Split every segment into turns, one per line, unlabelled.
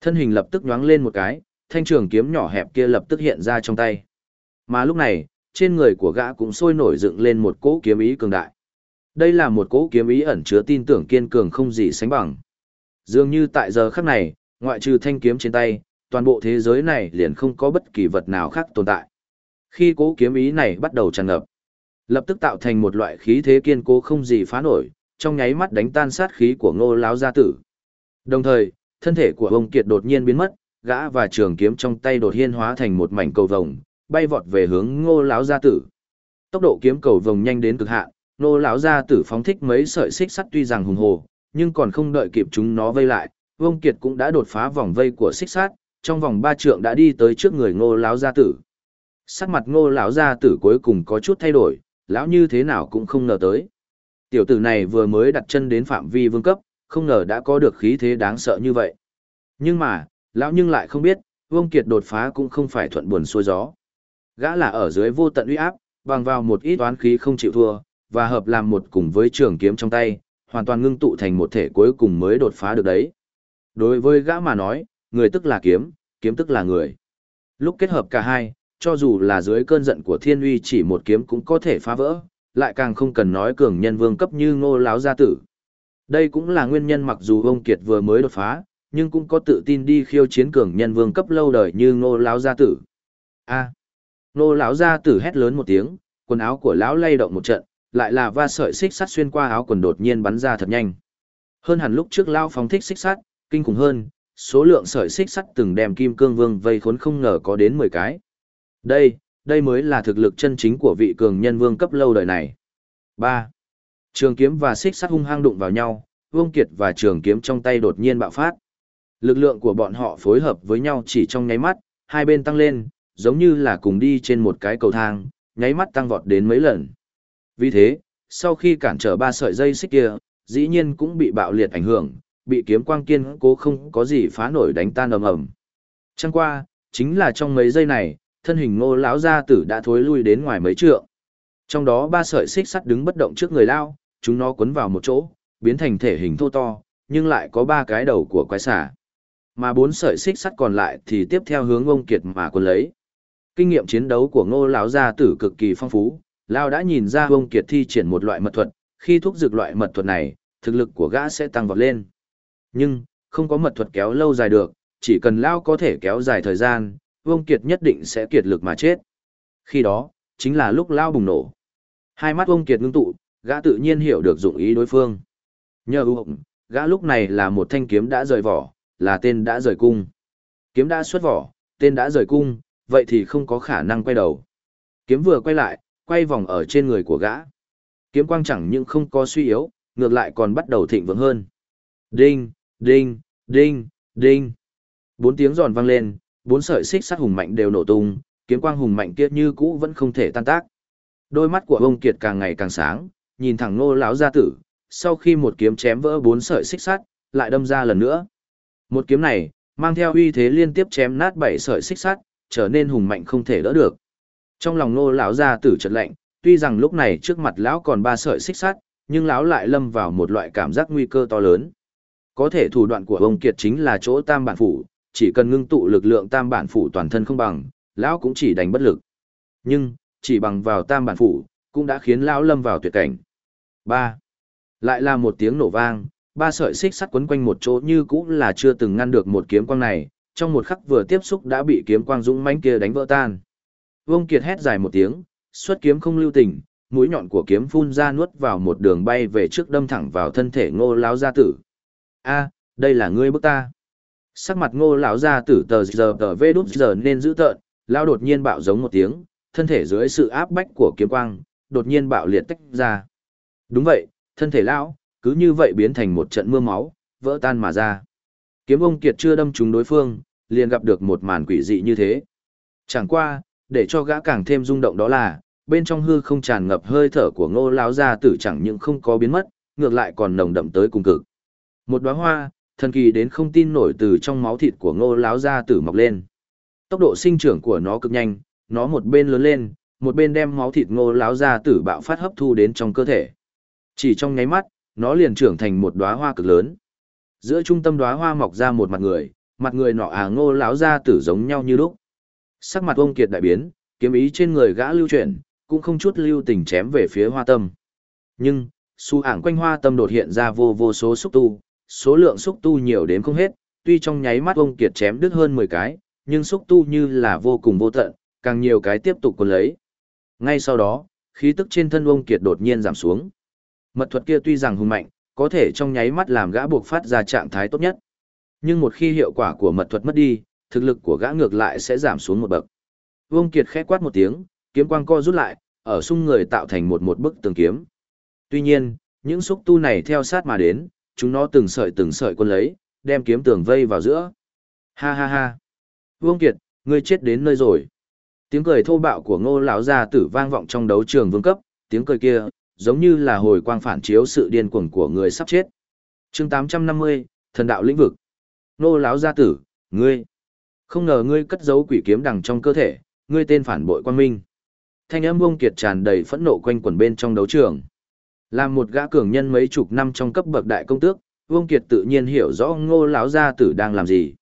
Thân hình lập tức nhoáng lên một cái, thanh trường kiếm nhỏ hẹp kia lập tức hiện ra trong tay. Mà lúc này, trên người của gã cũng sôi nổi dựng lên một cỗ kiếm ý cường đại. Đây là một cỗ kiếm ý ẩn chứa tin tưởng kiên cường không gì sánh bằng. Dường như tại giờ khắc này, ngoại trừ thanh kiếm trên tay, toàn bộ thế giới này liền không có bất kỳ vật nào khác tồn tại. Khi cỗ kiếm ý này bắt đầu tràn ngập, lập tức tạo thành một loại khí thế kiên cố không gì phá nổi, trong nháy mắt đánh tan sát khí của Ngô lão gia tử. Đồng thời, thân thể của ông Kiệt đột nhiên biến mất, gã và trường kiếm trong tay đột nhiên hóa thành một mảnh cầu vồng, bay vọt về hướng Ngô lão gia tử. Tốc độ kiếm cầu vồng nhanh đến cực hạn, Ngô lão gia tử phóng thích mấy sợi xích sắt tuy rằng hùng hồ, nhưng còn không đợi kịp chúng nó vây lại, Vương Kiệt cũng đã đột phá vòng vây của xích sắt, trong vòng ba trượng đã đi tới trước người Ngô lão gia tử. Sắc mặt Ngô lão gia tử cuối cùng có chút thay đổi, lão như thế nào cũng không ngờ tới. Tiểu tử này vừa mới đặt chân đến phạm vi vương cấp, không ngờ đã có được khí thế đáng sợ như vậy. Nhưng mà, lão nhưng lại không biết, Vương Kiệt đột phá cũng không phải thuận buồn xuôi gió. Gã là ở dưới vô tận uy áp, bằng vào một ít toán khí không chịu thua, và hợp làm một cùng với trường kiếm trong tay, hoàn toàn ngưng tụ thành một thể cuối cùng mới đột phá được đấy. Đối với gã mà nói, người tức là kiếm, kiếm tức là người. Lúc kết hợp cả hai, cho dù là dưới cơn giận của thiên uy chỉ một kiếm cũng có thể phá vỡ, lại càng không cần nói cường nhân vương cấp như ngô láo gia tử. Đây cũng là nguyên nhân mặc dù ông Kiệt vừa mới đột phá, nhưng cũng có tự tin đi khiêu chiến cường nhân vương cấp lâu đời như ngô Lão gia tử. A. ngô Lão gia tử hét lớn một tiếng, quần áo của lão lay động một trận, lại là va sợi xích sắt xuyên qua áo quần đột nhiên bắn ra thật nhanh. Hơn hẳn lúc trước lão phóng thích xích sắt, kinh khủng hơn, số lượng sợi xích sắt từng đem kim cương vương vây khốn không ngờ có đến 10 cái. Đây, đây mới là thực lực chân chính của vị cường nhân vương cấp lâu đời này. 3. Trường kiếm và xích sắt hung hăng đụng vào nhau, Vương Kiệt và trường kiếm trong tay đột nhiên bạo phát. Lực lượng của bọn họ phối hợp với nhau chỉ trong nháy mắt, hai bên tăng lên, giống như là cùng đi trên một cái cầu thang, nháy mắt tăng vọt đến mấy lần. Vì thế, sau khi cản trở ba sợi dây xích kia, dĩ nhiên cũng bị bạo liệt ảnh hưởng, bị kiếm quang kiên cố không có gì phá nổi đánh tan ầm ầm. Chẳng qua, chính là trong mấy giây này, thân hình ngô lão gia tử đã thối lui đến ngoài mấy trượng. Trong đó ba sợi xích sắt đứng bất động trước người lao, chúng nó quấn vào một chỗ, biến thành thể hình thô to, nhưng lại có ba cái đầu của quái xà. Mà bốn sợi xích sắt còn lại thì tiếp theo hướng ông Kiệt mà quân lấy. Kinh nghiệm chiến đấu của ngô lão gia tử cực kỳ phong phú, Lão đã nhìn ra ông Kiệt thi triển một loại mật thuật, khi thúc dược loại mật thuật này, thực lực của gã sẽ tăng vọt lên. Nhưng, không có mật thuật kéo lâu dài được, chỉ cần Lão có thể kéo dài thời gian, Vương Kiệt nhất định sẽ kiệt lực mà chết. Khi đó, chính là lúc Lão bùng nổ. Hai mắt Vương Kiệt ngưng tụ, gã tự nhiên hiểu được dụng ý đối phương. Nhờ ưu hộng, gã lúc này là một thanh kiếm đã rời vỏ, là tên đã rời cung. Kiếm đã xuất vỏ, tên đã rời cung, vậy thì không có khả năng quay đầu. Kiếm vừa quay lại, quay vòng ở trên người của gã. Kiếm quang chẳng những không có suy yếu, ngược lại còn bắt đầu thịnh vượng hơn. Đinh, đinh, đinh, đinh. Bốn tiếng giòn vang lên, bốn sợi xích sắt hùng mạnh đều nổ tung, kiếm quang hùng mạnh kia như cũ vẫn không thể tan tác. Đôi mắt của ông Kiệt càng ngày càng sáng, nhìn thẳng Ngô lão gia tử, sau khi một kiếm chém vỡ bốn sợi xích sắt, lại đâm ra lần nữa. Một kiếm này, mang theo uy thế liên tiếp chém nát bảy sợi xích sắt, trở nên hùng mạnh không thể đỡ được. Trong lòng Ngô lão gia tử chợt lạnh, tuy rằng lúc này trước mặt lão còn ba sợi xích sắt, nhưng lão lại lâm vào một loại cảm giác nguy cơ to lớn. Có thể thủ đoạn của ông Kiệt chính là chỗ tam bản phủ, chỉ cần ngưng tụ lực lượng tam bản phủ toàn thân không bằng, lão cũng chỉ đánh bất lực. Nhưng, chỉ bằng vào tam bản phủ, cũng đã khiến lão lâm vào tuyệt cảnh. Ba. Lại là một tiếng nổ vang, ba sợi xích sắt quấn quanh một chỗ như cũ là chưa từng ngăn được một kiếm quang này, trong một khắc vừa tiếp xúc đã bị kiếm quang dũng mãnh kia đánh vỡ tan. Vương Kiệt hét dài một tiếng, xuất kiếm không lưu tình, mũi nhọn của kiếm phun ra nuốt vào một đường bay về trước đâm thẳng vào thân thể ngô lão gia tử. A, đây là ngươi bức ta. Sắc mặt ngô lão gia tử tờ giờ tờ vê đút giờ nên giữ tợn, lão đột nhiên bạo giống một tiếng, thân thể dưới sự áp bách của kiếm quang, đột nhiên bạo liệt tách ra. Đúng vậy, thân thể lão, cứ như vậy biến thành một trận mưa máu, vỡ tan mà ra. Kiếm ông Kiệt chưa đâm trúng đối phương, liền gặp được một màn quỷ dị như thế. Chẳng qua, để cho gã càng thêm rung động đó là, bên trong hư không tràn ngập hơi thở của ngô lão gia tử chẳng những không có biến mất, ngược lại còn nồng đậm tới cùng cực. Một đóa hoa, thần kỳ đến không tin nổi từ trong máu thịt của ngô lão gia tử mọc lên. Tốc độ sinh trưởng của nó cực nhanh, nó một bên lớn lên, một bên đem máu thịt ngô lão gia tử bạo phát hấp thu đến trong cơ thể. Chỉ trong nháy mắt, nó liền trưởng thành một đóa hoa cực lớn. Giữa trung tâm đóa hoa mọc ra một mặt người, mặt người nọ à ngô lão ra tử giống nhau như lúc. Sắc mặt ông kiệt đại biến, kiếm ý trên người gã lưu chuyển, cũng không chút lưu tình chém về phía hoa tâm. Nhưng, su ảng quanh hoa tâm đột hiện ra vô vô số xúc tu, số lượng xúc tu nhiều đến không hết, tuy trong nháy mắt ông kiệt chém đứt hơn 10 cái, nhưng xúc tu như là vô cùng vô tận, càng nhiều cái tiếp tục cuốn lấy. Ngay sau đó, khí tức trên thân ông kiệt đột nhiên giảm xuống. Mật thuật kia tuy rằng hùng mạnh, có thể trong nháy mắt làm gã buộc phát ra trạng thái tốt nhất. Nhưng một khi hiệu quả của mật thuật mất đi, thực lực của gã ngược lại sẽ giảm xuống một bậc. Vương Kiệt khẽ quát một tiếng, kiếm quang co rút lại, ở xung người tạo thành một một bức tường kiếm. Tuy nhiên, những xúc tu này theo sát mà đến, chúng nó từng sợi từng sợi quân lấy, đem kiếm tường vây vào giữa. Ha ha ha. Vương Kiệt, ngươi chết đến nơi rồi. Tiếng cười thô bạo của ngô lão gia tử vang vọng trong đấu trường vương cấp, tiếng cười kia, giống như là hồi quang phản chiếu sự điên cuồng của người sắp chết. chương 850, thần đạo lĩnh vực. Ngô lão gia tử, ngươi. Không ngờ ngươi cất giấu quỷ kiếm đằng trong cơ thể, ngươi tên phản bội quan minh. Thanh âm Vương Kiệt tràn đầy phẫn nộ quanh quẩn bên trong đấu trường. Là một gã cường nhân mấy chục năm trong cấp bậc đại công tước, Vương Kiệt tự nhiên hiểu rõ Ngô lão gia tử đang làm gì.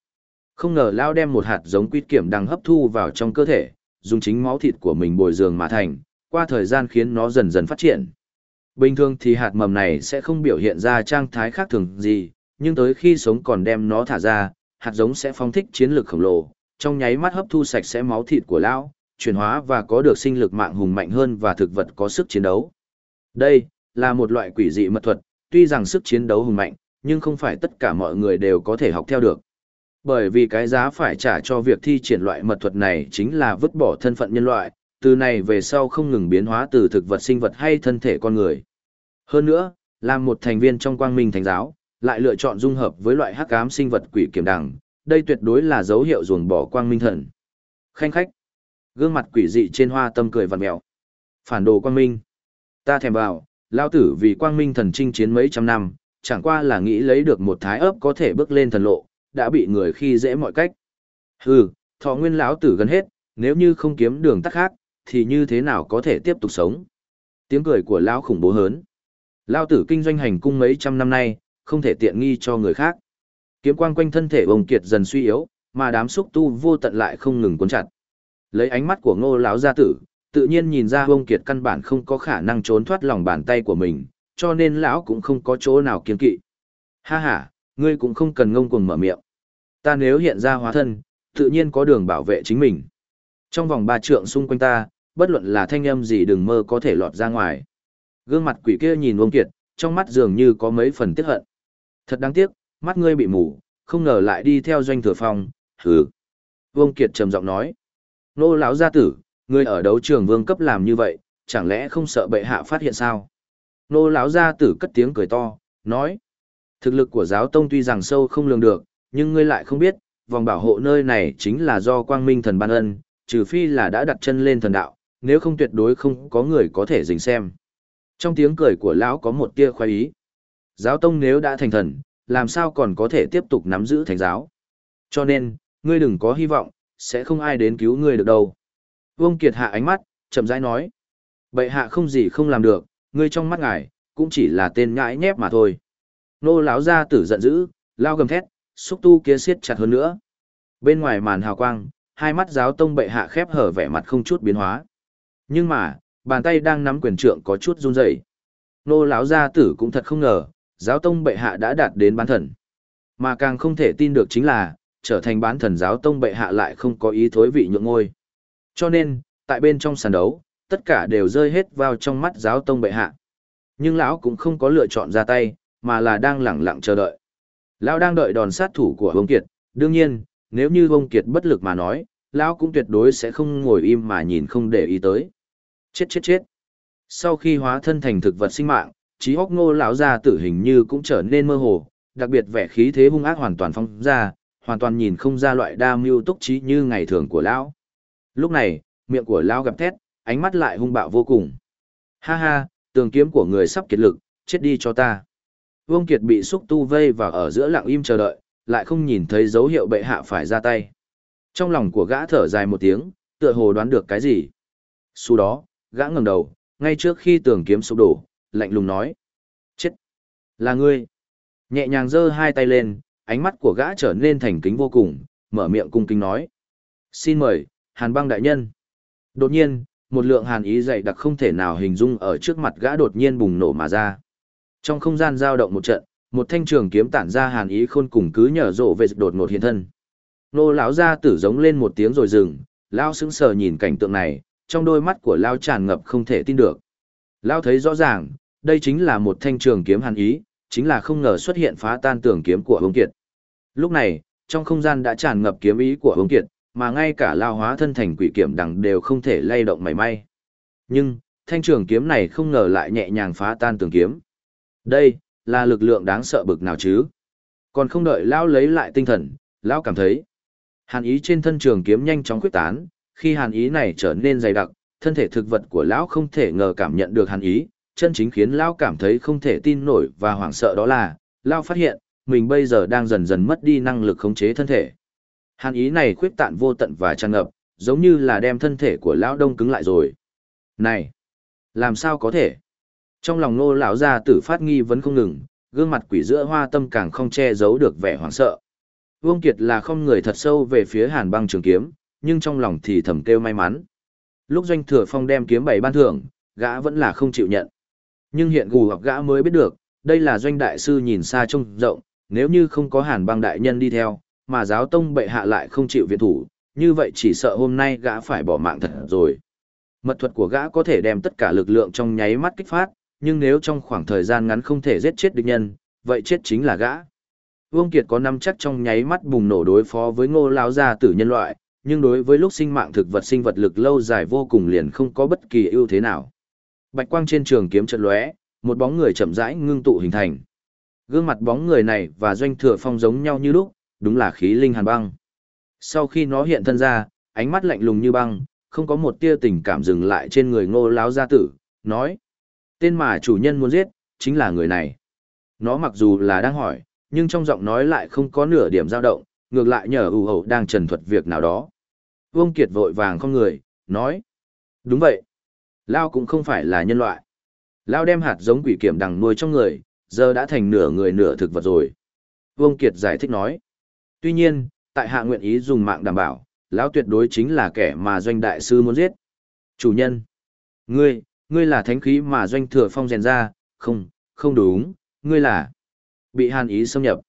Không ngờ lão đem một hạt giống quỷ kiểm đằng hấp thu vào trong cơ thể, dùng chính máu thịt của mình bồi dưỡng mà thành, qua thời gian khiến nó dần dần phát triển. Bình thường thì hạt mầm này sẽ không biểu hiện ra trạng thái khác thường gì, nhưng tới khi sống còn đem nó thả ra, hạt giống sẽ phong thích chiến lược khổng lồ, trong nháy mắt hấp thu sạch sẽ máu thịt của lão, chuyển hóa và có được sinh lực mạng hùng mạnh hơn và thực vật có sức chiến đấu. Đây là một loại quỷ dị mật thuật, tuy rằng sức chiến đấu hùng mạnh, nhưng không phải tất cả mọi người đều có thể học theo được. Bởi vì cái giá phải trả cho việc thi triển loại mật thuật này chính là vứt bỏ thân phận nhân loại, từ này về sau không ngừng biến hóa từ thực vật sinh vật hay thân thể con người. Hơn nữa, làm một thành viên trong quang minh thánh giáo, lại lựa chọn dung hợp với loại hắc ám sinh vật quỷ kiểm đằng, đây tuyệt đối là dấu hiệu ruồng bỏ quang minh thần. Khanh khách, gương mặt quỷ dị trên hoa tâm cười vằn mẹo. Phản đồ quang minh. Ta thèm vào, lao tử vì quang minh thần chinh chiến mấy trăm năm, chẳng qua là nghĩ lấy được một thái ấp có thể bước lên thần lộ, đã bị người khi dễ mọi cách. Hừ, thọ nguyên lão tử gần hết, nếu như không kiếm đường tắt khác, thì như thế nào có thể tiếp tục sống? Tiếng cười của lão khủng bố hớn. Lão tử kinh doanh hành cung mấy trăm năm nay, không thể tiện nghi cho người khác. Kiếm quang quanh thân thể ông kiệt dần suy yếu, mà đám xúc tu vô tận lại không ngừng cuốn chặt. Lấy ánh mắt của Ngô lão gia tử, tự nhiên nhìn ra ông kiệt căn bản không có khả năng trốn thoát lòng bàn tay của mình, cho nên lão cũng không có chỗ nào kiên kỵ. Ha ha, ngươi cũng không cần ngông cuồng mở miệng. Ta nếu hiện ra hóa thân, tự nhiên có đường bảo vệ chính mình. Trong vòng ba trượng xung quanh ta, bất luận là thanh âm gì đừng mơ có thể lọt ra ngoài. Gương mặt quỷ kia nhìn Vương Kiệt, trong mắt dường như có mấy phần tiếc hận. Thật đáng tiếc, mắt ngươi bị mù, không ngờ lại đi theo doanh thừa phong, hừ. Vương Kiệt trầm giọng nói. Nô lão gia tử, ngươi ở đấu trường vương cấp làm như vậy, chẳng lẽ không sợ bệ hạ phát hiện sao? Nô lão gia tử cất tiếng cười to, nói. Thực lực của giáo tông tuy rằng sâu không lường được, nhưng ngươi lại không biết, vòng bảo hộ nơi này chính là do quang minh thần ban ân, trừ phi là đã đặt chân lên thần đạo, nếu không tuyệt đối không có người có thể dình xem. Trong tiếng cười của lão có một tia khoái ý. Giáo tông nếu đã thành thần, làm sao còn có thể tiếp tục nắm giữ thánh giáo. Cho nên, ngươi đừng có hy vọng, sẽ không ai đến cứu ngươi được đâu. Vương Kiệt hạ ánh mắt, chậm rãi nói. Bệ hạ không gì không làm được, ngươi trong mắt ngài, cũng chỉ là tên ngãi nhép mà thôi. Nô lão gia tử giận dữ, lao gầm thét, xúc tu kia siết chặt hơn nữa. Bên ngoài màn hào quang, hai mắt giáo tông bệ hạ khép hở vẻ mặt không chút biến hóa. Nhưng mà, bàn tay đang nắm quyền trượng có chút run rẩy. Nô lão gia tử cũng thật không ngờ, giáo tông bệ hạ đã đạt đến bán thần. Mà càng không thể tin được chính là, trở thành bán thần giáo tông bệ hạ lại không có ý thối vị nhượng ngôi. Cho nên, tại bên trong sàn đấu, tất cả đều rơi hết vào trong mắt giáo tông bệ hạ. Nhưng lão cũng không có lựa chọn ra tay, mà là đang lẳng lặng chờ đợi. Lão đang đợi đòn sát thủ của Vương Kiệt, đương nhiên, nếu như Vương Kiệt bất lực mà nói, lão cũng tuyệt đối sẽ không ngồi im mà nhìn không để ý tới. Chết chết chết. Sau khi hóa thân thành thực vật sinh mạng, trí hốc ngô lão ra tử hình như cũng trở nên mơ hồ, đặc biệt vẻ khí thế hung ác hoàn toàn phong ra, hoàn toàn nhìn không ra loại đa mưu túc trí như ngày thường của lão. Lúc này, miệng của lão gặp thét, ánh mắt lại hung bạo vô cùng. Ha ha, tường kiếm của người sắp kiệt lực, chết đi cho ta. Vương Kiệt bị xúc tu vây và ở giữa lặng im chờ đợi, lại không nhìn thấy dấu hiệu bệ hạ phải ra tay. Trong lòng của gã thở dài một tiếng, tựa hồ đoán được cái gì. Sau đó, gã ngẩng đầu, ngay trước khi tường kiếm sụp đổ, lạnh lùng nói. Chết! Là ngươi! Nhẹ nhàng giơ hai tay lên, ánh mắt của gã trở nên thành kính vô cùng, mở miệng cung kính nói. Xin mời, Hàn băng đại nhân. Đột nhiên, một lượng hàn ý dày đặc không thể nào hình dung ở trước mặt gã đột nhiên bùng nổ mà ra. Trong không gian dao động một trận, một thanh trường kiếm tản ra hàn ý khôn cùng cứ nhờ rộ về đột ngột hiện thân. Nô lão ra tử giống lên một tiếng rồi dừng, lao sững sờ nhìn cảnh tượng này, trong đôi mắt của lao tràn ngập không thể tin được. Lao thấy rõ ràng, đây chính là một thanh trường kiếm hàn ý, chính là không ngờ xuất hiện phá tan tường kiếm của Hồng Kiệt. Lúc này, trong không gian đã tràn ngập kiếm ý của Hồng Kiệt, mà ngay cả lao hóa thân thành quỷ kiểm đằng đều không thể lay động mảy may. Nhưng, thanh trường kiếm này không ngờ lại nhẹ nhàng phá tan tường kiếm. Đây, là lực lượng đáng sợ bực nào chứ? Còn không đợi lão lấy lại tinh thần, lão cảm thấy hàn ý trên thân trường kiếm nhanh chóng quyết tán, khi hàn ý này trở nên dày đặc, thân thể thực vật của lão không thể ngờ cảm nhận được hàn ý, chân chính khiến lão cảm thấy không thể tin nổi và hoảng sợ đó là, lão phát hiện, mình bây giờ đang dần dần mất đi năng lực khống chế thân thể. Hàn ý này khuyết tạn vô tận và tràn ngập, giống như là đem thân thể của lão đông cứng lại rồi. Này, làm sao có thể? Trong lòng nô lão gia tử phát nghi vẫn không ngừng, gương mặt quỷ giữa hoa tâm càng không che giấu được vẻ hoảng sợ. Vương Kiệt là không người thật sâu về phía hàn băng trường kiếm, nhưng trong lòng thì thầm kêu may mắn. Lúc doanh thừa phong đem kiếm bảy ban thưởng, gã vẫn là không chịu nhận. Nhưng hiện gù hoặc gã mới biết được, đây là doanh đại sư nhìn xa trông rộng, nếu như không có hàn băng đại nhân đi theo, mà giáo tông bệ hạ lại không chịu viện thủ, như vậy chỉ sợ hôm nay gã phải bỏ mạng thật rồi. Mật thuật của gã có thể đem tất cả lực lượng trong nháy mắt kích phát, nhưng nếu trong khoảng thời gian ngắn không thể giết chết địch nhân, vậy chết chính là gã. Vương Kiệt có năm chắc trong nháy mắt bùng nổ đối phó với ngô lao gia tử nhân loại, nhưng đối với lúc sinh mạng thực vật sinh vật lực lâu dài vô cùng liền không có bất kỳ ưu thế nào. Bạch quang trên trường kiếm trận lóe, một bóng người chậm rãi ngưng tụ hình thành. Gương mặt bóng người này và doanh thừa phong giống nhau như lúc, đúng là khí linh hàn băng. Sau khi nó hiện thân ra, ánh mắt lạnh lùng như băng, không có một tia tình cảm dừng lại trên người ngô láo gia tử, nói. Tên mà chủ nhân muốn giết, chính là người này. Nó mặc dù là đang hỏi, nhưng trong giọng nói lại không có nửa điểm dao động, ngược lại nhờ ưu hậu đang trần thuật việc nào đó. Vương Kiệt vội vàng không người, nói. Đúng vậy. Lao cũng không phải là nhân loại. Lao đem hạt giống quỷ kiểm đằng nuôi trong người, giờ đã thành nửa người nửa thực vật rồi. Vương Kiệt giải thích nói. Tuy nhiên, tại hạ nguyện ý dùng mạng đảm bảo, lão tuyệt đối chính là kẻ mà doanh đại sư muốn giết. Chủ nhân. Ngươi, ngươi là thánh khí mà doanh thừa phong rèn ra, không, không đúng, ngươi là bị hàn ý xâm nhập.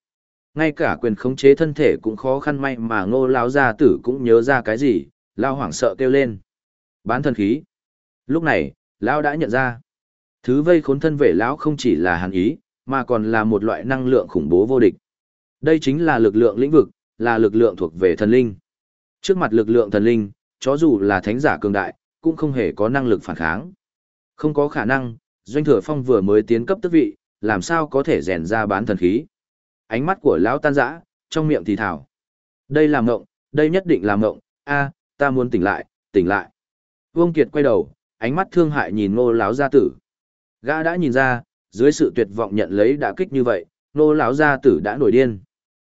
Ngay cả quyền khống chế thân thể cũng khó khăn may mà ngô lão gia tử cũng nhớ ra cái gì, lao hoảng sợ kêu lên. Bán thần khí. Lúc này, lão đã nhận ra. Thứ vây khốn thân vệ lão không chỉ là hàn ý, mà còn là một loại năng lượng khủng bố vô địch. Đây chính là lực lượng lĩnh vực, là lực lượng thuộc về thần linh. Trước mặt lực lượng thần linh, chó dù là thánh giả cường đại, cũng không hề có năng lực phản kháng. Không có khả năng, Doanh Thừa Phong vừa mới tiến cấp tước vị, làm sao có thể rèn ra bán thần khí. Ánh mắt của lão tan rã, trong miệng thì thảo. Đây là mộng, đây nhất định là mộng, a, ta muốn tỉnh lại, tỉnh lại. Vương Kiệt quay đầu, ánh mắt thương hại nhìn ngô lão gia tử. Gã đã nhìn ra, dưới sự tuyệt vọng nhận lấy đã kích như vậy, ngô lão gia tử đã nổi điên.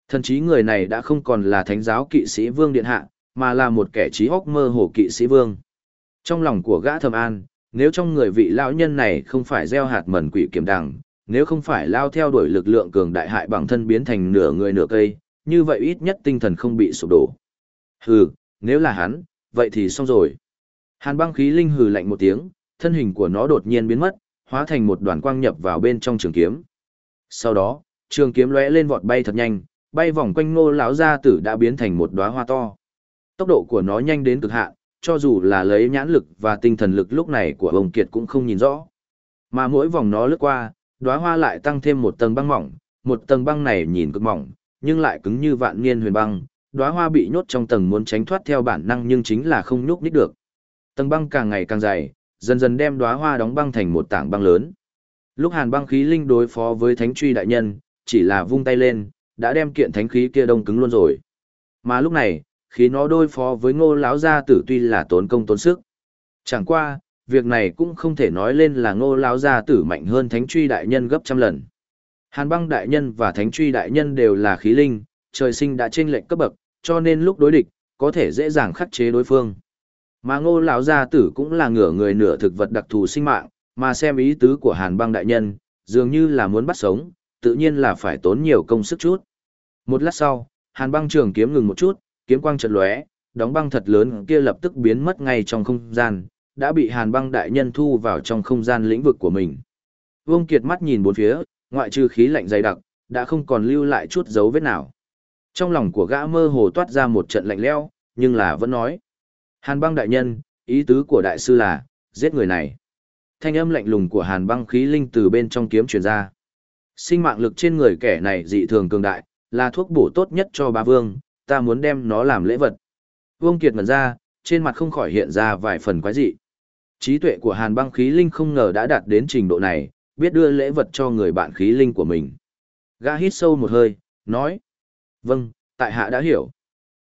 thần chí người này đã không còn là thánh giáo kỵ sĩ vương điện hạ, mà là một kẻ trí hốc mơ hồ kỵ sĩ vương. Trong lòng của gã thầm an, nếu trong người vị lão nhân này không phải gieo hạt mẩn quỷ kiểm đằng, nếu không phải lao theo đuổi lực lượng cường đại hại bằng thân biến thành nửa người nửa cây, như vậy ít nhất tinh thần không bị sụp đổ. Hừ, nếu là hắn, vậy thì xong rồi. Hàn băng khí linh hừ lạnh một tiếng, thân hình của nó đột nhiên biến mất, hóa thành một đoàn quang nhập vào bên trong trường kiếm. Sau đó, trường kiếm lóe lên vọt bay thật nhanh, bay vòng quanh ngô lão gia tử đã biến thành một đóa hoa to. Tốc độ của nó nhanh đến cực hạn, cho dù là lấy nhãn lực và tinh thần lực lúc này của Hồng Kiệt cũng không nhìn rõ. Mà mỗi vòng nó lướt qua, đóa hoa lại tăng thêm một tầng băng mỏng, một tầng băng này nhìn cực mỏng, nhưng lại cứng như vạn niên huyền băng, đóa hoa bị nhốt trong tầng muốn tránh thoát theo bản năng nhưng chính là không nhúc nhích được. Tầng băng càng ngày càng dày, dần dần đem đóa hoa đóng băng thành một tảng băng lớn. Lúc Hàn băng khí linh đối phó với Thánh truy đại nhân, chỉ là vung tay lên, đã đem kiện thánh khí kia đông cứng luôn rồi. Mà lúc này, khí nó đối phó với ngô lão gia tử tuy là tốn công tốn sức. Chẳng qua, việc này cũng không thể nói lên là ngô lão gia tử mạnh hơn thánh truy đại nhân gấp trăm lần. Hàn băng đại nhân và thánh truy đại nhân đều là khí linh, trời sinh đã trên lệnh cấp bậc, cho nên lúc đối địch, có thể dễ dàng khắc chế đối phương. Mà ngô lão gia tử cũng là ngửa người nửa thực vật đặc thù sinh mạng, mà xem ý tứ của hàn băng đại nhân, dường như là muốn bắt sống, tự nhiên là phải tốn nhiều công sức chút. Một lát sau, hàn băng trường kiếm ngừng một chút, kiếm quang chợt lóe, đóng băng thật lớn kia lập tức biến mất ngay trong không gian, đã bị hàn băng đại nhân thu vào trong không gian lĩnh vực của mình. Vương Kiệt mắt nhìn bốn phía, ngoại trừ khí lạnh dày đặc, đã không còn lưu lại chút dấu vết nào. Trong lòng của gã mơ hồ toát ra một trận lạnh lẽo, nhưng là vẫn nói. Hàn băng đại nhân, ý tứ của đại sư là, giết người này. Thanh âm lạnh lùng của hàn băng khí linh từ bên trong kiếm truyền ra. Sinh mạng lực trên người kẻ này dị thường cường đại, là thuốc bổ tốt nhất cho ba vương, ta muốn đem nó làm lễ vật. Vương Kiệt ngẩn ra, trên mặt không khỏi hiện ra vài phần quái dị. Trí tuệ của hàn băng khí linh không ngờ đã đạt đến trình độ này, biết đưa lễ vật cho người bạn khí linh của mình. Gã hít sâu một hơi, nói. Vâng, tại hạ đã hiểu.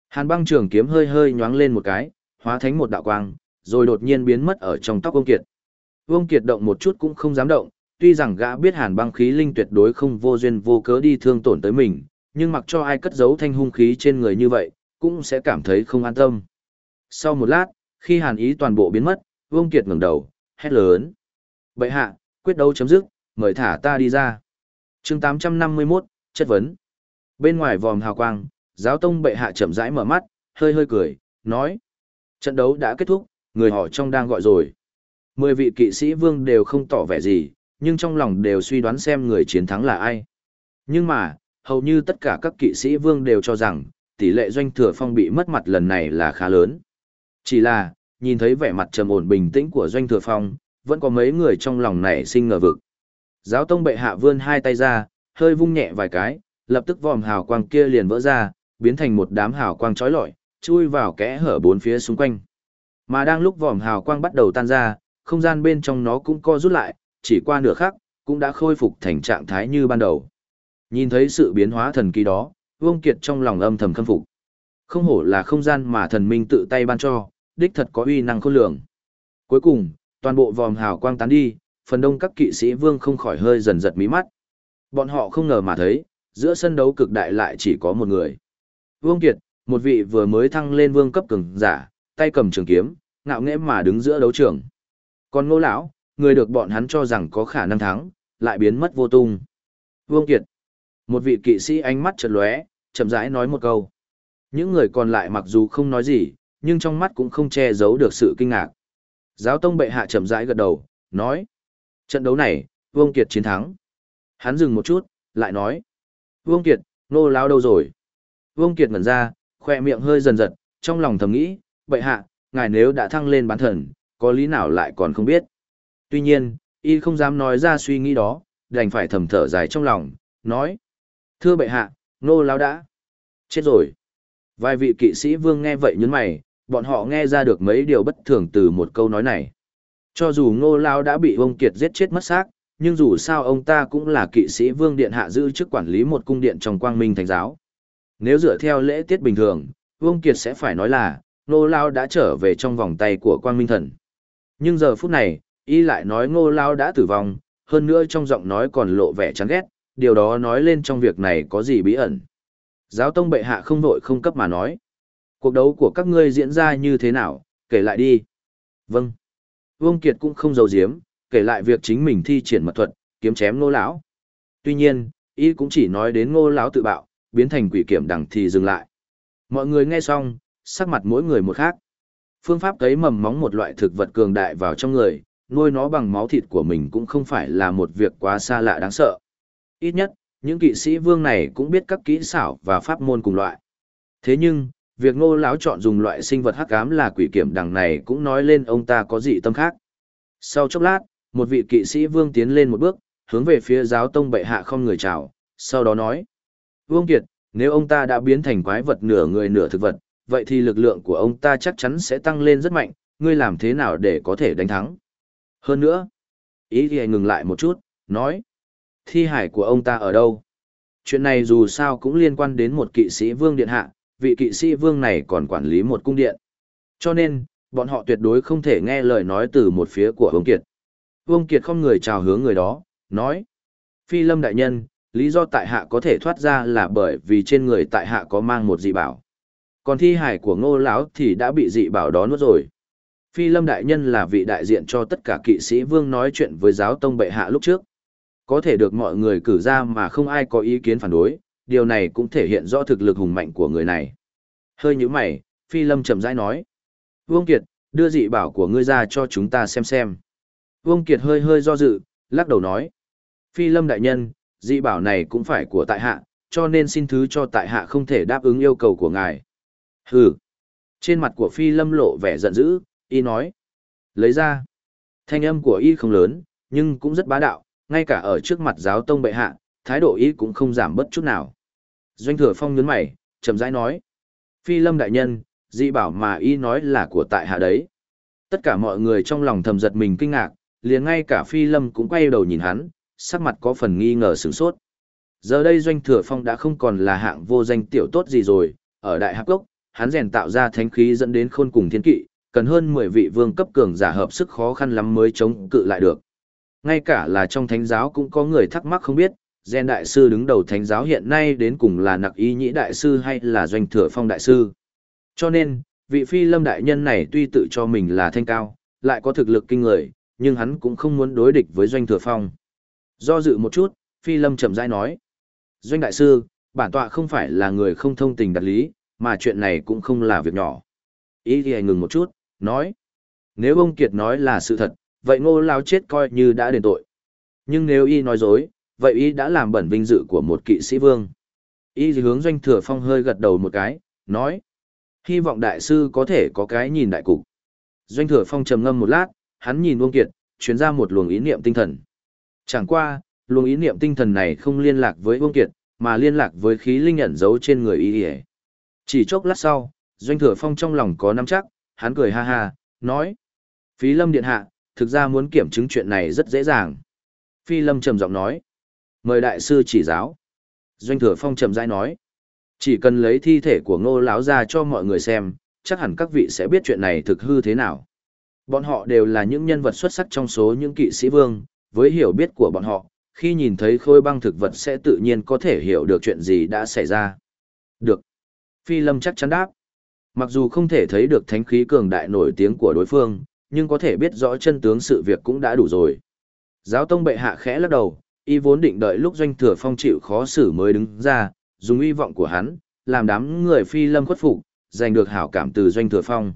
Hàn băng trường kiếm hơi hơi nhoáng lên một cái, hóa thành một đạo quang, rồi đột nhiên biến mất ở trong tóc Vương Kiệt. Vương Kiệt động một chút cũng không dám động, tuy rằng gã biết hàn băng khí linh tuyệt đối không vô duyên vô cớ đi thương tổn tới mình, nhưng mặc cho ai cất giấu thanh hung khí trên người như vậy, cũng sẽ cảm thấy không an tâm. Sau một lát, khi hàn ý toàn bộ biến mất, Vương Kiệt ngẩng đầu, hét lớn. Bậy hạ, quyết đấu chấm dứt, mời thả ta đi ra. chương 851, chất vấn. Bên ngoài vòm hào quang, giáo tông bệ hạ chậm rãi mở mắt, hơi hơi cười, nói. Trận đấu đã kết thúc, người họ trong đang gọi rồi. Mười vị kỵ sĩ vương đều không tỏ vẻ gì, nhưng trong lòng đều suy đoán xem người chiến thắng là ai. Nhưng mà, hầu như tất cả các kỵ sĩ vương đều cho rằng, tỷ lệ doanh thừa phong bị mất mặt lần này là khá lớn. Chỉ là, nhìn thấy vẻ mặt trầm ổn bình tĩnh của doanh thừa phong, vẫn có mấy người trong lòng nảy sinh ngờ vực. Giáo tông bệ hạ vươn hai tay ra, hơi vung nhẹ vài cái, lập tức vòm hào quang kia liền vỡ ra, biến thành một đám hào quang chói lọi, chui vào kẽ hở bốn phía xung quanh. Mà đang lúc vòm hào quang bắt đầu tan ra, không gian bên trong nó cũng co rút lại, chỉ qua nửa khắc, cũng đã khôi phục thành trạng thái như ban đầu. Nhìn thấy sự biến hóa thần kỳ đó, Vương Kiệt trong lòng âm thầm khâm phục. Không hổ là không gian mà thần minh tự tay ban cho, đích thật có uy năng khôn lường. Cuối cùng, toàn bộ vòm hào quang tán đi, phần đông các kỵ sĩ vương không khỏi hơi dần giật mí mắt. Bọn họ không ngờ mà thấy, giữa sân đấu cực đại lại chỉ có một người. Vương Kiệt, một vị vừa mới thăng lên vương cấp cường giả, tay cầm trường kiếm, ngạo nghễ mà đứng giữa đấu trường. Còn Ngô lão, người được bọn hắn cho rằng có khả năng thắng, lại biến mất vô tung. Vương Kiệt, một vị kỵ sĩ ánh mắt chợt lóe, chậm rãi nói một câu. Những người còn lại mặc dù không nói gì, nhưng trong mắt cũng không che giấu được sự kinh ngạc. Giáo tông bệ hạ chậm rãi gật đầu, nói. Trận đấu này, Vương Kiệt chiến thắng. Hắn dừng một chút, lại nói. Vương Kiệt, nô lao đâu rồi? Vương Kiệt ngẩn ra, khoe miệng hơi dần dần. trong lòng thầm nghĩ, bệ hạ, ngài nếu đã thăng lên bán thần, có lý nào lại còn không biết. Tuy nhiên, y không dám nói ra suy nghĩ đó, đành phải thầm thở dài trong lòng, nói. Thưa bệ hạ, nô lao đã. Chết rồi. Vài vị kỵ sĩ vương nghe vậy nhấn mày, bọn họ nghe ra được mấy điều bất thường từ một câu nói này. Cho dù ngô lao đã bị ông Kiệt giết chết mất xác, nhưng dù sao ông ta cũng là kỵ sĩ vương điện hạ giữ chức quản lý một cung điện trong quang minh thánh giáo. Nếu dựa theo lễ tiết bình thường, Vương Kiệt sẽ phải nói là, Ngô Lao đã trở về trong vòng tay của quang minh thần. Nhưng giờ phút này, y lại nói Ngô Lao đã tử vong, hơn nữa trong giọng nói còn lộ vẻ chán ghét, điều đó nói lên trong việc này có gì bí ẩn. Giáo tông bệ hạ không vội không cấp mà nói. Cuộc đấu của các ngươi diễn ra như thế nào, kể lại đi. Vâng. Vương Kiệt cũng không giấu giếm, kể lại việc chính mình thi triển mật thuật, kiếm chém ngô lão. Tuy nhiên, y cũng chỉ nói đến ngô lão tự bạo, biến thành quỷ kiểm đằng thì dừng lại. Mọi người nghe xong, sắc mặt mỗi người một khác. Phương pháp cấy mầm móng một loại thực vật cường đại vào trong người, nuôi nó bằng máu thịt của mình cũng không phải là một việc quá xa lạ đáng sợ. Ít nhất, những kỵ sĩ vương này cũng biết các kỹ xảo và pháp môn cùng loại. Thế nhưng, việc ngô lão chọn dùng loại sinh vật hắc ám là quỷ kiểm đằng này cũng nói lên ông ta có dị tâm khác. Sau chốc lát, một vị kỵ sĩ vương tiến lên một bước, hướng về phía giáo tông bệ hạ không người chào, sau đó nói. Vương Kiệt, nếu ông ta đã biến thành quái vật nửa người nửa thực vật, vậy thì lực lượng của ông ta chắc chắn sẽ tăng lên rất mạnh, ngươi làm thế nào để có thể đánh thắng. Hơn nữa, ý thì ngừng lại một chút, nói. Thi hải của ông ta ở đâu? Chuyện này dù sao cũng liên quan đến một kỵ sĩ vương điện hạ, vị kỵ sĩ vương này còn quản lý một cung điện. Cho nên, bọn họ tuyệt đối không thể nghe lời nói từ một phía của Vương Kiệt. Vương Kiệt không người chào hướng người đó, nói. Phi lâm đại nhân, lý do tại hạ có thể thoát ra là bởi vì trên người tại hạ có mang một dị bảo. Còn thi hải của ngô lão thì đã bị dị bảo đó nuốt rồi. Phi lâm đại nhân là vị đại diện cho tất cả kỵ sĩ vương nói chuyện với giáo tông bệ hạ lúc trước. Có thể được mọi người cử ra mà không ai có ý kiến phản đối, điều này cũng thể hiện rõ thực lực hùng mạnh của người này. Hơi như mày, Phi Lâm chậm rãi nói. Vương Kiệt, đưa dị bảo của ngươi ra cho chúng ta xem xem. Vương Kiệt hơi hơi do dự, lắc đầu nói. Phi Lâm đại nhân, dị bảo này cũng phải của tại hạ, cho nên xin thứ cho tại hạ không thể đáp ứng yêu cầu của ngài. Hừ. Trên mặt của Phi Lâm lộ vẻ giận dữ, y nói. Lấy ra. Thanh âm của y không lớn, nhưng cũng rất bá đạo, ngay cả ở trước mặt giáo tông bệ hạ, thái độ y cũng không giảm bất chút nào. Doanh thừa phong nhấn mày, chậm rãi nói. Phi lâm đại nhân, dị bảo mà y nói là của tại hạ đấy. Tất cả mọi người trong lòng thầm giật mình kinh ngạc, liền ngay cả phi lâm cũng quay đầu nhìn hắn, sắc mặt có phần nghi ngờ sửng sốt. Giờ đây doanh thừa phong đã không còn là hạng vô danh tiểu tốt gì rồi, ở đại hạc gốc, hắn rèn tạo ra thánh khí dẫn đến khôn cùng thiên kỵ, cần hơn 10 vị vương cấp cường giả hợp sức khó khăn lắm mới chống cự lại được. Ngay cả là trong thánh giáo cũng có người thắc mắc không biết, gen đại sư đứng đầu thánh giáo hiện nay đến cùng là nặc y nhĩ đại sư hay là doanh thừa phong đại sư. Cho nên, vị phi lâm đại nhân này tuy tự cho mình là thanh cao, lại có thực lực kinh người, nhưng hắn cũng không muốn đối địch với doanh thừa phong. Do dự một chút, phi lâm chậm rãi nói. Doanh đại sư, bản tọa không phải là người không thông tình đặt lý, mà chuyện này cũng không là việc nhỏ. Ý thì ngừng một chút, nói. Nếu ông Kiệt nói là sự thật, vậy ngô lao chết coi như đã đền tội. Nhưng nếu y nói dối, vậy y đã làm bẩn vinh dự của một kỵ sĩ vương. Y hướng doanh thừa phong hơi gật đầu một cái, nói. Hy vọng đại sư có thể có cái nhìn đại cục. Doanh thừa phong trầm ngâm một lát, hắn nhìn Uông Kiệt, chuyến ra một luồng ý niệm tinh thần. Chẳng qua, luồng ý niệm tinh thần này không liên lạc với Uông Kiệt, mà liên lạc với khí linh ẩn giấu trên người y. Chỉ chốc lát sau, Doanh thừa phong trong lòng có nắm chắc, hắn cười ha ha, nói. Phí lâm điện hạ, thực ra muốn kiểm chứng chuyện này rất dễ dàng. Phi lâm trầm giọng nói. Mời đại sư chỉ giáo. Doanh thừa phong trầm rãi nói. Chỉ cần lấy thi thể của ngô lão ra cho mọi người xem, chắc hẳn các vị sẽ biết chuyện này thực hư thế nào. Bọn họ đều là những nhân vật xuất sắc trong số những kỵ sĩ vương, với hiểu biết của bọn họ, khi nhìn thấy khôi băng thực vật sẽ tự nhiên có thể hiểu được chuyện gì đã xảy ra. Được. Phi Lâm chắc chắn đáp. Mặc dù không thể thấy được thánh khí cường đại nổi tiếng của đối phương, nhưng có thể biết rõ chân tướng sự việc cũng đã đủ rồi. Giáo tông bệ hạ khẽ lắc đầu, y vốn định đợi lúc doanh thừa phong chịu khó xử mới đứng ra, dùng uy vọng của hắn, làm đám người phi lâm khuất phục, giành được hảo cảm từ doanh thừa phong.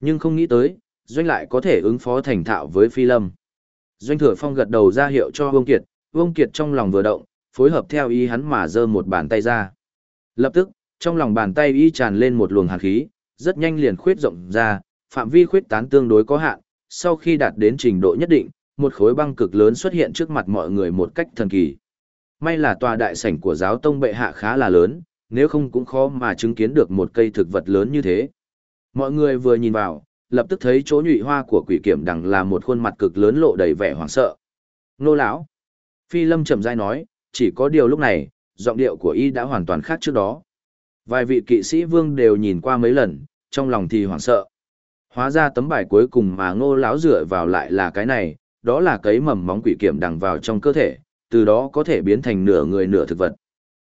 Nhưng không nghĩ tới, doanh lại có thể ứng phó thành thạo với phi lâm. Doanh thừa phong gật đầu ra hiệu cho Vương Kiệt, Vương Kiệt trong lòng vừa động, phối hợp theo ý hắn mà giơ một bàn tay ra. Lập tức, trong lòng bàn tay y tràn lên một luồng hàn khí, rất nhanh liền khuyết rộng ra, phạm vi khuyết tán tương đối có hạn, sau khi đạt đến trình độ nhất định, một khối băng cực lớn xuất hiện trước mặt mọi người một cách thần kỳ. May là tòa đại sảnh của giáo tông bệ hạ khá là lớn, nếu không cũng khó mà chứng kiến được một cây thực vật lớn như thế. Mọi người vừa nhìn vào, lập tức thấy chỗ nhụy hoa của quỷ kiểm đằng là một khuôn mặt cực lớn lộ đầy vẻ hoảng sợ. Nô lão, Phi Lâm chậm rãi nói, chỉ có điều lúc này, giọng điệu của y đã hoàn toàn khác trước đó. Vài vị kỵ sĩ vương đều nhìn qua mấy lần, trong lòng thì hoảng sợ. Hóa ra tấm bài cuối cùng mà ngô lão dựa vào lại là cái này, đó là cấy mầm móng quỷ kiểm đằng vào trong cơ thể, từ đó có thể biến thành nửa người nửa thực vật.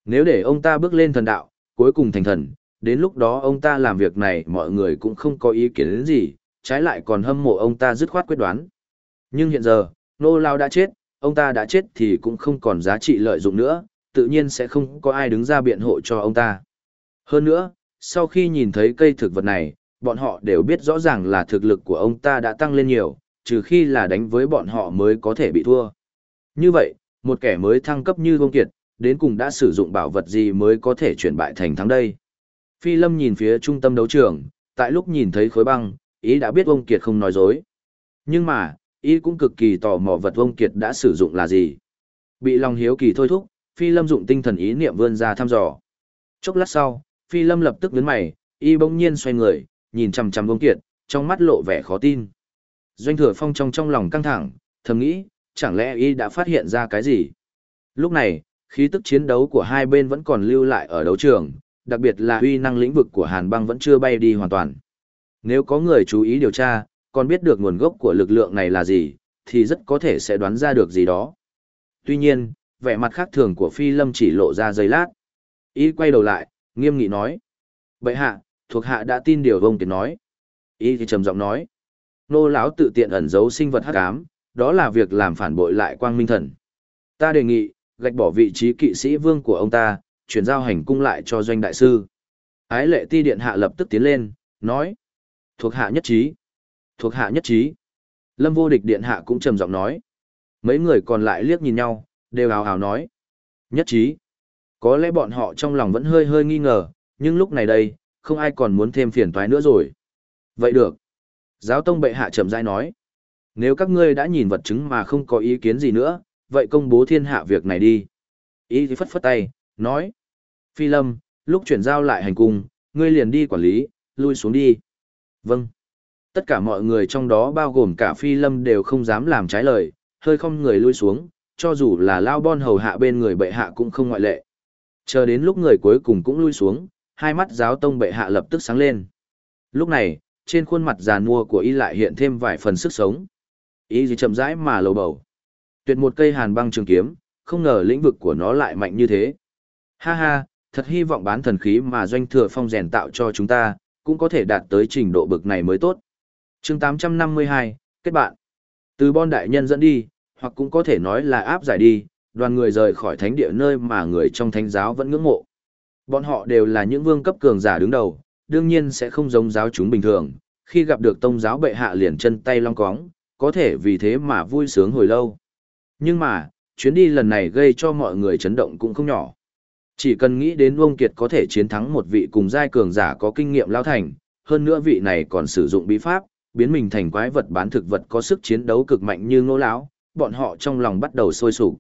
Nếu để ông ta bước lên thần đạo, cuối cùng thành thần, đến lúc đó ông ta làm việc này mọi người cũng không có ý kiến đến gì, trái lại còn hâm mộ ông ta dứt khoát quyết đoán. Nhưng hiện giờ, nô lao đã chết, ông ta đã chết thì cũng không còn giá trị lợi dụng nữa, tự nhiên sẽ không có ai đứng ra biện hộ cho ông ta. Hơn nữa, sau khi nhìn thấy cây thực vật này, bọn họ đều biết rõ ràng là thực lực của ông ta đã tăng lên nhiều, trừ khi là đánh với bọn họ mới có thể bị thua. Như vậy, một kẻ mới thăng cấp như Vương Kiệt, đến cùng đã sử dụng bảo vật gì mới có thể chuyển bại thành thắng đây. Phi Lâm nhìn phía trung tâm đấu trường, tại lúc nhìn thấy khối băng, ý đã biết Vương Kiệt không nói dối. Nhưng mà, ý cũng cực kỳ tò mò vật Vương Kiệt đã sử dụng là gì. Bị lòng hiếu kỳ thôi thúc, Phi Lâm dụng tinh thần ý niệm vươn ra thăm dò. Chốc lát sau, Phi Lâm lập tức nhướng mày, y bỗng nhiên xoay người, nhìn chằm chằm Vương Kiệt, trong mắt lộ vẻ khó tin. Doanh Thừa Phong trong trong lòng căng thẳng, thầm nghĩ, chẳng lẽ y đã phát hiện ra cái gì? Lúc này, khí tức chiến đấu của hai bên vẫn còn lưu lại ở đấu trường, đặc biệt là uy năng lĩnh vực của Hàn Băng vẫn chưa bay đi hoàn toàn. Nếu có người chú ý điều tra, còn biết được nguồn gốc của lực lượng này là gì, thì rất có thể sẽ đoán ra được gì đó. Tuy nhiên, vẻ mặt khác thường của Phi Lâm chỉ lộ ra giây lát. Y quay đầu lại, nghiêm nghị nói. Bệ hạ, thuộc hạ đã tin điều vông kiệt nói. Y thì trầm giọng nói. Nô lão tự tiện ẩn giấu sinh vật hắc ám, đó là việc làm phản bội lại quang minh thần. Ta đề nghị, gạch bỏ vị trí kỵ sĩ vương của ông ta, chuyển giao hành cung lại cho doanh đại sư. Ái lệ ti điện hạ lập tức tiến lên, nói. Thuộc hạ nhất trí. Thuộc hạ nhất trí. Lâm vô địch điện hạ cũng trầm giọng nói. Mấy người còn lại liếc nhìn nhau, đều hào hào nói. Nhất trí. Có lẽ bọn họ trong lòng vẫn hơi hơi nghi ngờ, nhưng lúc này đây, không ai còn muốn thêm phiền toái nữa rồi. Vậy được. Giáo tông bệ hạ chậm rãi nói. Nếu các ngươi đã nhìn vật chứng mà không có ý kiến gì nữa, vậy công bố thiên hạ việc này đi. Ý thì phất phất tay, nói. Phi lâm, lúc chuyển giao lại hành cung, ngươi liền đi quản lý, lui xuống đi. Vâng. Tất cả mọi người trong đó bao gồm cả phi lâm đều không dám làm trái lời, hơi không người lui xuống, cho dù là lao bon hầu hạ bên người bệ hạ cũng không ngoại lệ. Chờ đến lúc người cuối cùng cũng lui xuống, hai mắt giáo tông bệ hạ lập tức sáng lên. Lúc này, trên khuôn mặt già nua của y lại hiện thêm vài phần sức sống. Y gì chậm rãi mà lầu bầu. Tuyệt một cây hàn băng trường kiếm, không ngờ lĩnh vực của nó lại mạnh như thế. Ha ha, thật hy vọng bán thần khí mà doanh thừa phong rèn tạo cho chúng ta, cũng có thể đạt tới trình độ bực này mới tốt. chương 852, kết bạn. Từ bon đại nhân dẫn đi, hoặc cũng có thể nói là áp giải đi, đoàn người rời khỏi thánh địa nơi mà người trong thánh giáo vẫn ngưỡng mộ. Bọn họ đều là những vương cấp cường giả đứng đầu, đương nhiên sẽ không giống giáo chúng bình thường, khi gặp được tông giáo bệ hạ liền chân tay long cóng, có thể vì thế mà vui sướng hồi lâu. Nhưng mà, chuyến đi lần này gây cho mọi người chấn động cũng không nhỏ. Chỉ cần nghĩ đến Vương Kiệt có thể chiến thắng một vị cùng giai cường giả có kinh nghiệm lao thành, hơn nữa vị này còn sử dụng bí pháp, biến mình thành quái vật bán thực vật có sức chiến đấu cực mạnh như ngô lão, bọn họ trong lòng bắt đầu sôi sục.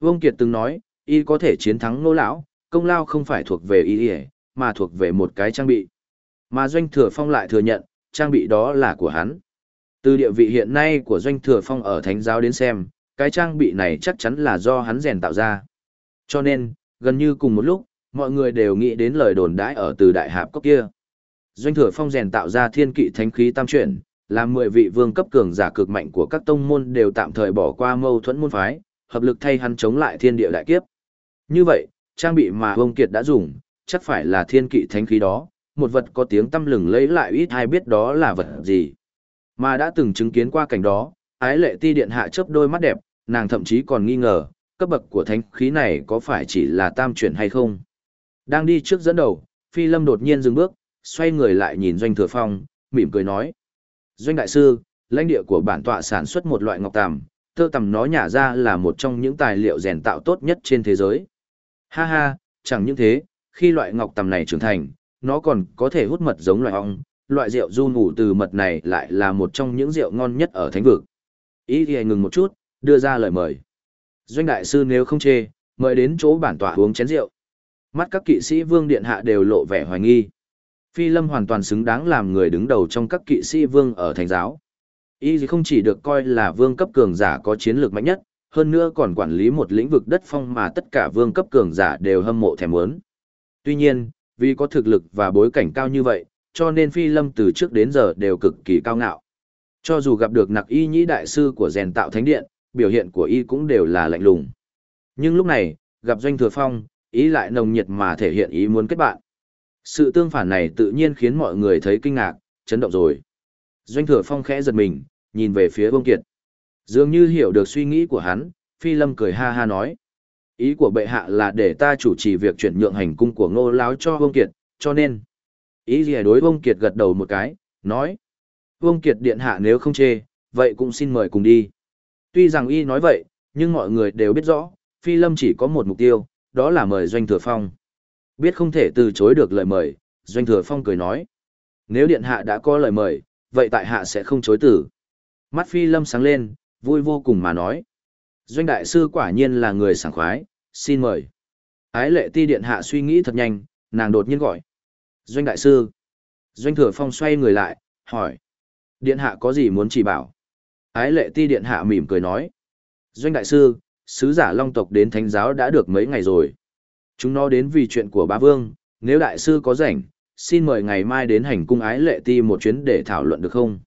Vương Kiệt từng nói, y có thể chiến thắng ngô lão, công lao không phải thuộc về y, mà thuộc về một cái trang bị. Mà Doanh Thừa Phong lại thừa nhận, trang bị đó là của hắn. Từ địa vị hiện nay của Doanh Thừa Phong ở Thánh giáo đến xem, cái trang bị này chắc chắn là do hắn rèn tạo ra. Cho nên, gần như cùng một lúc, mọi người đều nghĩ đến lời đồn đãi ở từ đại hạp cốc kia. Doanh Thừa Phong rèn tạo ra thiên kỵ thánh khí tam chuyển, làm mười vị vương cấp cường giả cực mạnh của các tông môn đều tạm thời bỏ qua mâu thuẫn môn phái, hợp lực thay hắn chống lại thiên địa đại kiếp. Như vậy, trang bị mà Vương Kiệt đã dùng, chắc phải là thiên kỵ thánh khí đó, một vật có tiếng tâm lừng lấy lại ít ai biết đó là vật gì. Mà đã từng chứng kiến qua cảnh đó, ái lệ ti điện hạ chớp đôi mắt đẹp, nàng thậm chí còn nghi ngờ, cấp bậc của thánh khí này có phải chỉ là tam chuyển hay không. Đang đi trước dẫn đầu, Phi Lâm đột nhiên dừng bước, xoay người lại nhìn Doanh Thừa Phong, mỉm cười nói. Doanh Đại Sư, lãnh địa của bản tọa sản xuất một loại ngọc tằm, tơ tằm nó nhả ra là một trong những tài liệu rèn tạo tốt nhất trên thế giới. Ha ha, chẳng những thế, khi loại ngọc tằm này trưởng thành, nó còn có thể hút mật giống loài ong, loại rượu du ngủ từ mật này lại là một trong những rượu ngon nhất ở thánh vực. Ý thì ngừng một chút, đưa ra lời mời. Doanh đại sư nếu không chê, mời đến chỗ bản tỏa uống chén rượu. Mắt các kỵ sĩ vương điện hạ đều lộ vẻ hoài nghi. Phi Lâm hoàn toàn xứng đáng làm người đứng đầu trong các kỵ sĩ vương ở thành giáo. Y không chỉ được coi là vương cấp cường giả có chiến lược mạnh nhất, hơn nữa còn quản lý một lĩnh vực đất phong mà tất cả vương cấp cường giả đều hâm mộ thèm muốn. Tuy nhiên, vì có thực lực và bối cảnh cao như vậy, cho nên Phi Lâm từ trước đến giờ đều cực kỳ cao ngạo. Cho dù gặp được nặc y nhĩ đại sư của rèn tạo thánh điện, biểu hiện của y cũng đều là lạnh lùng. Nhưng lúc này, gặp Doanh Thừa Phong, ý lại nồng nhiệt mà thể hiện ý muốn kết bạn. Sự tương phản này tự nhiên khiến mọi người thấy kinh ngạc, chấn động rồi. Doanh Thừa Phong khẽ giật mình, nhìn về phía Vương Kiệt. Dường như hiểu được suy nghĩ của hắn, Phi Lâm cười ha ha nói. Ý của bệ hạ là để ta chủ trì việc chuyển nhượng hành cung của ngô láo cho Vương Kiệt, cho nên. Ý gì đối Vương Kiệt gật đầu một cái, nói. Vương Kiệt điện hạ nếu không chê, vậy cũng xin mời cùng đi. Tuy rằng y nói vậy, nhưng mọi người đều biết rõ, Phi Lâm chỉ có một mục tiêu, đó là mời Doanh Thừa Phong. Biết không thể từ chối được lời mời, Doanh Thừa Phong cười nói. Nếu điện hạ đã có lời mời, vậy tại hạ sẽ không chối từ. Mắt Phi Lâm sáng lên, vui vô cùng mà nói. Doanh đại sư quả nhiên là người sảng khoái, xin mời. Ái lệ ti điện hạ suy nghĩ thật nhanh, nàng đột nhiên gọi. Doanh đại sư. Doanh thừa phong xoay người lại, hỏi. Điện hạ có gì muốn chỉ bảo? Ái lệ ti điện hạ mỉm cười nói. Doanh đại sư, sứ giả long tộc đến thánh giáo đã được mấy ngày rồi. Chúng nó đến vì chuyện của bá vương, nếu đại sư có rảnh, xin mời ngày mai đến hành cung ái lệ ti một chuyến để thảo luận được không?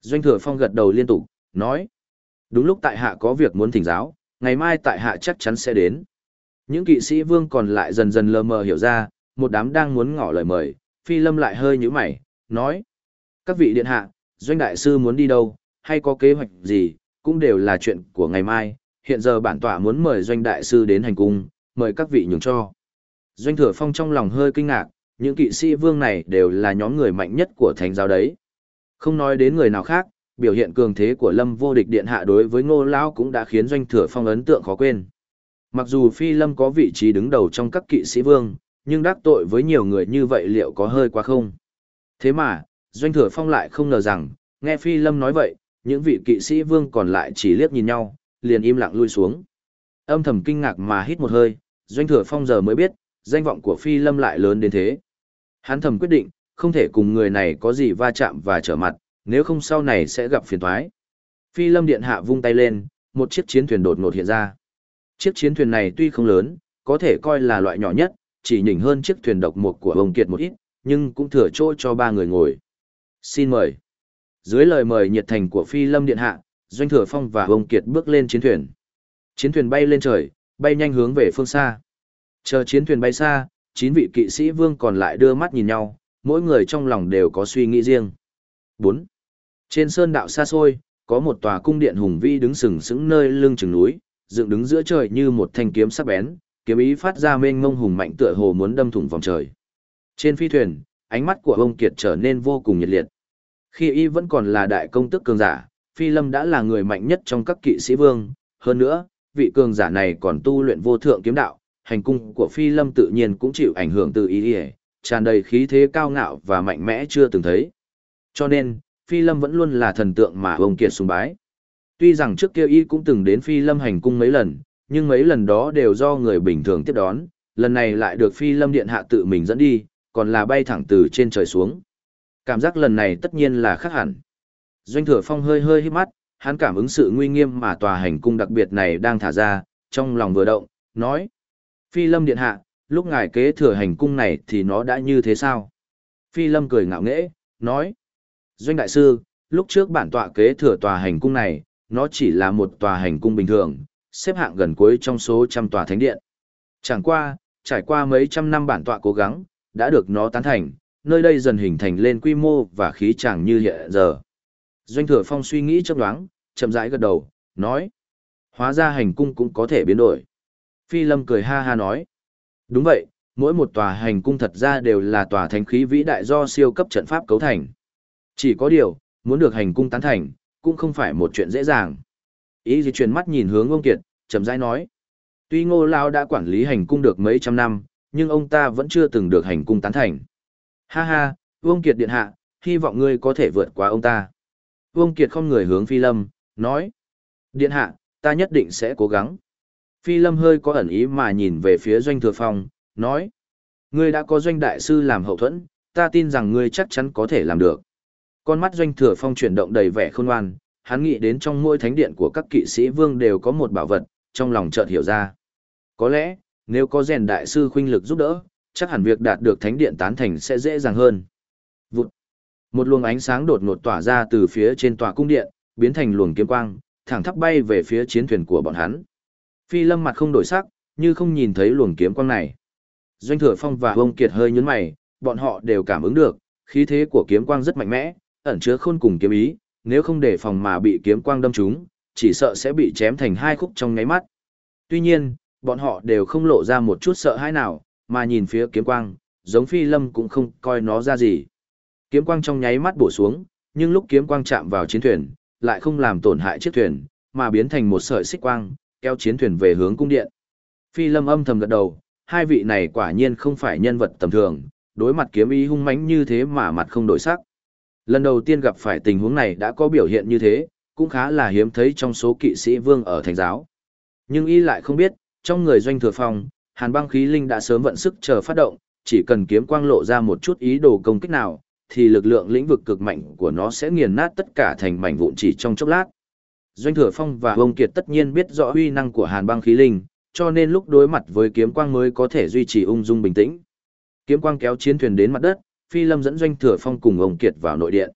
Doanh thừa phong gật đầu liên tục, nói. Đúng lúc tại hạ có việc muốn thỉnh giáo, ngày mai tại hạ chắc chắn sẽ đến. Những kỵ sĩ vương còn lại dần dần lờ mờ hiểu ra, một đám đang muốn ngỏ lời mời, phi lâm lại hơi nhíu mày, nói. Các vị điện hạ, doanh đại sư muốn đi đâu, hay có kế hoạch gì, cũng đều là chuyện của ngày mai, hiện giờ bản tọa muốn mời doanh đại sư đến hành cung, mời các vị nhường cho. Doanh thừa phong trong lòng hơi kinh ngạc, những kỵ sĩ vương này đều là nhóm người mạnh nhất của thánh giáo đấy. Không nói đến người nào khác, biểu hiện cường thế của lâm vô địch điện hạ đối với ngô lão cũng đã khiến doanh thừa phong ấn tượng khó quên. Mặc dù phi lâm có vị trí đứng đầu trong các kỵ sĩ vương, nhưng đắc tội với nhiều người như vậy liệu có hơi quá không? Thế mà, doanh thừa phong lại không ngờ rằng, nghe phi lâm nói vậy, những vị kỵ sĩ vương còn lại chỉ liếc nhìn nhau, liền im lặng lui xuống. Âm thầm kinh ngạc mà hít một hơi, doanh thừa phong giờ mới biết, danh vọng của phi lâm lại lớn đến thế. Hắn thầm quyết định, không thể cùng người này có gì va chạm và trở mặt, nếu không sau này sẽ gặp phiền toái. Phi lâm điện hạ vung tay lên, một chiếc chiến thuyền đột ngột hiện ra. Chiếc chiến thuyền này tuy không lớn, có thể coi là loại nhỏ nhất, chỉ nhỉnh hơn chiếc thuyền độc mộc của ông Kiệt một ít, nhưng cũng thừa chỗ cho ba người ngồi. Xin mời. Dưới lời mời nhiệt thành của Phi Lâm Điện Hạ, Doanh Thừa Phong và ông Kiệt bước lên chiến thuyền. Chiến thuyền bay lên trời, bay nhanh hướng về phương xa. Chờ chiến thuyền bay xa, chín vị kỵ sĩ vương còn lại đưa mắt nhìn nhau, mỗi người trong lòng đều có suy nghĩ riêng. 4. Trên sơn đạo xa xôi, có một tòa cung điện hùng vĩ đứng sừng sững nơi lưng chừng núi, dựng đứng giữa trời như một thanh kiếm sắc bén, kiếm ý phát ra mênh mông hùng mạnh tựa hồ muốn đâm thủng vòng trời. Trên phi thuyền, ánh mắt của ông Kiệt trở nên vô cùng nhiệt liệt. Khi y vẫn còn là đại công tức cường giả, Phi Lâm đã là người mạnh nhất trong các kỵ sĩ vương, hơn nữa, vị cường giả này còn tu luyện vô thượng kiếm đạo, hành cung của Phi Lâm tự nhiên cũng chịu ảnh hưởng từ ý, ý tràn đầy khí thế cao ngạo và mạnh mẽ chưa từng thấy. Cho nên, Phi Lâm vẫn luôn là thần tượng mà ông Kiệt sùng bái. Tuy rằng trước kia y cũng từng đến Phi Lâm hành cung mấy lần, nhưng mấy lần đó đều do người bình thường tiếp đón, lần này lại được Phi Lâm Điện Hạ tự mình dẫn đi, còn là bay thẳng từ trên trời xuống. Cảm giác lần này tất nhiên là khác hẳn. Doanh thừa phong hơi hơi hít mắt, hắn cảm ứng sự nguy nghiêm mà tòa hành cung đặc biệt này đang thả ra, trong lòng vừa động, nói. Phi Lâm Điện Hạ, lúc ngài kế thừa hành cung này thì nó đã như thế sao? Phi Lâm cười ngạo nghễ, nói. Doanh Đại Sư, lúc trước bản tọa kế thừa tòa hành cung này, nó chỉ là một tòa hành cung bình thường, xếp hạng gần cuối trong số trăm tòa thánh điện. Chẳng qua, trải qua mấy trăm năm bản tọa cố gắng, đã được nó tán thành, nơi đây dần hình thành lên quy mô và khí chẳng như hiện giờ. Doanh thừa phong suy nghĩ chấp đoán, chậm rãi gật đầu, nói. Hóa ra hành cung cũng có thể biến đổi. Phi lâm cười ha ha nói. Đúng vậy, mỗi một tòa hành cung thật ra đều là tòa thánh khí vĩ đại do siêu cấp trận pháp cấu thành. Chỉ có điều, muốn được hành cung tán thành, cũng không phải một chuyện dễ dàng. Ý gì chuyển mắt nhìn hướng ông Kiệt, chậm rãi nói. Tuy ngô lao đã quản lý hành cung được mấy trăm năm, nhưng ông ta vẫn chưa từng được hành cung tán thành. Ha ha, Vương Kiệt điện hạ, hy vọng ngươi có thể vượt qua ông ta. Vương Kiệt không người hướng Phi Lâm, nói. Điện hạ, ta nhất định sẽ cố gắng. Phi Lâm hơi có ẩn ý mà nhìn về phía doanh thừa phong, nói. Ngươi đã có doanh đại sư làm hậu thuẫn, ta tin rằng ngươi chắc chắn có thể làm được. Con mắt doanh thừa phong chuyển động đầy vẻ khôn ngoan, hắn nghĩ đến trong mỗi thánh điện của các kỵ sĩ vương đều có một bảo vật, trong lòng chợt hiểu ra. Có lẽ, nếu có rèn đại sư khuynh lực giúp đỡ, chắc hẳn việc đạt được thánh điện tán thành sẽ dễ dàng hơn. Vụt. Một luồng ánh sáng đột ngột tỏa ra từ phía trên tòa cung điện, biến thành luồng kiếm quang, thẳng thắp bay về phía chiến thuyền của bọn hắn. Phi Lâm mặt không đổi sắc, như không nhìn thấy luồng kiếm quang này. Doanh Thừa Phong và Ông Kiệt hơi nhướng mày, bọn họ đều cảm ứng được, khí thế của kiếm quang rất mạnh mẽ, ẩn chứa khôn cùng kiếm ý, nếu không để phòng mà bị kiếm quang đâm trúng, chỉ sợ sẽ bị chém thành hai khúc trong nháy mắt. Tuy nhiên, bọn họ đều không lộ ra một chút sợ hãi nào, mà nhìn phía kiếm quang, giống phi lâm cũng không coi nó ra gì. Kiếm quang trong nháy mắt bổ xuống, nhưng lúc kiếm quang chạm vào chiến thuyền, lại không làm tổn hại chiếc thuyền, mà biến thành một sợi xích quang, kéo chiến thuyền về hướng cung điện. Phi lâm âm thầm gật đầu, hai vị này quả nhiên không phải nhân vật tầm thường, đối mặt kiếm ý hung mãnh như thế mà mặt không đổi sắc. Lần đầu tiên gặp phải tình huống này đã có biểu hiện như thế, cũng khá là hiếm thấy trong số kỵ sĩ vương ở thành giáo. Nhưng y lại không biết, trong người doanh thừa phong, hàn băng khí linh đã sớm vận sức chờ phát động, chỉ cần kiếm quang lộ ra một chút ý đồ công kích nào, thì lực lượng lĩnh vực cực mạnh của nó sẽ nghiền nát tất cả thành mảnh vụn chỉ trong chốc lát. Doanh Thừa Phong và Vông Kiệt tất nhiên biết rõ uy năng của Hàn Băng khí linh, cho nên lúc đối mặt với kiếm quang mới có thể duy trì ung dung bình tĩnh. Kiếm quang kéo chiến thuyền đến mặt đất, Phi Lâm dẫn Doanh Thừa Phong cùng ông Kiệt vào nội điện.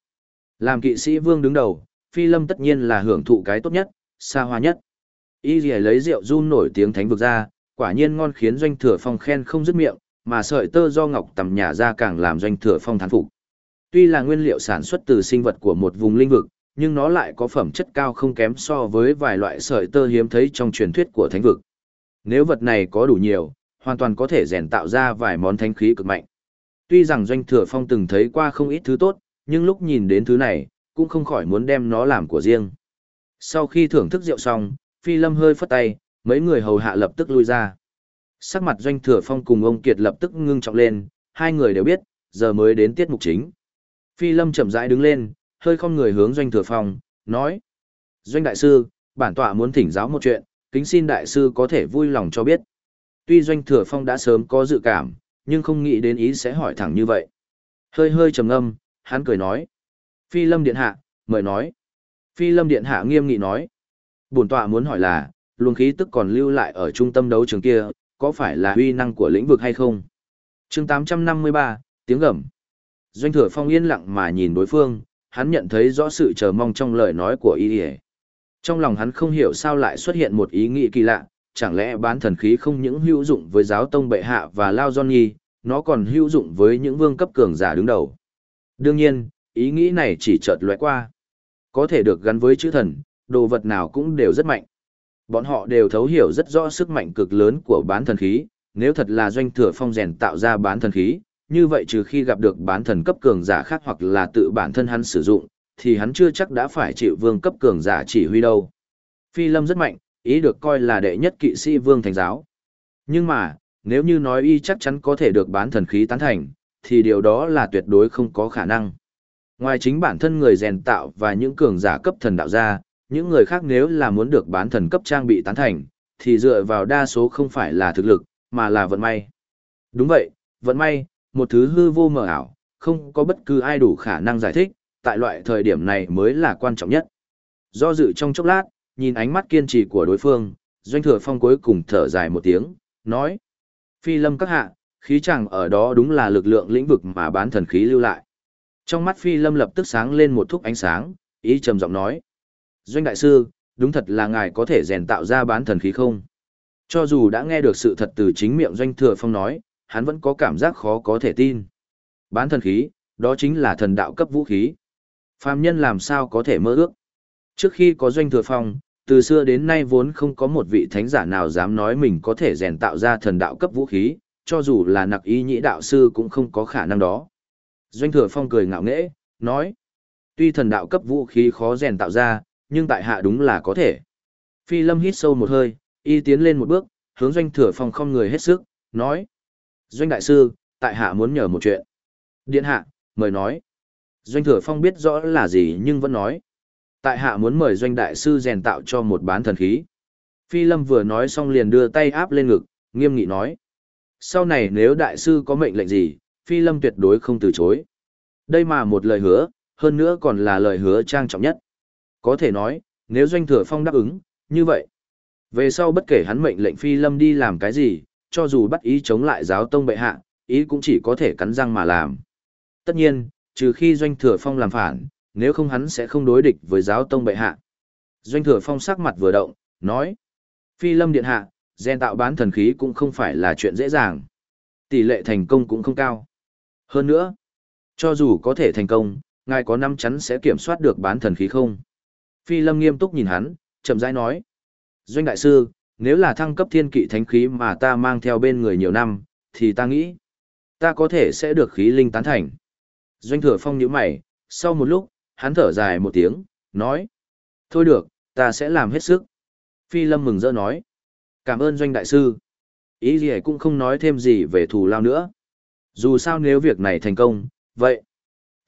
Làm kỵ sĩ vương đứng đầu, Phi Lâm tất nhiên là hưởng thụ cái tốt nhất, xa hoa nhất. Y Lì lấy rượu run nổi tiếng thánh vực ra, quả nhiên ngon khiến Doanh Thừa Phong khen không dứt miệng, mà sợi tơ do ngọc tầm nhà ra càng làm Doanh Thừa Phong thán phục. Tuy là nguyên liệu sản xuất từ sinh vật của một vùng linh vực, nhưng nó lại có phẩm chất cao không kém so với vài loại sợi tơ hiếm thấy trong truyền thuyết của thánh vực. Nếu vật này có đủ nhiều, hoàn toàn có thể rèn tạo ra vài món thánh khí cực mạnh. Tuy rằng Doanh Thừa Phong từng thấy qua không ít thứ tốt, nhưng lúc nhìn đến thứ này, cũng không khỏi muốn đem nó làm của riêng. Sau khi thưởng thức rượu xong, Phi Lâm hơi phất tay, mấy người hầu hạ lập tức lui ra. Sắc mặt Doanh Thừa Phong cùng ông Kiệt lập tức ngưng trọng lên, hai người đều biết, giờ mới đến tiết mục chính. Phi Lâm chậm rãi đứng lên, hơi không người hướng Doanh Thừa Phong, nói. Doanh Đại Sư, bản tọa muốn thỉnh giáo một chuyện, kính xin Đại Sư có thể vui lòng cho biết. Tuy Doanh Thừa Phong đã sớm có dự cảm, nhưng không nghĩ đến ý sẽ hỏi thẳng như vậy. Hơi hơi trầm ngâm, hắn cười nói. Phi Lâm Điện Hạ, mời nói. Phi Lâm Điện Hạ nghiêm nghị nói. Bổn tọa muốn hỏi là, luồng khí tức còn lưu lại ở trung tâm đấu trường kia, có phải là uy năng của lĩnh vực hay không? chương 853, tiếng gầm. Doanh thừa phong yên lặng mà nhìn đối phương, hắn nhận thấy rõ sự chờ mong trong lời nói của y Trong lòng hắn không hiểu sao lại xuất hiện một ý nghĩ kỳ lạ, chẳng lẽ bán thần khí không những hữu dụng với giáo tông bệ hạ và Lao Johnny, nó còn hữu dụng với những vương cấp cường giả đứng đầu. Đương nhiên, ý nghĩ này chỉ chợt lóe qua. Có thể được gắn với chữ thần, đồ vật nào cũng đều rất mạnh. Bọn họ đều thấu hiểu rất rõ sức mạnh cực lớn của bán thần khí, nếu thật là doanh thừa phong rèn tạo ra bán thần khí, như vậy trừ khi gặp được bán thần cấp cường giả khác hoặc là tự bản thân hắn sử dụng, thì hắn chưa chắc đã phải chịu vương cấp cường giả chỉ huy đâu. Phi lâm rất mạnh, ý được coi là đệ nhất kỵ sĩ vương thành giáo. Nhưng mà, nếu như nói y chắc chắn có thể được bán thần khí tán thành, thì điều đó là tuyệt đối không có khả năng. Ngoài chính bản thân người rèn tạo và những cường giả cấp thần đạo ra, những người khác nếu là muốn được bán thần cấp trang bị tán thành, thì dựa vào đa số không phải là thực lực, mà là vận may. Đúng vậy, vận may, một thứ hư vô mờ ảo, không có bất cứ ai đủ khả năng giải thích, tại loại thời điểm này mới là quan trọng nhất. Do dự trong chốc lát, nhìn ánh mắt kiên trì của đối phương, Doanh Thừa Phong cuối cùng thở dài một tiếng, nói. Phi lâm các hạ, khí chẳng ở đó đúng là lực lượng lĩnh vực mà bán thần khí lưu lại. Trong mắt Phi lâm lập tức sáng lên một thúc ánh sáng, ý trầm giọng nói. Doanh đại sư, đúng thật là ngài có thể rèn tạo ra bán thần khí không? Cho dù đã nghe được sự thật từ chính miệng Doanh Thừa Phong nói, hắn vẫn có cảm giác khó có thể tin. Bán thần khí, đó chính là thần đạo cấp vũ khí. Phàm nhân làm sao có thể mơ ước? Trước khi có Doanh Thừa Phong, từ xưa đến nay vốn không có một vị thánh giả nào dám nói mình có thể rèn tạo ra thần đạo cấp vũ khí, cho dù là nặc ý nhĩ đạo sư cũng không có khả năng đó. Doanh Thừa Phong cười ngạo nghễ, nói, tuy thần đạo cấp vũ khí khó rèn tạo ra, nhưng tại hạ đúng là có thể. Phi Lâm hít sâu một hơi, y tiến lên một bước, hướng Doanh Thừa Phong không người hết sức, nói. Doanh Đại Sư, tại hạ muốn nhờ một chuyện. Điện hạ, mời nói. Doanh Thừa Phong biết rõ là gì nhưng vẫn nói. Tại hạ muốn mời Doanh Đại Sư rèn tạo cho một bán thần khí. Phi Lâm vừa nói xong liền đưa tay áp lên ngực, nghiêm nghị nói. Sau này nếu Đại Sư có mệnh lệnh gì, Phi Lâm tuyệt đối không từ chối. Đây mà một lời hứa, hơn nữa còn là lời hứa trang trọng nhất. Có thể nói, nếu Doanh Thừa Phong đáp ứng, như vậy. Về sau bất kể hắn mệnh lệnh Phi Lâm đi làm cái gì, cho dù bắt ý chống lại giáo tông bệ hạ, ý cũng chỉ có thể cắn răng mà làm. Tất nhiên, trừ khi Doanh Thừa Phong làm phản, nếu không hắn sẽ không đối địch với giáo tông bệ hạ. Doanh Thừa Phong sắc mặt vừa động, nói. Phi Lâm Điện Hạ, gen tạo bán thần khí cũng không phải là chuyện dễ dàng. Tỷ lệ thành công cũng không cao. Hơn nữa, cho dù có thể thành công, ngài có năm chắn sẽ kiểm soát được bán thần khí không? Phi Lâm nghiêm túc nhìn hắn, chậm rãi nói. Doanh đại sư, nếu là thăng cấp thiên kỵ thánh khí mà ta mang theo bên người nhiều năm, thì ta nghĩ, ta có thể sẽ được khí linh tán thành. Doanh thừa phong nhíu mày, sau một lúc, hắn thở dài một tiếng, nói. Thôi được, ta sẽ làm hết sức. Phi Lâm mừng rỡ nói. Cảm ơn doanh đại sư. Ý gì cũng không nói thêm gì về thù lao nữa. Dù sao nếu việc này thành công, vậy.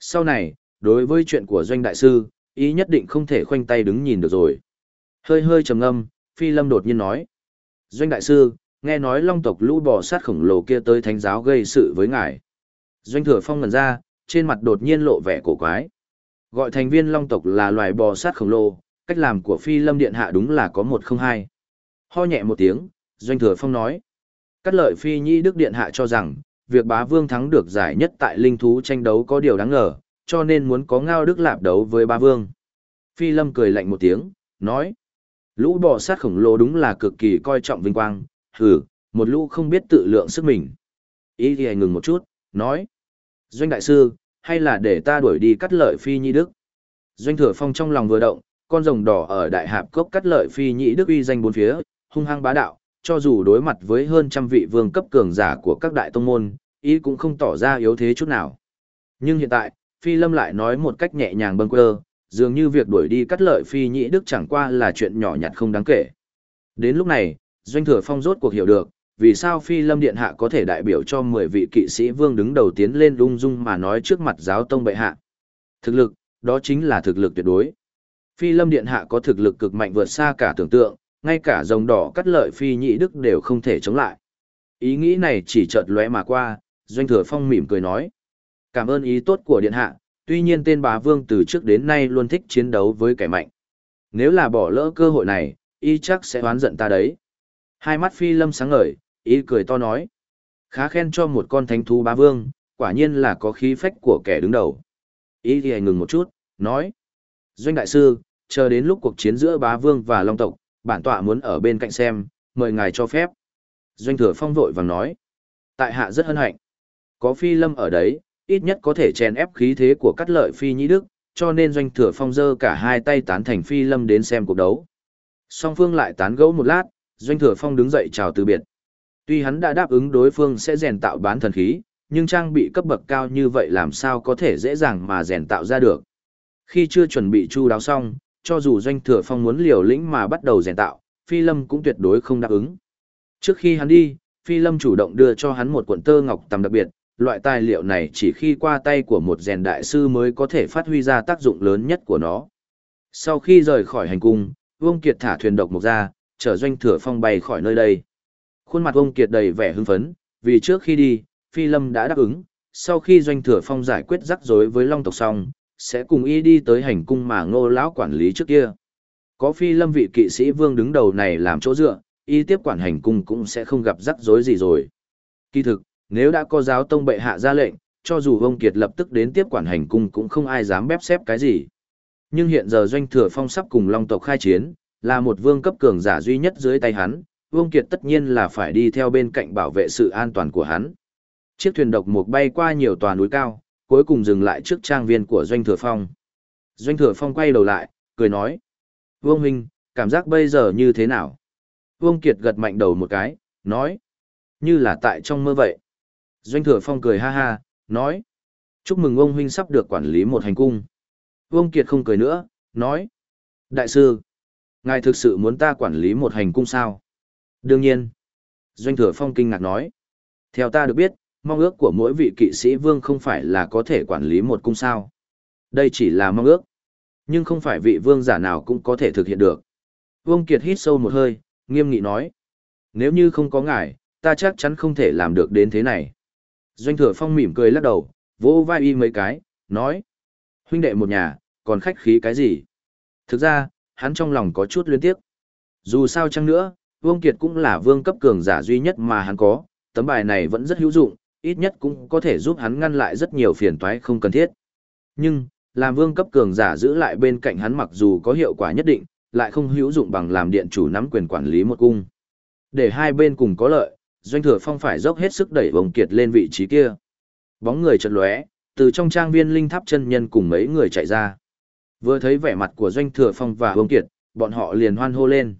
Sau này, đối với chuyện của doanh đại sư, ý nhất định không thể khoanh tay đứng nhìn được rồi. Hơi hơi trầm ngâm, Phi Lâm đột nhiên nói. Doanh đại sư, nghe nói long tộc lũ bò sát khổng lồ kia tới thánh giáo gây sự với ngài. Doanh thừa phong ngần ra, trên mặt đột nhiên lộ vẻ cổ quái. Gọi thành viên long tộc là loài bò sát khổng lồ, cách làm của Phi Lâm Điện Hạ đúng là có một không hai. Ho nhẹ một tiếng, Doanh thừa phong nói. Cắt lợi Phi Nhi Đức Điện Hạ cho rằng, việc bá vương thắng được giải nhất tại linh thú tranh đấu có điều đáng ngờ, cho nên muốn có ngao đức lạp đấu với bá vương. Phi Lâm cười lạnh một tiếng, nói. Lũ bò sát khổng lồ đúng là cực kỳ coi trọng vinh quang, hừ, một lũ không biết tự lượng sức mình. Ý thì ngừng một chút, nói. Doanh đại sư, hay là để ta đuổi đi cắt lợi phi nhị đức. Doanh thừa phong trong lòng vừa động, con rồng đỏ ở đại hạp cốc cắt lợi phi nhị đức uy danh bốn phía, hung hăng bá đạo, cho dù đối mặt với hơn trăm vị vương cấp cường giả của các đại tông môn, ý cũng không tỏ ra yếu thế chút nào. Nhưng hiện tại, Phi Lâm lại nói một cách nhẹ nhàng bâng quơ, dường như việc đuổi đi cắt lợi Phi Nhĩ Đức chẳng qua là chuyện nhỏ nhặt không đáng kể. Đến lúc này, Doanh Thừa Phong rốt cuộc hiểu được, vì sao Phi Lâm Điện Hạ có thể đại biểu cho 10 vị kỵ sĩ vương đứng đầu tiến lên lung dung mà nói trước mặt giáo tông bệ hạ. Thực lực, đó chính là thực lực tuyệt đối. Phi Lâm Điện Hạ có thực lực cực mạnh vượt xa cả tưởng tượng, ngay cả rồng đỏ cắt lợi Phi nhị Đức đều không thể chống lại. Ý nghĩ này chỉ chợt lóe mà qua, Doanh Thừa Phong mỉm cười nói. Cảm ơn ý tốt của Điện Hạ, tuy nhiên tên bá vương từ trước đến nay luôn thích chiến đấu với kẻ mạnh. Nếu là bỏ lỡ cơ hội này, y chắc sẽ oán giận ta đấy. Hai mắt phi lâm sáng ngời, Ý cười to nói. Khá khen cho một con thánh thú bá vương, quả nhiên là có khí phách của kẻ đứng đầu. Ý thì ngừng một chút, nói. Doanh đại sư, chờ đến lúc cuộc chiến giữa bá vương và long tộc, bản tọa muốn ở bên cạnh xem, mời ngài cho phép. Doanh thừa phong vội vàng nói. Tại hạ rất hân hạnh. Có phi lâm ở đấy, ít nhất có thể chèn ép khí thế của cắt lợi phi nhĩ đức, cho nên doanh thừa phong dơ cả hai tay tán thành phi lâm đến xem cuộc đấu. Song phương lại tán gẫu một lát, doanh thừa phong đứng dậy chào từ biệt. Tuy hắn đã đáp ứng đối phương sẽ rèn tạo bán thần khí, nhưng trang bị cấp bậc cao như vậy làm sao có thể dễ dàng mà rèn tạo ra được. Khi chưa chuẩn bị chu đáo xong, cho dù doanh thừa phong muốn liều lĩnh mà bắt đầu rèn tạo, Phi Lâm cũng tuyệt đối không đáp ứng. Trước khi hắn đi, Phi Lâm chủ động đưa cho hắn một cuộn tơ ngọc tầm đặc biệt, loại tài liệu này chỉ khi qua tay của một rèn đại sư mới có thể phát huy ra tác dụng lớn nhất của nó. Sau khi rời khỏi hành cung, Vương Kiệt thả thuyền độc mộc ra, chở doanh thừa phong bay khỏi nơi đây. Khuôn mặt ông Kiệt đầy vẻ hưng phấn, vì trước khi đi, Phi Lâm đã đáp ứng, sau khi doanh thừa phong giải quyết rắc rối với Long tộc xong, sẽ cùng y đi tới hành cung mà ngô lão quản lý trước kia. Có Phi Lâm vị kỵ sĩ vương đứng đầu này làm chỗ dựa, y tiếp quản hành cung cũng sẽ không gặp rắc rối gì rồi. Kỳ thực, nếu đã có giáo tông bệ hạ ra lệnh, cho dù ông Kiệt lập tức đến tiếp quản hành cung cũng không ai dám bép xếp cái gì. Nhưng hiện giờ doanh thừa phong sắp cùng long tộc khai chiến, là một vương cấp cường giả duy nhất dưới tay hắn, Vương Kiệt tất nhiên là phải đi theo bên cạnh bảo vệ sự an toàn của hắn. Chiếc thuyền độc mục bay qua nhiều tòa núi cao, cuối cùng dừng lại trước trang viên của Doanh Thừa Phong. Doanh Thừa Phong quay đầu lại, cười nói. Vương Huynh, cảm giác bây giờ như thế nào? Vương Kiệt gật mạnh đầu một cái, nói. Như là tại trong mơ vậy. Doanh Thừa Phong cười ha ha, nói. Chúc mừng ông Huynh sắp được quản lý một hành cung. Vương Kiệt không cười nữa, nói. Đại sư, ngài thực sự muốn ta quản lý một hành cung sao? Đương nhiên. Doanh Thừa Phong kinh ngạc nói. Theo ta được biết, mong ước của mỗi vị kỵ sĩ vương không phải là có thể quản lý một cung sao. Đây chỉ là mong ước. Nhưng không phải vị vương giả nào cũng có thể thực hiện được. Vương Kiệt hít sâu một hơi, nghiêm nghị nói. Nếu như không có ngài, ta chắc chắn không thể làm được đến thế này. Doanh thừa phong mỉm cười lắc đầu, vỗ vai y mấy cái, nói. Huynh đệ một nhà, còn khách khí cái gì? Thực ra, hắn trong lòng có chút luyến tiếc. Dù sao chăng nữa, Vương Kiệt cũng là vương cấp cường giả duy nhất mà hắn có, tấm bài này vẫn rất hữu dụng, ít nhất cũng có thể giúp hắn ngăn lại rất nhiều phiền toái không cần thiết. Nhưng, làm vương cấp cường giả giữ lại bên cạnh hắn mặc dù có hiệu quả nhất định, lại không hữu dụng bằng làm điện chủ nắm quyền quản lý một cung. Để hai bên cùng có lợi, Doanh Thừa Phong phải dốc hết sức đẩy Vương Kiệt lên vị trí kia. Bóng người chợt lóe, từ trong trang viên linh tháp chân nhân cùng mấy người chạy ra. Vừa thấy vẻ mặt của Doanh Thừa Phong và Vương Kiệt, bọn họ liền hoan hô lên.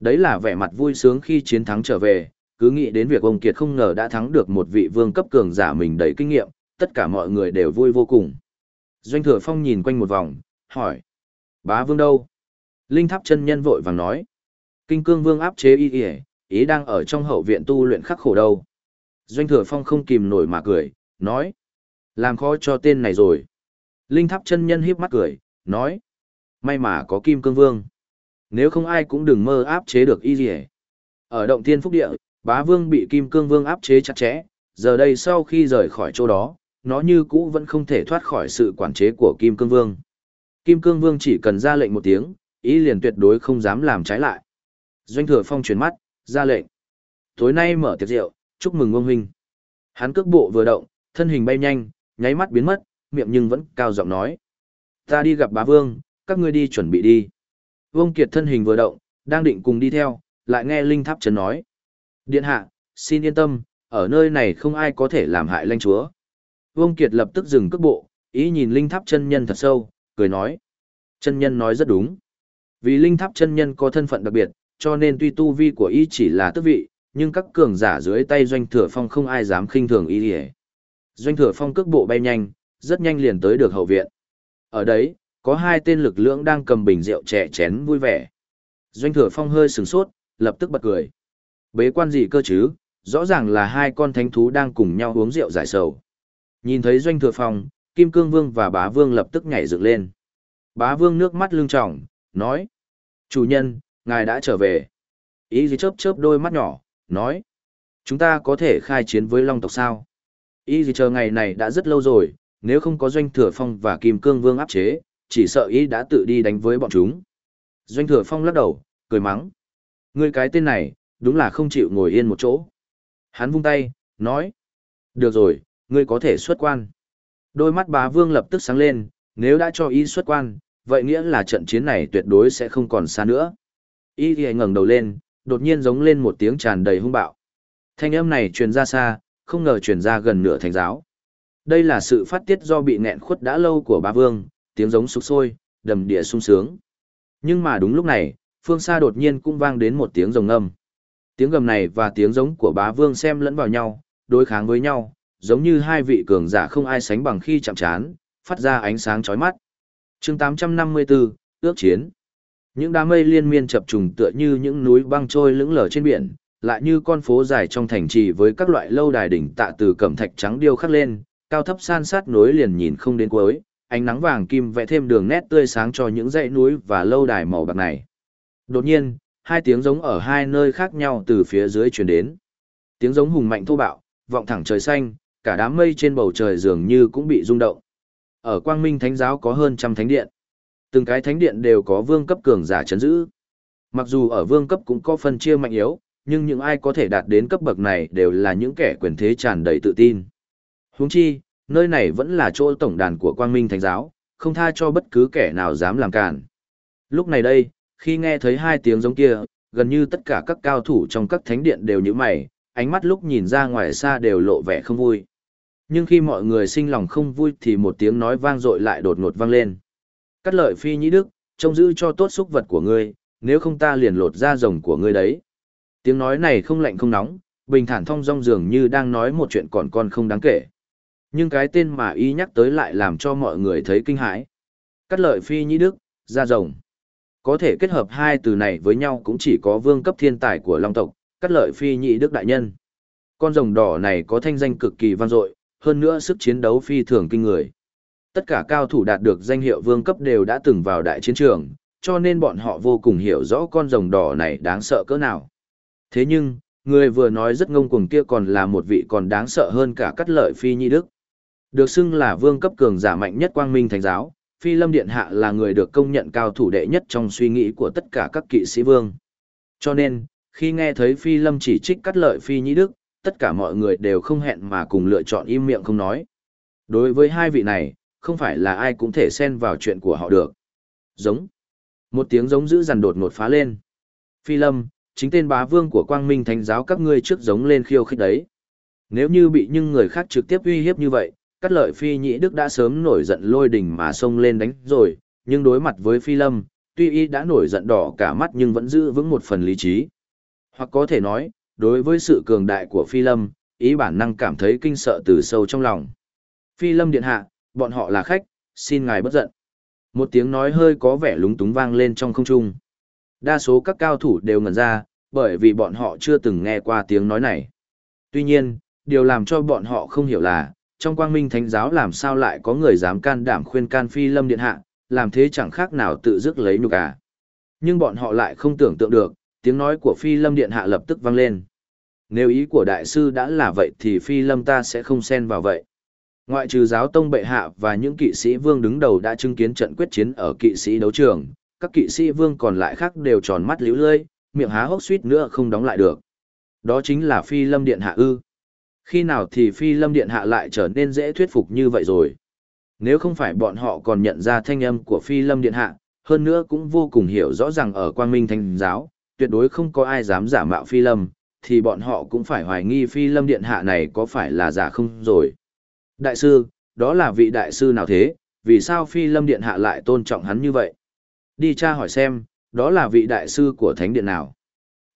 Đấy là vẻ mặt vui sướng khi chiến thắng trở về, cứ nghĩ đến việc ông Kiệt không ngờ đã thắng được một vị vương cấp cường giả mình đầy kinh nghiệm, tất cả mọi người đều vui vô cùng. Doanh Thừa Phong nhìn quanh một vòng, hỏi. Bá vương đâu? Linh tháp chân nhân vội vàng nói. Kinh cương vương áp chế y y, ý đang ở trong hậu viện tu luyện khắc khổ đâu. Doanh Thừa Phong không kìm nổi mà cười, nói. Làm khó cho tên này rồi. Linh tháp chân nhân híp mắt cười, nói. May mà có kim cương vương. Nếu không ai cũng đừng mơ áp chế được y gì Ở động thiên phúc địa, bá vương bị kim cương vương áp chế chặt chẽ, giờ đây sau khi rời khỏi chỗ đó, nó như cũ vẫn không thể thoát khỏi sự quản chế của kim cương vương. Kim cương vương chỉ cần ra lệnh một tiếng, ý liền tuyệt đối không dám làm trái lại. Doanh thừa phong chuyển mắt, ra lệnh. Tối nay mở tiệc rượu, chúc mừng ông huynh. Hắn cước bộ vừa động, thân hình bay nhanh, nháy mắt biến mất, miệng nhưng vẫn cao giọng nói. Ta đi gặp bá vương, các ngươi đi chuẩn bị đi. Vương Kiệt thân hình vừa động, đang định cùng đi theo, lại nghe Linh Tháp Trấn nói. Điện hạ, xin yên tâm, ở nơi này không ai có thể làm hại lãnh chúa. Vương Kiệt lập tức dừng cước bộ, ý nhìn Linh Tháp chân nhân thật sâu, cười nói. Chân nhân nói rất đúng. Vì Linh Tháp chân nhân có thân phận đặc biệt, cho nên tuy tu vi của y chỉ là tước vị, nhưng các cường giả dưới tay doanh thừa phong không ai dám khinh thường y hề. Doanh thừa phong cước bộ bay nhanh, rất nhanh liền tới được hậu viện. Ở đấy, có hai tên lực lượng đang cầm bình rượu trẻ chén vui vẻ. Doanh thừa phong hơi sừng sốt, lập tức bật cười. Bế quan gì cơ chứ, rõ ràng là hai con thánh thú đang cùng nhau uống rượu giải sầu. Nhìn thấy doanh thừa phong, Kim Cương Vương và Bá Vương lập tức nhảy dựng lên. Bá Vương nước mắt lưng tròng, nói. Chủ nhân, ngài đã trở về. Ý gì chớp chớp đôi mắt nhỏ, nói. Chúng ta có thể khai chiến với Long tộc sao? Ý gì chờ ngày này đã rất lâu rồi, nếu không có Doanh Thừa Phong và Kim Cương Vương áp chế, chỉ sợ ý đã tự đi đánh với bọn chúng. Doanh Thừa Phong lắc đầu, cười mắng. Ngươi cái tên này, đúng là không chịu ngồi yên một chỗ. Hắn vung tay, nói. Được rồi, ngươi có thể xuất quan. Đôi mắt bá vương lập tức sáng lên, nếu đã cho ý xuất quan, vậy nghĩa là trận chiến này tuyệt đối sẽ không còn xa nữa. Y thì ngẩng đầu lên, đột nhiên giống lên một tiếng tràn đầy hung bạo. Thanh âm này truyền ra xa, không ngờ truyền ra gần nửa thành giáo. Đây là sự phát tiết do bị nẹn khuất đã lâu của bá vương, tiếng giống sục sôi, đầm địa sung sướng. Nhưng mà đúng lúc này, phương xa đột nhiên cũng vang đến một tiếng rồng ngâm. Tiếng gầm này và tiếng giống của bá vương xem lẫn vào nhau, đối kháng với nhau, giống như hai vị cường giả không ai sánh bằng khi chạm trán, phát ra ánh sáng chói mắt. chương 854, ước chiến. Những đám mây liên miên chập trùng tựa như những núi băng trôi lững lờ trên biển, lại như con phố dài trong thành trì với các loại lâu đài đỉnh tạ từ cẩm thạch trắng điêu khắc lên, cao thấp san sát nối liền nhìn không đến cuối, ánh nắng vàng kim vẽ thêm đường nét tươi sáng cho những dãy núi và lâu đài màu bạc này. Đột nhiên, hai tiếng giống ở hai nơi khác nhau từ phía dưới truyền đến. Tiếng giống hùng mạnh thô bạo, vọng thẳng trời xanh, cả đám mây trên bầu trời dường như cũng bị rung động. Ở Quang Minh Thánh giáo có hơn trăm thánh điện. Từng cái thánh điện đều có vương cấp cường giả chấn giữ. Mặc dù ở vương cấp cũng có phân chia mạnh yếu, nhưng những ai có thể đạt đến cấp bậc này đều là những kẻ quyền thế tràn đầy tự tin. Huống chi, nơi này vẫn là chỗ tổng đàn của Quang Minh Thánh giáo, không tha cho bất cứ kẻ nào dám làm cản. Lúc này đây, khi nghe thấy hai tiếng giống kia, gần như tất cả các cao thủ trong các thánh điện đều như mày, ánh mắt lúc nhìn ra ngoài xa đều lộ vẻ không vui. Nhưng khi mọi người sinh lòng không vui thì một tiếng nói vang dội lại đột ngột vang lên. Cắt lợi phi nhĩ đức, trông giữ cho tốt xúc vật của ngươi, nếu không ta liền lột da rồng của ngươi đấy. Tiếng nói này không lạnh không nóng, bình thản thong dong dường như đang nói một chuyện còn con không đáng kể. Nhưng cái tên mà y nhắc tới lại làm cho mọi người thấy kinh hãi. Cắt lợi phi nhĩ đức, da rồng. Có thể kết hợp hai từ này với nhau cũng chỉ có vương cấp thiên tài của Long tộc, cắt lợi phi nhị đức đại nhân. Con rồng đỏ này có thanh danh cực kỳ vang dội, hơn nữa sức chiến đấu phi thường kinh người. Tất cả cao thủ đạt được danh hiệu vương cấp đều đã từng vào đại chiến trường, cho nên bọn họ vô cùng hiểu rõ con rồng đỏ này đáng sợ cỡ nào. Thế nhưng, người vừa nói rất ngông cuồng kia còn là một vị còn đáng sợ hơn cả cắt lợi phi nhi đức. Được xưng là vương cấp cường giả mạnh nhất quang minh thánh giáo, phi lâm điện hạ là người được công nhận cao thủ đệ nhất trong suy nghĩ của tất cả các kỵ sĩ vương. Cho nên, khi nghe thấy phi lâm chỉ trích cắt lợi phi nhĩ đức, tất cả mọi người đều không hẹn mà cùng lựa chọn im miệng không nói. Đối với hai vị này, không phải là ai cũng thể xen vào chuyện của họ được. Giống. Một tiếng giống dữ dằn đột ngột phá lên. Phi lâm, chính tên bá vương của quang minh thánh giáo các ngươi trước giống lên khiêu khích đấy. Nếu như bị những người khác trực tiếp uy hiếp như vậy, cắt lợi phi nhĩ đức đã sớm nổi giận lôi đỉnh mà xông lên đánh rồi, nhưng đối mặt với phi lâm, tuy y đã nổi giận đỏ cả mắt nhưng vẫn giữ vững một phần lý trí. Hoặc có thể nói, đối với sự cường đại của Phi Lâm, ý bản năng cảm thấy kinh sợ từ sâu trong lòng. Phi Lâm điện hạ, bọn họ là khách, xin ngài bất giận. Một tiếng nói hơi có vẻ lúng túng vang lên trong không trung. Đa số các cao thủ đều ngẩn ra, bởi vì bọn họ chưa từng nghe qua tiếng nói này. Tuy nhiên, điều làm cho bọn họ không hiểu là, trong quang minh thánh giáo làm sao lại có người dám can đảm khuyên can Phi Lâm điện hạ, làm thế chẳng khác nào tự dứt lấy nhục à. Nhưng bọn họ lại không tưởng tượng được, tiếng nói của Phi Lâm điện hạ lập tức vang lên. Nếu ý của đại sư đã là vậy thì Phi Lâm ta sẽ không xen vào vậy. Ngoại trừ giáo tông bệ hạ và những kỵ sĩ vương đứng đầu đã chứng kiến trận quyết chiến ở kỵ sĩ đấu trường, các kỵ sĩ vương còn lại khác đều tròn mắt liễu lơi, miệng há hốc suýt nữa không đóng lại được. Đó chính là Phi Lâm điện hạ ư. Khi nào thì Phi Lâm điện hạ lại trở nên dễ thuyết phục như vậy rồi. Nếu không phải bọn họ còn nhận ra thanh âm của Phi Lâm điện hạ, hơn nữa cũng vô cùng hiểu rõ rằng ở Quang Minh thanh giáo, tuyệt đối không có ai dám giả mạo Phi Lâm, thì bọn họ cũng phải hoài nghi Phi Lâm Điện Hạ này có phải là giả không rồi. Đại sư, đó là vị đại sư nào thế, vì sao Phi Lâm Điện Hạ lại tôn trọng hắn như vậy? Đi tra hỏi xem, đó là vị đại sư của Thánh Điện nào?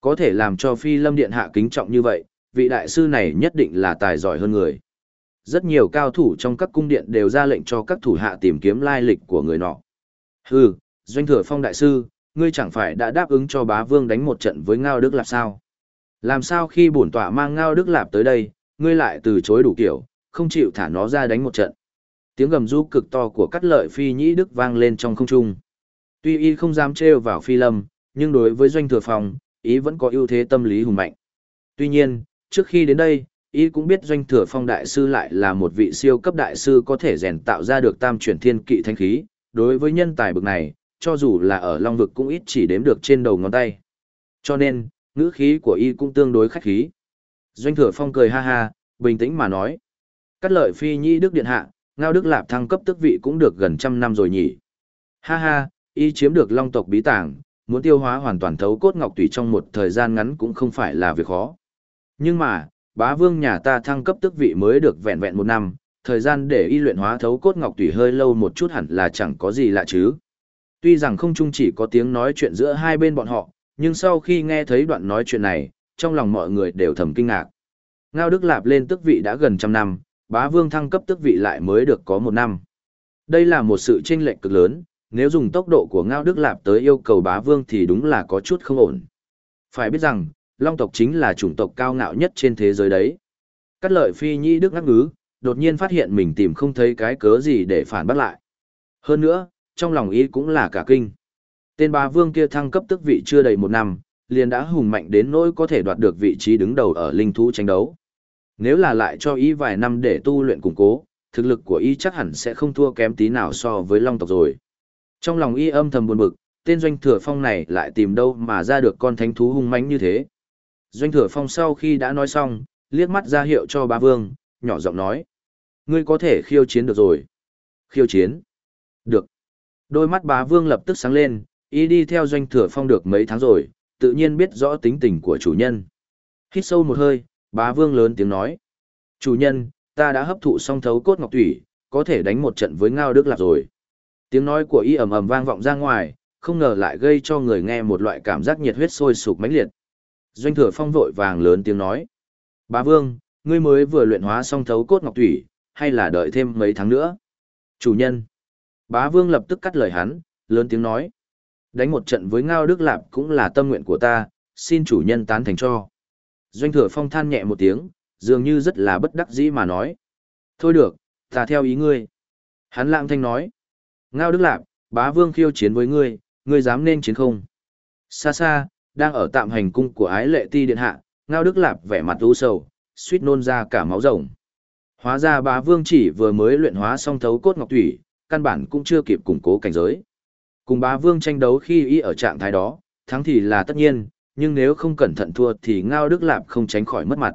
Có thể làm cho phi lâm điện hạ kính trọng như vậy, vị đại sư này nhất định là tài giỏi hơn người. Rất nhiều cao thủ trong các cung điện đều ra lệnh cho các thủ hạ tìm kiếm lai lịch của người nọ. Hừ, doanh thừa phong đại sư, ngươi chẳng phải đã đáp ứng cho bá vương đánh một trận với Ngao Đức Lạp sao? Làm sao khi bổn tọa mang Ngao Đức Lạp tới đây, ngươi lại từ chối đủ kiểu, không chịu thả nó ra đánh một trận? Tiếng gầm rú cực to của cắt lợi phi nhĩ đức vang lên trong không trung. Tuy y không dám trêu vào phi lâm, nhưng đối với doanh thừa phong, ý vẫn có ưu thế tâm lý hùng mạnh. Tuy nhiên, trước khi đến đây, y cũng biết doanh thừa phong đại sư lại là một vị siêu cấp đại sư có thể rèn tạo ra được tam chuyển thiên kỵ thanh khí. Đối với nhân tài bực này, cho dù là ở Long Vực cũng ít chỉ đếm được trên đầu ngón tay. Cho nên, ngữ khí của y cũng tương đối khách khí. Doanh thừa phong cười ha ha, bình tĩnh mà nói. Cắt lợi phi nhi đức điện hạ, ngao đức lạp thăng cấp tước vị cũng được gần trăm năm rồi nhỉ. Ha ha, y chiếm được long tộc bí tàng, muốn tiêu hóa hoàn toàn thấu cốt ngọc tùy trong một thời gian ngắn cũng không phải là việc khó. Nhưng mà, bá vương nhà ta thăng cấp tước vị mới được vẹn vẹn một năm, thời gian để y luyện hóa thấu cốt ngọc tùy hơi lâu một chút hẳn là chẳng có gì lạ chứ. Tuy rằng không chung chỉ có tiếng nói chuyện giữa hai bên bọn họ, nhưng sau khi nghe thấy đoạn nói chuyện này, trong lòng mọi người đều thầm kinh ngạc. Ngao Đức Lạp lên tước vị đã gần trăm năm, bá vương thăng cấp tước vị lại mới được có một năm. Đây là một sự chênh lệch cực lớn, nếu dùng tốc độ của Ngao Đức Lạp tới yêu cầu bá vương thì đúng là có chút không ổn. Phải biết rằng, Long tộc chính là chủng tộc cao ngạo nhất trên thế giới đấy. Cắt lợi phi nhi Đức ngắc ngứ, đột nhiên phát hiện mình tìm không thấy cái cớ gì để phản bác lại. Hơn nữa, trong lòng Y cũng là cả kinh. Tên bá vương kia thăng cấp tức vị chưa đầy một năm, liền đã hùng mạnh đến nỗi có thể đoạt được vị trí đứng đầu ở linh thú tranh đấu. Nếu là lại cho Y vài năm để tu luyện củng cố, thực lực của y chắc hẳn sẽ không thua kém tí nào so với long tộc rồi. Trong lòng y âm thầm buồn bực, tên doanh thừa phong này lại tìm đâu mà ra được con thánh thú hung mãnh như thế. Doanh thừa phong sau khi đã nói xong, liếc mắt ra hiệu cho bá vương, nhỏ giọng nói. Ngươi có thể khiêu chiến được rồi. Khiêu chiến. Được. Đôi mắt bá vương lập tức sáng lên, y đi theo doanh thừa phong được mấy tháng rồi, tự nhiên biết rõ tính tình của chủ nhân. Hít sâu một hơi, bá vương lớn tiếng nói. Chủ nhân, ta đã hấp thụ song thấu cốt ngọc thủy, có thể đánh một trận với Ngao Đức Lạc rồi. Tiếng nói của y ầm ầm vang vọng ra ngoài, không ngờ lại gây cho người nghe một loại cảm giác nhiệt huyết sôi sục mãnh liệt. Doanh thừa phong vội vàng lớn tiếng nói. Bá vương, ngươi mới vừa luyện hóa song thấu cốt ngọc thủy, hay là đợi thêm mấy tháng nữa? Chủ nhân. Bá vương lập tức cắt lời hắn, lớn tiếng nói. Đánh một trận với Ngao Đức Lạp cũng là tâm nguyện của ta, xin chủ nhân tán thành cho. Doanh thừa phong than nhẹ một tiếng, dường như rất là bất đắc dĩ mà nói. Thôi được, ta theo ý ngươi. Hắn lạng thanh nói. Ngao Đức Lạp, bá vương khiêu chiến với ngươi, ngươi dám nên chiến không? Xa xa, đang ở tạm hành cung của ái lệ ti điện hạ, Ngao Đức Lạp vẻ mặt u sầu, suýt nôn ra cả máu rồng. Hóa ra bá vương chỉ vừa mới luyện hóa xong thấu cốt ngọc thủy, căn bản cũng chưa kịp củng cố cảnh giới. Cùng bá vương tranh đấu khi y ở trạng thái đó, thắng thì là tất nhiên, nhưng nếu không cẩn thận thua thì Ngao Đức Lạp không tránh khỏi mất mặt.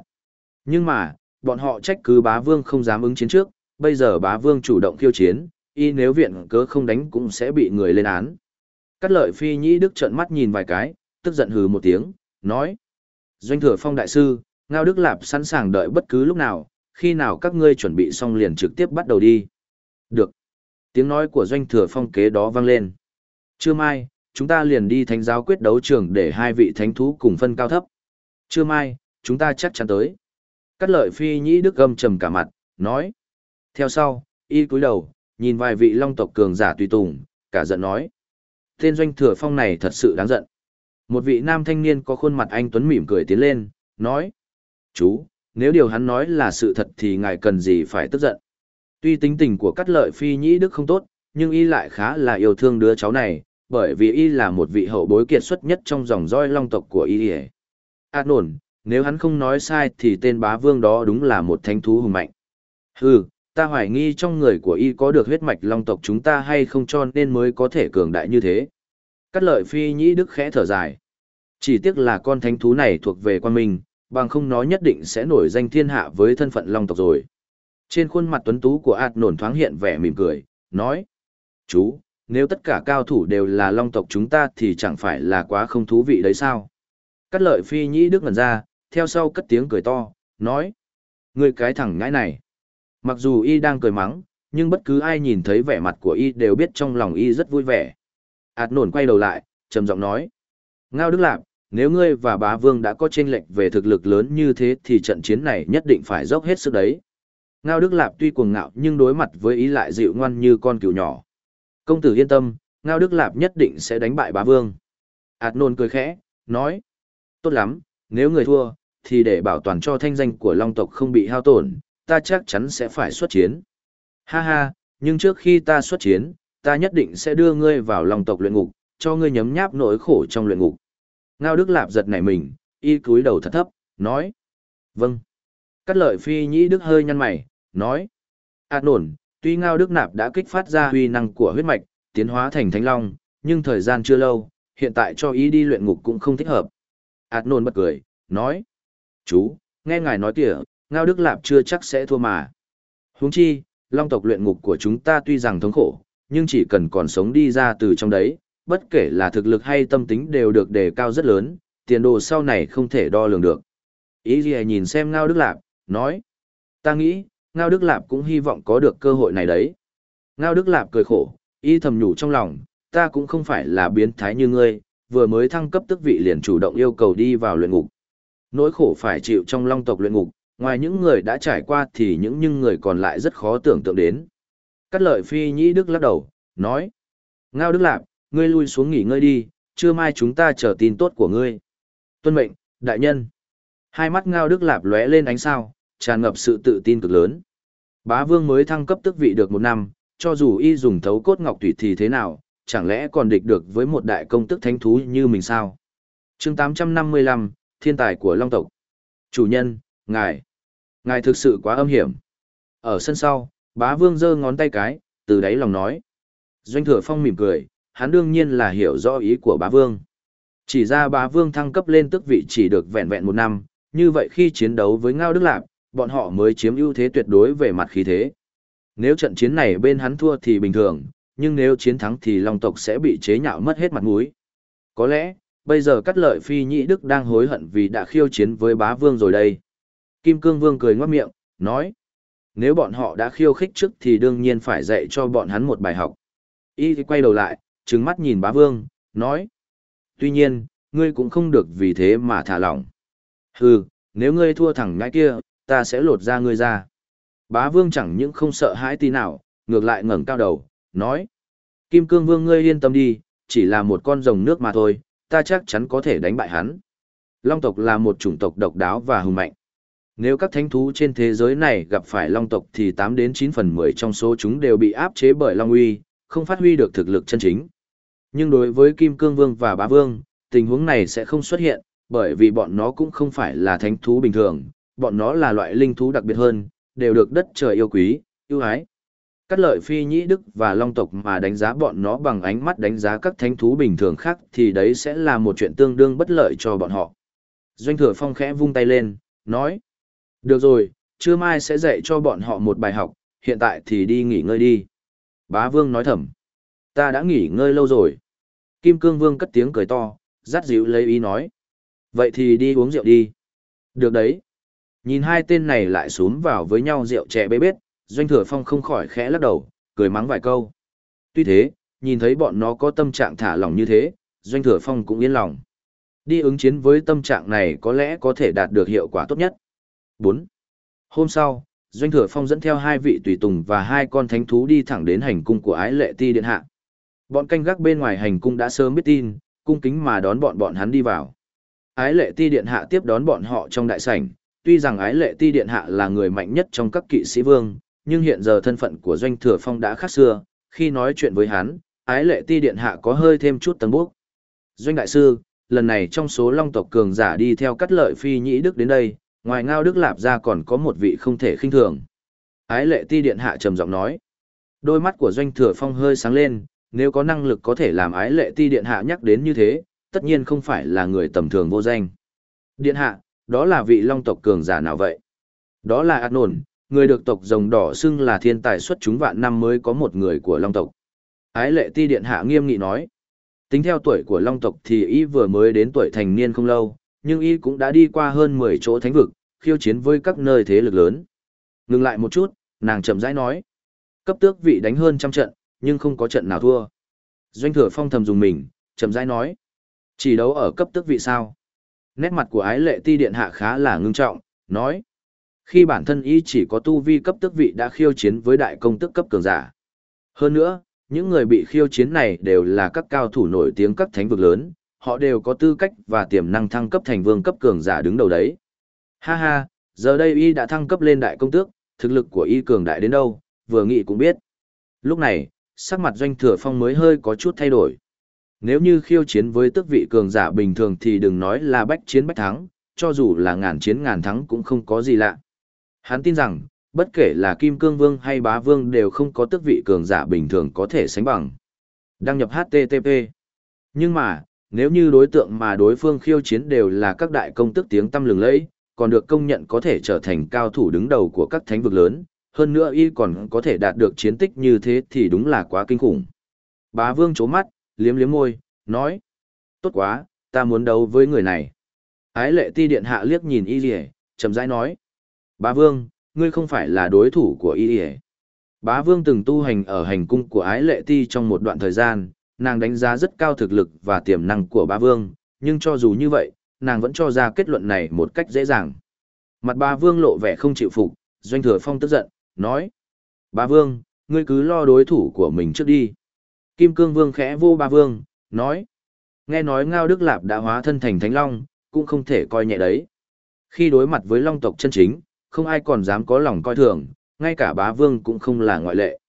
Nhưng mà, bọn họ trách cứ bá vương không dám ứng chiến trước, bây giờ bá vương chủ động khiêu chiến, y nếu viện cớ không đánh cũng sẽ bị người lên án. Cắt lợi phi nhĩ đức trợn mắt nhìn vài cái, tức giận hừ một tiếng, nói. Doanh thừa phong đại sư, Ngao Đức Lạp sẵn sàng đợi bất cứ lúc nào, khi nào các ngươi chuẩn bị xong liền trực tiếp bắt đầu đi. Được. Tiếng nói của doanh thừa phong kế đó vang lên. Trưa mai, chúng ta liền đi thánh giáo quyết đấu trường để hai vị thánh thú cùng phân cao thấp. Trưa mai, chúng ta chắc chắn tới. Cắt lợi phi nhĩ đức gâm trầm cả mặt, nói. Theo sau, y cúi đầu, nhìn vài vị long tộc cường giả tùy tùng, cả giận nói. Tên doanh thừa phong này thật sự đáng giận. Một vị nam thanh niên có khuôn mặt anh Tuấn mỉm cười tiến lên, nói. Chú, nếu điều hắn nói là sự thật thì ngài cần gì phải tức giận. Tuy tính tình của cắt lợi phi nhĩ đức không tốt, nhưng y lại khá là yêu thương đứa cháu này, bởi vì y là một vị hậu bối kiệt xuất nhất trong dòng roi long tộc của y. Át à, nổn, nếu hắn không nói sai thì tên bá vương đó đúng là một thánh thú hùng mạnh. Hừ, ta hoài nghi trong người của y có được huyết mạch long tộc chúng ta hay không cho nên mới có thể cường đại như thế. Cắt lợi phi nhĩ đức khẽ thở dài. Chỉ tiếc là con thánh thú này thuộc về quan minh, bằng không nó nhất định sẽ nổi danh thiên hạ với thân phận long tộc rồi. Trên khuôn mặt tuấn tú của ạt nổn thoáng hiện vẻ mỉm cười, nói. Chú, nếu tất cả cao thủ đều là long tộc chúng ta thì chẳng phải là quá không thú vị đấy sao? Cắt lợi phi nhĩ đức ngần ra, theo sau cất tiếng cười to, nói. Người cái thằng ngãi này. Mặc dù y đang cười mắng, nhưng bất cứ ai nhìn thấy vẻ mặt của y đều biết trong lòng y rất vui vẻ ạt nổn quay đầu lại, trầm giọng nói. Ngao Đức Lạp, nếu ngươi và bá vương đã có tranh lệch về thực lực lớn như thế thì trận chiến này nhất định phải dốc hết sức đấy. Ngao Đức Lạp tuy cuồng ngạo nhưng đối mặt với ý lại dịu ngoan như con cừu nhỏ. Công tử yên tâm, Ngao Đức Lạp nhất định sẽ đánh bại bá vương. ạt nôn cười khẽ, nói. Tốt lắm, nếu người thua, thì để bảo toàn cho thanh danh của Long tộc không bị hao tổn, ta chắc chắn sẽ phải xuất chiến. Ha ha, nhưng trước khi ta xuất chiến, ta nhất định sẽ đưa ngươi vào Long tộc luyện ngục, cho ngươi nhấm nháp nỗi khổ trong luyện ngục. Ngao Đức Lạp giật nảy mình, y cúi đầu thật thấp, nói. Vâng. Cắt lợi phi nhĩ Đức hơi nhăn mày, nói. Ảt nổn, tuy Ngao Đức Nạp đã kích phát ra huy năng của huyết mạch, tiến hóa thành thánh long, nhưng thời gian chưa lâu, hiện tại cho ý đi luyện ngục cũng không thích hợp. Ảt nổn bật cười, nói. Chú, nghe ngài nói tỉa, Ngao Đức Lạp chưa chắc sẽ thua mà. Huống chi, long tộc luyện ngục của chúng ta tuy rằng thống khổ, nhưng chỉ cần còn sống đi ra từ trong đấy, bất kể là thực lực hay tâm tính đều được đề cao rất lớn, tiền đồ sau này không thể đo lường được. Ý gì nhìn xem Ngao Đức Lạp, nói. Ta nghĩ, Ngao Đức Lạp cũng hy vọng có được cơ hội này đấy. Ngao Đức Lạp cười khổ, y thầm nhủ trong lòng, ta cũng không phải là biến thái như ngươi, vừa mới thăng cấp tức vị liền chủ động yêu cầu đi vào luyện ngục. Nỗi khổ phải chịu trong long tộc luyện ngục, ngoài những người đã trải qua thì những những người còn lại rất khó tưởng tượng đến. Cắt lợi phi nhĩ Đức lắc đầu, nói. Ngao Đức Lạp, ngươi lui xuống nghỉ ngơi đi, trưa mai chúng ta chờ tin tốt của ngươi. Tuân mệnh, đại nhân. Hai mắt Ngao Đức Lạp lóe lên ánh sao, tràn ngập sự tự tin cực lớn. Bá vương mới thăng cấp tức vị được một năm, cho dù y dùng thấu cốt ngọc thủy thì thế nào, chẳng lẽ còn địch được với một đại công tức thánh thú như mình sao? chương 855, thiên tài của Long tộc. Chủ nhân, ngài. Ngài thực sự quá âm hiểm. Ở sân sau, bá vương giơ ngón tay cái, từ đáy lòng nói. Doanh thừa phong mỉm cười, hắn đương nhiên là hiểu rõ ý của bá vương. Chỉ ra bá vương thăng cấp lên tức vị chỉ được vẹn vẹn một năm, như vậy khi chiến đấu với Ngao Đức Lạp, bọn họ mới chiếm ưu thế tuyệt đối về mặt khí thế. Nếu trận chiến này bên hắn thua thì bình thường, nhưng nếu chiến thắng thì Long tộc sẽ bị chế nhạo mất hết mặt mũi. Có lẽ, bây giờ cắt lợi phi nhị đức đang hối hận vì đã khiêu chiến với bá vương rồi đây. Kim Cương Vương cười ngoác miệng, nói. Nếu bọn họ đã khiêu khích trước thì đương nhiên phải dạy cho bọn hắn một bài học. Y quay đầu lại, trừng mắt nhìn bá vương, nói. Tuy nhiên, ngươi cũng không được vì thế mà thả lỏng. Hừ, nếu ngươi thua thẳng ngay kia, ta sẽ lột ra ngươi ra. Bá vương chẳng những không sợ hãi tí nào, ngược lại ngẩng cao đầu, nói. Kim cương vương ngươi yên tâm đi, chỉ là một con rồng nước mà thôi, ta chắc chắn có thể đánh bại hắn. Long tộc là một chủng tộc độc đáo và hùng mạnh. Nếu các thánh thú trên thế giới này gặp phải long tộc thì 8 đến 9 phần 10 trong số chúng đều bị áp chế bởi long uy, không phát huy được thực lực chân chính. Nhưng đối với Kim Cương Vương và Bá Vương, tình huống này sẽ không xuất hiện, bởi vì bọn nó cũng không phải là thánh thú bình thường, bọn nó là loại linh thú đặc biệt hơn, đều được đất trời yêu quý, yêu ái. Cắt lợi phi nhĩ đức và long tộc mà đánh giá bọn nó bằng ánh mắt đánh giá các thánh thú bình thường khác thì đấy sẽ là một chuyện tương đương bất lợi cho bọn họ. Doanh thừa phong khẽ vung tay lên, nói. Được rồi, trưa mai sẽ dạy cho bọn họ một bài học, hiện tại thì đi nghỉ ngơi đi. Bá vương nói thầm. Ta đã nghỉ ngơi lâu rồi. Kim cương vương cất tiếng cười to, dắt dịu lấy ý nói. Vậy thì đi uống rượu đi. Được đấy. Nhìn hai tên này lại xuống vào với nhau rượu trẻ bê bết, doanh thừa phong không khỏi khẽ lắc đầu, cười mắng vài câu. Tuy thế, nhìn thấy bọn nó có tâm trạng thả lỏng như thế, doanh thừa phong cũng yên lòng. Đi ứng chiến với tâm trạng này có lẽ có thể đạt được hiệu quả tốt nhất. 4. Hôm sau, Doanh Thừa Phong dẫn theo hai vị tùy tùng và hai con thánh thú đi thẳng đến hành cung của Ái Lệ Ti Điện Hạ. Bọn canh gác bên ngoài hành cung đã sớm biết tin, cung kính mà đón bọn bọn hắn đi vào. Ái Lệ Ti Điện Hạ tiếp đón bọn họ trong đại sảnh, tuy rằng Ái Lệ Ti Điện Hạ là người mạnh nhất trong các kỵ sĩ vương, nhưng hiện giờ thân phận của Doanh Thừa Phong đã khác xưa, khi nói chuyện với hắn, Ái Lệ Ti Điện Hạ có hơi thêm chút tầng bước. Doanh Đại Sư, lần này trong số long tộc cường giả đi theo cắt lợi phi nhĩ đức đến đây, ngoài ngao đức lạp ra còn có một vị không thể khinh thường. Ái lệ ti điện hạ trầm giọng nói. Đôi mắt của doanh thừa phong hơi sáng lên, nếu có năng lực có thể làm ái lệ ti điện hạ nhắc đến như thế, tất nhiên không phải là người tầm thường vô danh. Điện hạ, đó là vị long tộc cường giả nào vậy? Đó là Át Nổn, người được tộc rồng đỏ xưng là thiên tài xuất chúng vạn năm mới có một người của long tộc. Ái lệ ti điện hạ nghiêm nghị nói. Tính theo tuổi của long tộc thì y vừa mới đến tuổi thành niên không lâu, nhưng y cũng đã đi qua hơn 10 chỗ thánh vực, khiêu chiến với các nơi thế lực lớn. Ngừng lại một chút, nàng chậm rãi nói. Cấp tước vị đánh hơn trăm trận, nhưng không có trận nào thua. Doanh thừa phong thầm dùng mình, chậm rãi nói. Chỉ đấu ở cấp tước vị sao? Nét mặt của ái lệ ti điện hạ khá là ngưng trọng, nói. Khi bản thân y chỉ có tu vi cấp tước vị đã khiêu chiến với đại công tước cấp cường giả. Hơn nữa, những người bị khiêu chiến này đều là các cao thủ nổi tiếng các thánh vực lớn, họ đều có tư cách và tiềm năng thăng cấp thành vương cấp cường giả đứng đầu đấy. Ha ha, giờ đây y đã thăng cấp lên đại công tước, thực lực của y cường đại đến đâu, vừa nghĩ cũng biết. Lúc này, sắc mặt doanh thừa phong mới hơi có chút thay đổi. Nếu như khiêu chiến với tước vị cường giả bình thường thì đừng nói là bách chiến bách thắng, cho dù là ngàn chiến ngàn thắng cũng không có gì lạ. Hắn tin rằng, bất kể là Kim Cương Vương hay Bá Vương đều không có tước vị cường giả bình thường có thể sánh bằng. Đăng nhập HTTP. Nhưng mà, nếu như đối tượng mà đối phương khiêu chiến đều là các đại công tức tiếng tăm lừng lẫy, còn được công nhận có thể trở thành cao thủ đứng đầu của các thánh vực lớn, hơn nữa y còn có thể đạt được chiến tích như thế thì đúng là quá kinh khủng. Bá Vương chố mắt, liếm liếm môi, nói. Tốt quá, ta muốn đấu với người này. Ái lệ ti điện hạ liếc nhìn y rỉ, chậm rãi nói. Bá Vương, ngươi không phải là đối thủ của y rỉ. Bá Vương từng tu hành ở hành cung của ái lệ ti trong một đoạn thời gian, nàng đánh giá rất cao thực lực và tiềm năng của bá Vương, nhưng cho dù như vậy, nàng vẫn cho ra kết luận này một cách dễ dàng. Mặt bá Vương lộ vẻ không chịu phục, doanh thừa phong tức giận, nói. Bá Vương, ngươi cứ lo đối thủ của mình trước đi. Kim Cương Vương khẽ vô bá Vương, nói. Nghe nói Ngao Đức Lạp đã hóa thân thành Thánh Long, cũng không thể coi nhẹ đấy. Khi đối mặt với Long tộc chân chính, không ai còn dám có lòng coi thường, ngay cả bá Vương cũng không là ngoại lệ.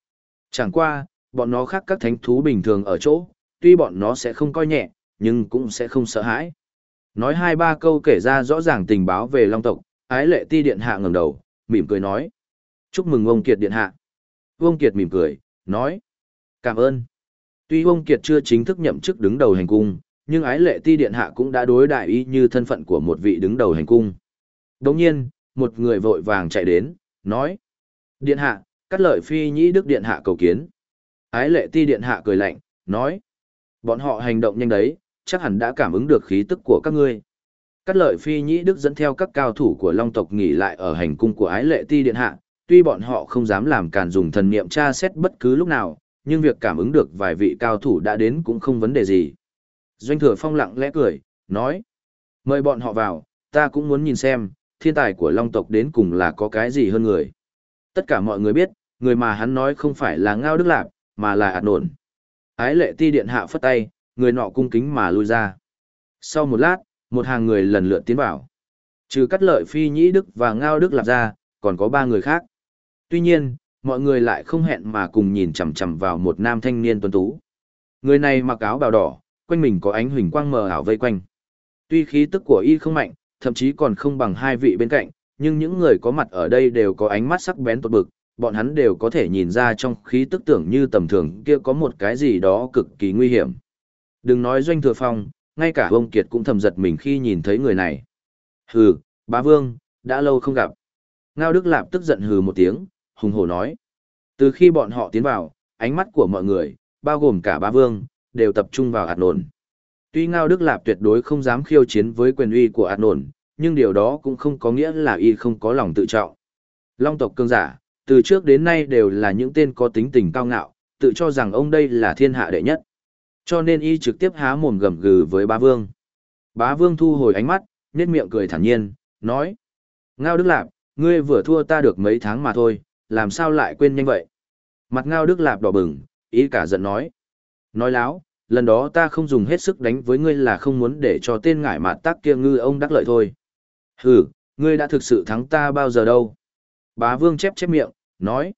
Chẳng qua, bọn nó khác các thánh thú bình thường ở chỗ, tuy bọn nó sẽ không coi nhẹ, nhưng cũng sẽ không sợ hãi. Nói hai ba câu kể ra rõ ràng tình báo về Long tộc, ái lệ ti điện hạ ngẩng đầu, mỉm cười nói. Chúc mừng ông Kiệt điện hạ. Ông Kiệt mỉm cười, nói. Cảm ơn. Tuy ông Kiệt chưa chính thức nhậm chức đứng đầu hành cung, nhưng ái lệ ti điện hạ cũng đã đối đại y như thân phận của một vị đứng đầu hành cung. Đồng nhiên, một người vội vàng chạy đến, nói. Điện hạ, cắt lợi phi nhĩ đức điện hạ cầu kiến. Ái lệ ti điện hạ cười lạnh, nói. Bọn họ hành động nhanh đấy, chắc hẳn đã cảm ứng được khí tức của các ngươi. Cắt lợi phi nhĩ đức dẫn theo các cao thủ của long tộc nghỉ lại ở hành cung của ái lệ ti điện hạ, tuy bọn họ không dám làm càn dùng thần niệm tra xét bất cứ lúc nào, nhưng việc cảm ứng được vài vị cao thủ đã đến cũng không vấn đề gì. Doanh thừa phong lặng lẽ cười, nói. Mời bọn họ vào, ta cũng muốn nhìn xem, thiên tài của long tộc đến cùng là có cái gì hơn người. Tất cả mọi người biết, người mà hắn nói không phải là Ngao Đức Lạp, mà là ạt nổn. Ái lệ ti điện hạ phất tay, người nọ cung kính mà lui ra. Sau một lát, một hàng người lần lượt tiến vào. Trừ cắt lợi phi nhĩ đức và ngao đức lạp ra, còn có ba người khác. Tuy nhiên, mọi người lại không hẹn mà cùng nhìn chằm chằm vào một nam thanh niên tuấn tú. Người này mặc áo bào đỏ, quanh mình có ánh huỳnh quang mờ ảo vây quanh. Tuy khí tức của y không mạnh, thậm chí còn không bằng hai vị bên cạnh, nhưng những người có mặt ở đây đều có ánh mắt sắc bén tột bực, bọn hắn đều có thể nhìn ra trong khí tức tưởng như tầm thường kia có một cái gì đó cực kỳ nguy hiểm. Đừng nói doanh thừa phong, ngay cả ông Kiệt cũng thầm giật mình khi nhìn thấy người này. Hừ, bá vương, đã lâu không gặp. Ngao Đức Lạp tức giận hừ một tiếng, hùng hổ nói. Từ khi bọn họ tiến vào, ánh mắt của mọi người, bao gồm cả bá vương, đều tập trung vào ạt nổn. Tuy Ngao Đức Lạp tuyệt đối không dám khiêu chiến với quyền uy của ạt nổn, nhưng điều đó cũng không có nghĩa là y không có lòng tự trọng. Long tộc cương giả, từ trước đến nay đều là những tên có tính tình cao ngạo, tự cho rằng ông đây là thiên hạ đệ nhất. Cho nên y trực tiếp há mồm gầm gừ với bá vương. Bá vương thu hồi ánh mắt, nét miệng cười thản nhiên, nói. Ngao Đức Lạp, ngươi vừa thua ta được mấy tháng mà thôi, làm sao lại quên nhanh vậy? Mặt Ngao Đức Lạp đỏ bừng, ý cả giận nói. Nói láo, lần đó ta không dùng hết sức đánh với ngươi là không muốn để cho tên ngải mạt tác kia ngư ông đắc lợi thôi. Hừ, ngươi đã thực sự thắng ta bao giờ đâu? Bá Vương chép chép miệng, nói.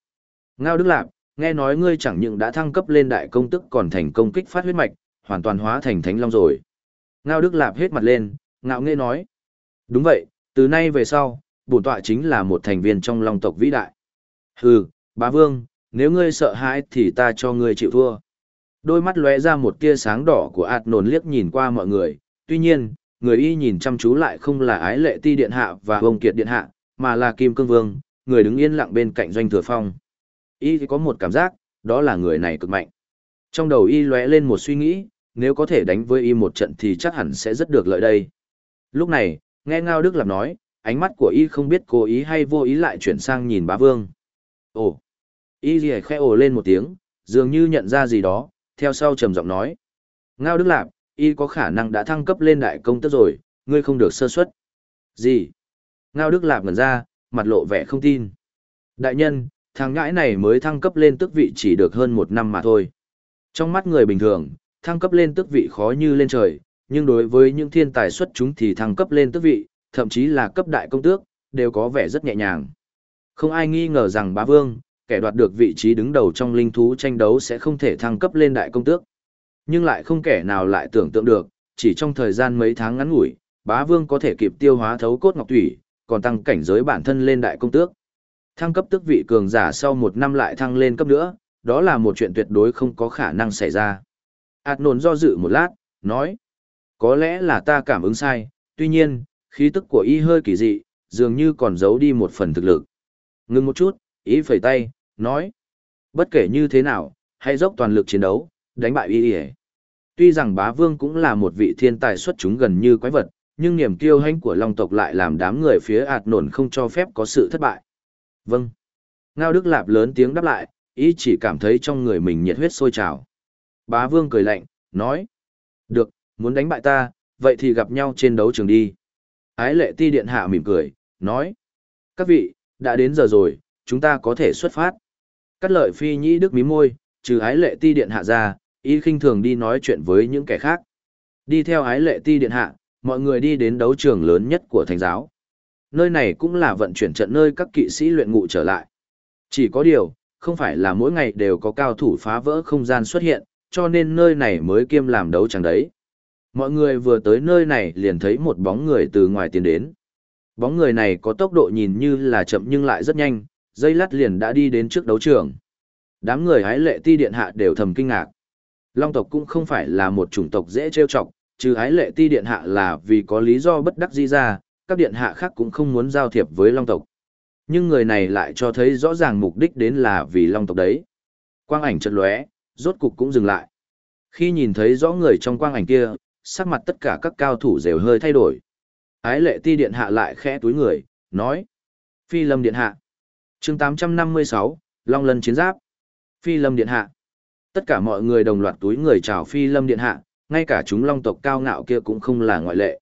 Ngao Đức Lạp, nghe nói ngươi chẳng những đã thăng cấp lên đại công tức còn thành công kích phát huyết mạch, hoàn toàn hóa thành thánh long rồi. Ngao Đức Lạp hết mặt lên, ngạo nghễ nói. Đúng vậy, từ nay về sau, bổn tọa chính là một thành viên trong long tộc vĩ đại. Hừ, bá vương, nếu ngươi sợ hãi thì ta cho ngươi chịu thua. Đôi mắt lóe ra một tia sáng đỏ của ạt nồn liếc nhìn qua mọi người, tuy nhiên, người y nhìn chăm chú lại không là ái lệ ti điện hạ và vông kiệt điện hạ, mà là kim cương vương, người đứng yên lặng bên cạnh doanh thừa phong. Y thì có một cảm giác, đó là người này cực mạnh. Trong đầu y lóe lên một suy nghĩ, nếu có thể đánh với y một trận thì chắc hẳn sẽ rất được lợi đây. Lúc này, nghe Ngao Đức Lạp nói, ánh mắt của y không biết cố ý hay vô ý lại chuyển sang nhìn bá vương. Ồ! Y gì khẽ ồ lên một tiếng, dường như nhận ra gì đó, theo sau trầm giọng nói. Ngao Đức Lạp, y có khả năng đã thăng cấp lên đại công tước rồi, ngươi không được sơ suất. Gì? Ngao Đức Lạp ngẩn ra, mặt lộ vẻ không tin. Đại nhân, thằng ngãi này mới thăng cấp lên tước vị chỉ được hơn một năm mà thôi. Trong mắt người bình thường, thăng cấp lên tước vị khó như lên trời, nhưng đối với những thiên tài xuất chúng thì thăng cấp lên tước vị, thậm chí là cấp đại công tước, đều có vẻ rất nhẹ nhàng. Không ai nghi ngờ rằng bá vương, kẻ đoạt được vị trí đứng đầu trong linh thú tranh đấu sẽ không thể thăng cấp lên đại công tước. Nhưng lại không kẻ nào lại tưởng tượng được, chỉ trong thời gian mấy tháng ngắn ngủi, bá vương có thể kịp tiêu hóa thấu cốt ngọc thủy, còn tăng cảnh giới bản thân lên đại công tước. Thăng cấp tước vị cường giả sau một năm lại thăng lên cấp nữa, đó là một chuyện tuyệt đối không có khả năng xảy ra. Ảt nồn do dự một lát, nói. Có lẽ là ta cảm ứng sai, tuy nhiên, khí tức của y hơi kỳ dị, dường như còn giấu đi một phần thực lực. Ngưng một chút, y phẩy tay, nói. Bất kể như thế nào, hãy dốc toàn lực chiến đấu, đánh bại y y Tuy rằng bá vương cũng là một vị thiên tài xuất chúng gần như quái vật, nhưng niềm kiêu hãnh của long tộc lại làm đám người phía ạt nổn không cho phép có sự thất bại. Vâng. Ngao Đức Lạp lớn tiếng đáp lại, ý chỉ cảm thấy trong người mình nhiệt huyết sôi trào. Bá vương cười lạnh, nói. Được, muốn đánh bại ta, vậy thì gặp nhau trên đấu trường đi. Ái lệ ti điện hạ mỉm cười, nói. Các vị, đã đến giờ rồi, chúng ta có thể xuất phát. Cắt lợi phi nhĩ đức mí môi, trừ ái lệ ti điện hạ ra, y khinh thường đi nói chuyện với những kẻ khác. Đi theo ái lệ ti điện hạ, mọi người đi đến đấu trường lớn nhất của thánh giáo. Nơi này cũng là vận chuyển trận nơi các kỵ sĩ luyện ngụ trở lại. Chỉ có điều, không phải là mỗi ngày đều có cao thủ phá vỡ không gian xuất hiện, cho nên nơi này mới kiêm làm đấu chẳng đấy. Mọi người vừa tới nơi này liền thấy một bóng người từ ngoài tiến đến. Bóng người này có tốc độ nhìn như là chậm nhưng lại rất nhanh, dây lát liền đã đi đến trước đấu trường. Đám người hái lệ ti điện hạ đều thầm kinh ngạc. Long tộc cũng không phải là một chủng tộc dễ trêu chọc, trừ Ái lệ ti điện hạ là vì có lý do bất đắc dĩ ra, các điện hạ khác cũng không muốn giao thiệp với long tộc. Nhưng người này lại cho thấy rõ ràng mục đích đến là vì long tộc đấy. Quang ảnh chợt lóe, rốt cục cũng dừng lại. Khi nhìn thấy rõ người trong quang ảnh kia, sắc mặt tất cả các cao thủ đều hơi thay đổi. Ái lệ ti điện hạ lại khẽ túi người, nói. Phi lâm điện hạ. chương 856, Long lân chiến giáp. Phi lâm điện hạ. Tất cả mọi người đồng loạt túi người chào phi lâm điện hạ, ngay cả chúng long tộc cao ngạo kia cũng không là ngoại lệ.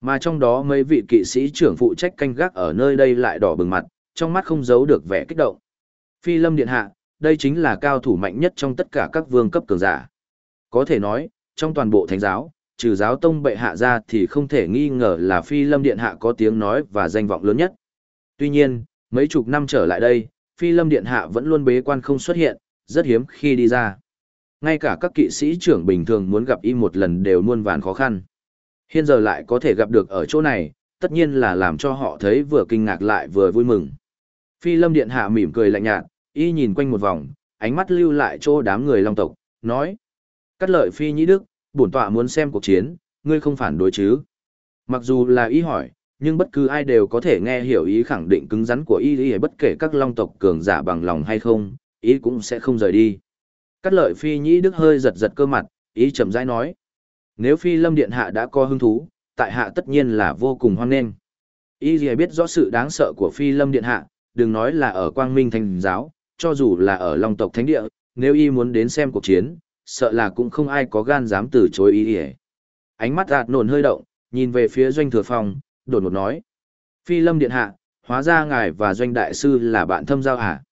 Mà trong đó mấy vị kỵ sĩ trưởng phụ trách canh gác ở nơi đây lại đỏ bừng mặt, trong mắt không giấu được vẻ kích động. Phi lâm điện hạ, đây chính là cao thủ mạnh nhất trong tất cả các vương cấp cường giả. Có thể nói, trong toàn bộ thánh giáo, trừ giáo tông bệ hạ ra thì không thể nghi ngờ là phi lâm điện hạ có tiếng nói và danh vọng lớn nhất. Tuy nhiên, mấy chục năm trở lại đây, phi lâm điện hạ vẫn luôn bế quan không xuất hiện, rất hiếm khi đi ra. Ngay cả các kỵ sĩ trưởng bình thường muốn gặp y một lần đều muôn vàn khó khăn. Hiện giờ lại có thể gặp được ở chỗ này, tất nhiên là làm cho họ thấy vừa kinh ngạc lại vừa vui mừng. Phi lâm điện hạ mỉm cười lạnh nhạt, y nhìn quanh một vòng, ánh mắt lưu lại chỗ đám người long tộc, nói. Cắt lợi phi nhĩ đức, bổn tọa muốn xem cuộc chiến, ngươi không phản đối chứ. Mặc dù là Y hỏi, nhưng bất cứ ai đều có thể nghe hiểu ý khẳng định cứng rắn của y ý bất kể các long tộc cường giả bằng lòng hay không, ý cũng sẽ không rời đi. Cắt lợi phi nhĩ đức hơi giật giật cơ mặt, ý chậm rãi nói. Nếu phi lâm điện hạ đã có hứng thú, tại hạ tất nhiên là vô cùng hoan nghênh. Ý gì biết rõ sự đáng sợ của phi lâm điện hạ, đừng nói là ở quang minh thành giáo, cho dù là ở long tộc thánh địa, nếu y muốn đến xem cuộc chiến, sợ là cũng không ai có gan dám từ chối ý ỉa ánh mắt ạt nổn hơi động nhìn về phía doanh thừa phòng đột ngột nói phi lâm điện hạ hóa ra ngài và doanh đại sư là bạn thâm giao hả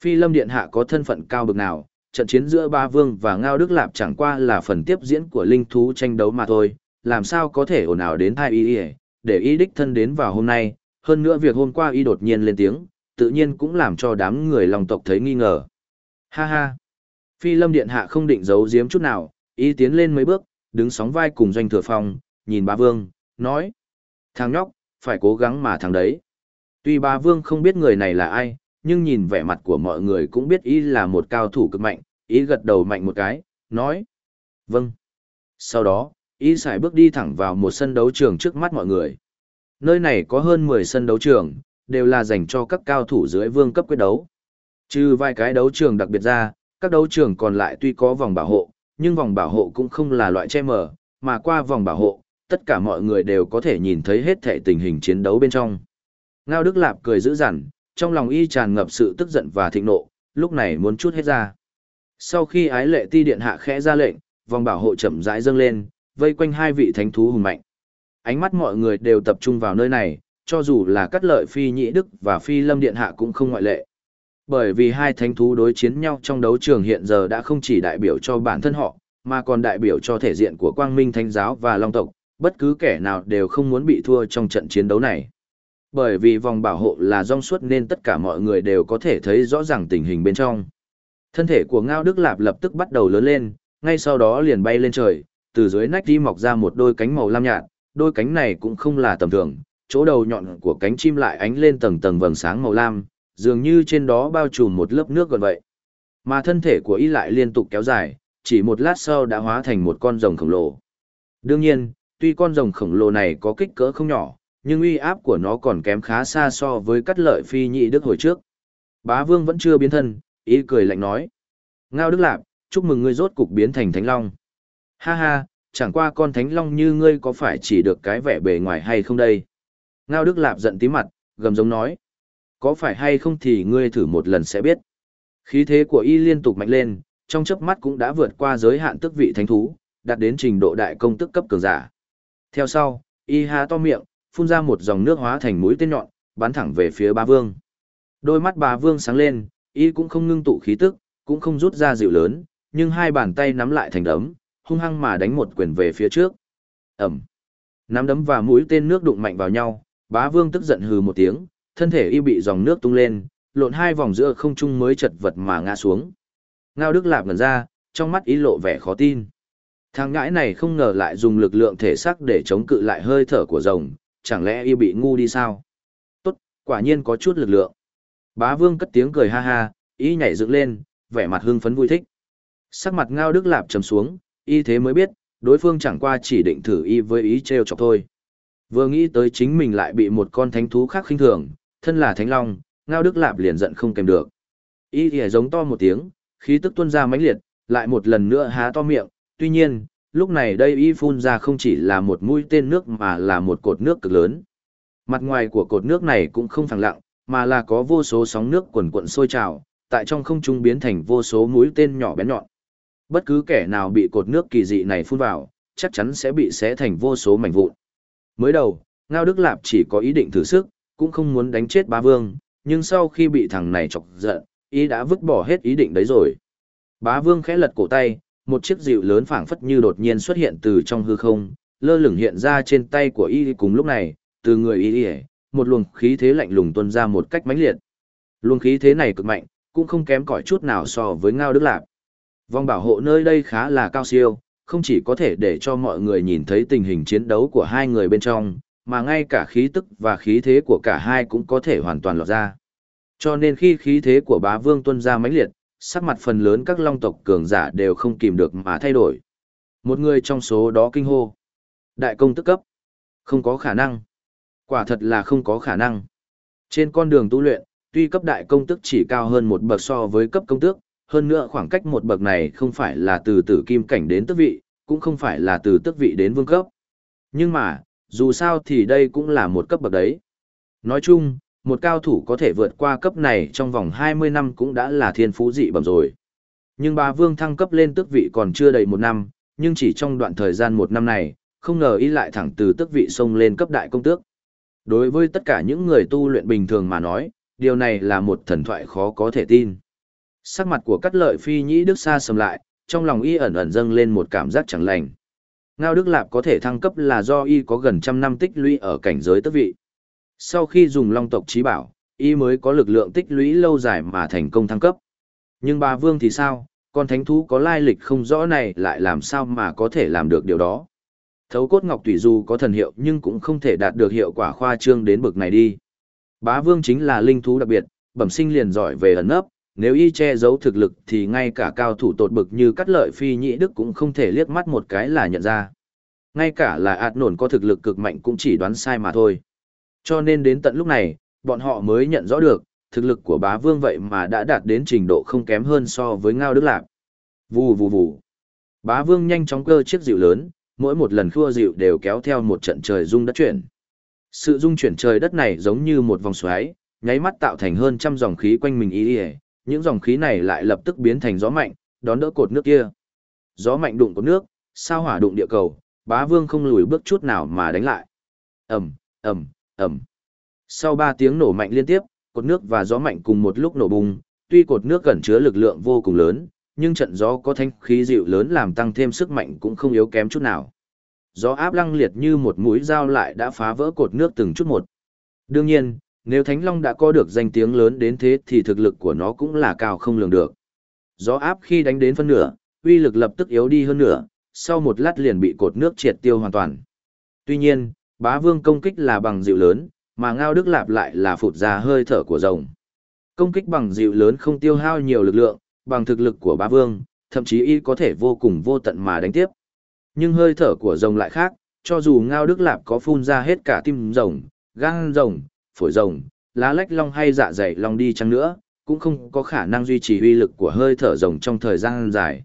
phi lâm điện hạ có thân phận cao bực nào trận chiến giữa ba vương và ngao đức lạp chẳng qua là phần tiếp diễn của linh thú tranh đấu mà thôi làm sao có thể ồn ào đến thai y ỉa để y đích thân đến vào hôm nay hơn nữa việc hôm qua y đột nhiên lên tiếng tự nhiên cũng làm cho đám người lòng tộc thấy nghi ngờ ha ha Phi lâm điện hạ không định giấu giếm chút nào, Y tiến lên mấy bước, đứng sóng vai cùng doanh thừa phong, nhìn ba vương, nói. Thằng nhóc, phải cố gắng mà thằng đấy. Tuy ba vương không biết người này là ai, nhưng nhìn vẻ mặt của mọi người cũng biết ý là một cao thủ cực mạnh, ý gật đầu mạnh một cái, nói. Vâng. Sau đó, ý xài bước đi thẳng vào một sân đấu trường trước mắt mọi người. Nơi này có hơn 10 sân đấu trường, đều là dành cho các cao thủ dưới vương cấp quyết đấu. Trừ vài cái đấu trường đặc biệt ra, các đấu trường còn lại tuy có vòng bảo hộ, nhưng vòng bảo hộ cũng không là loại che mờ, mà qua vòng bảo hộ, tất cả mọi người đều có thể nhìn thấy hết thể tình hình chiến đấu bên trong. Ngao Đức Lạp cười dữ dằn, trong lòng y tràn ngập sự tức giận và thịnh nộ, lúc này muốn chút hết ra. Sau khi ái lệ ti điện hạ khẽ ra lệnh, vòng bảo hộ chậm rãi dâng lên, vây quanh hai vị thánh thú hùng mạnh. Ánh mắt mọi người đều tập trung vào nơi này, cho dù là cắt lợi phi nhị đức và phi lâm điện hạ cũng không ngoại lệ. Bởi vì hai thánh thú đối chiến nhau trong đấu trường hiện giờ đã không chỉ đại biểu cho bản thân họ, mà còn đại biểu cho thể diện của quang minh thánh giáo và long tộc, bất cứ kẻ nào đều không muốn bị thua trong trận chiến đấu này. Bởi vì vòng bảo hộ là rong suốt nên tất cả mọi người đều có thể thấy rõ ràng tình hình bên trong. Thân thể của Ngao Đức Lạp lập tức bắt đầu lớn lên, ngay sau đó liền bay lên trời, từ dưới nách đi mọc ra một đôi cánh màu lam nhạt, đôi cánh này cũng không là tầm thường, chỗ đầu nhọn của cánh chim lại ánh lên tầng tầng vầng sáng màu lam, dường như trên đó bao trùm một lớp nước gần vậy. Mà thân thể của y lại liên tục kéo dài, chỉ một lát sau đã hóa thành một con rồng khổng lồ. Đương nhiên, tuy con rồng khổng lồ này có kích cỡ không nhỏ, nhưng uy áp của nó còn kém khá xa so với cắt lợi phi nhị đức hồi trước. Bá vương vẫn chưa biến thân, ý cười lạnh nói. Ngao Đức Lạp, chúc mừng ngươi rốt cục biến thành thánh long. Ha ha, chẳng qua con thánh long như ngươi có phải chỉ được cái vẻ bề ngoài hay không đây? Ngao Đức Lạp giận tí mặt, gầm giống nói. Có phải hay không thì ngươi thử một lần sẽ biết. Khí thế của y liên tục mạnh lên, trong chớp mắt cũng đã vượt qua giới hạn tức vị thánh thú, đạt đến trình độ đại công tức cấp cường giả. Theo sau, y há to miệng, phun ra một dòng nước hóa thành mũi tên nhọn, bắn thẳng về phía Bá vương. Đôi mắt Bá vương sáng lên, y cũng không ngưng tụ khí tức, cũng không rút ra dịu lớn, nhưng hai bàn tay nắm lại thành đấm, hung hăng mà đánh một quyền về phía trước. Ẩm. Nắm đấm và mũi tên nước đụng mạnh vào nhau, bá vương tức giận hừ một tiếng, thân thể y bị dòng nước tung lên, lộn hai vòng giữa không trung mới chật vật mà ngã xuống. Ngao Đức Lạp ngẩn ra, trong mắt ý lộ vẻ khó tin. Thằng ngãi này không ngờ lại dùng lực lượng thể xác để chống cự lại hơi thở của rồng, chẳng lẽ y bị ngu đi sao? Tốt, quả nhiên có chút lực lượng. Bá vương cất tiếng cười ha ha, y nhảy dựng lên, vẻ mặt hưng phấn vui thích. Sắc mặt ngao đức lạp trầm xuống, y thế mới biết, đối phương chẳng qua chỉ định thử y với ý treo chọc thôi. Vừa nghĩ tới chính mình lại bị một con thánh thú khác khinh thường, thân là thánh long, ngao đức lạp liền giận không kèm được. Y thì giống to một tiếng, khí tức tuôn ra mãnh liệt, lại một lần nữa há to miệng, tuy nhiên, lúc này đây y phun ra không chỉ là một mũi tên nước mà là một cột nước cực lớn. Mặt ngoài của cột nước này cũng không phẳng lặng, mà là có vô số sóng nước quần cuộn sôi trào, tại trong không trung biến thành vô số mũi tên nhỏ bé nhọn. Bất cứ kẻ nào bị cột nước kỳ dị này phun vào, chắc chắn sẽ bị xé thành vô số mảnh vụn. Mới đầu, Ngao Đức Lạp chỉ có ý định thử sức, cũng không muốn đánh chết bá vương, nhưng sau khi bị thằng này chọc giận, ý đã vứt bỏ hết ý định đấy rồi. Bá vương khẽ lật cổ tay, một chiếc dịu lớn phảng phất như đột nhiên xuất hiện từ trong hư không, lơ lửng hiện ra trên tay của y cùng lúc này, từ người y y, một luồng khí thế lạnh lùng tuôn ra một cách mãnh liệt. Luồng khí thế này cực mạnh, cũng không kém cỏi chút nào so với Ngao Đức Lạp. Vòng bảo hộ nơi đây khá là cao siêu, không chỉ có thể để cho mọi người nhìn thấy tình hình chiến đấu của hai người bên trong, mà ngay cả khí tức và khí thế của cả hai cũng có thể hoàn toàn lọt ra. Cho nên khi khí thế của bá vương tuân ra mãnh liệt, sắc mặt phần lớn các long tộc cường giả đều không kìm được mà thay đổi. Một người trong số đó kinh hô. Đại công tức cấp. Không có khả năng. Quả thật là không có khả năng. Trên con đường tu luyện, tuy cấp đại công tức chỉ cao hơn một bậc so với cấp công tước, hơn nữa khoảng cách một bậc này không phải là từ tử kim cảnh đến tước vị, cũng không phải là từ tước vị đến vương cấp. Nhưng mà, dù sao thì đây cũng là một cấp bậc đấy. Nói chung, một cao thủ có thể vượt qua cấp này trong vòng 20 năm cũng đã là thiên phú dị bẩm rồi. Nhưng bà Vương thăng cấp lên tước vị còn chưa đầy một năm, nhưng chỉ trong đoạn thời gian một năm này, không ngờ y lại thẳng từ tước vị xông lên cấp đại công tước. Đối với tất cả những người tu luyện bình thường mà nói, điều này là một thần thoại khó có thể tin. Sắc mặt của cắt lợi phi nhĩ đức xa sầm lại, trong lòng y ẩn ẩn dâng lên một cảm giác chẳng lành. Ngao Đức Lạp có thể thăng cấp là do y có gần trăm năm tích lũy ở cảnh giới tước vị. Sau khi dùng long tộc trí bảo, y mới có lực lượng tích lũy lâu dài mà thành công thăng cấp. Nhưng bà Vương thì sao, con thánh thú có lai lịch không rõ này lại làm sao mà có thể làm được điều đó. Thấu cốt ngọc tùy dù có thần hiệu nhưng cũng không thể đạt được hiệu quả khoa trương đến bực này đi. Bá Vương chính là linh thú đặc biệt, bẩm sinh liền giỏi về ẩn nấp, nếu y che giấu thực lực thì ngay cả cao thủ tột bực như cắt lợi phi nhị đức cũng không thể liếc mắt một cái là nhận ra. Ngay cả là ạt nổn có thực lực cực mạnh cũng chỉ đoán sai mà thôi. Cho nên đến tận lúc này, bọn họ mới nhận rõ được, thực lực của bá vương vậy mà đã đạt đến trình độ không kém hơn so với ngao đức lạc. Vù vù vù. Bá vương nhanh chóng cơ chiếc dịu lớn, mỗi một lần khua dịu đều kéo theo một trận trời rung đất chuyển. Sự rung chuyển trời đất này giống như một vòng xoáy, nháy mắt tạo thành hơn trăm dòng khí quanh mình ý ỉa những dòng khí này lại lập tức biến thành gió mạnh đón đỡ cột nước kia gió mạnh đụng cột nước sao hỏa đụng địa cầu bá vương không lùi bước chút nào mà đánh lại Ầm, ầm, ẩm. Sau ba tiếng nổ mạnh liên tiếp, cột nước và gió mạnh cùng một lúc nổ bùng, tuy cột nước gần chứa lực lượng vô cùng lớn, nhưng trận gió có thanh khí dịu lớn làm tăng thêm sức mạnh cũng không yếu kém chút nào. Gió áp lăng liệt như một mũi dao lại đã phá vỡ cột nước từng chút một. Đương nhiên, nếu Thánh Long đã có được danh tiếng lớn đến thế thì thực lực của nó cũng là cao không lường được. Gió áp khi đánh đến phân nửa, uy lực lập tức yếu đi hơn nửa, sau một lát liền bị cột nước triệt tiêu hoàn toàn. Tuy nhiên, bá vương công kích là bằng dịu lớn, mà ngao đức lạp lại là phụt ra hơi thở của rồng. Công kích bằng dịu lớn không tiêu hao nhiều lực lượng, bằng thực lực của bá vương, thậm chí y có thể vô cùng vô tận mà đánh tiếp. Nhưng hơi thở của rồng lại khác, cho dù ngao đức lạp có phun ra hết cả tim rồng, gan rồng, phổi rồng, lá lách long hay dạ dày long đi chăng nữa, cũng không có khả năng duy trì uy lực của hơi thở rồng trong thời gian dài.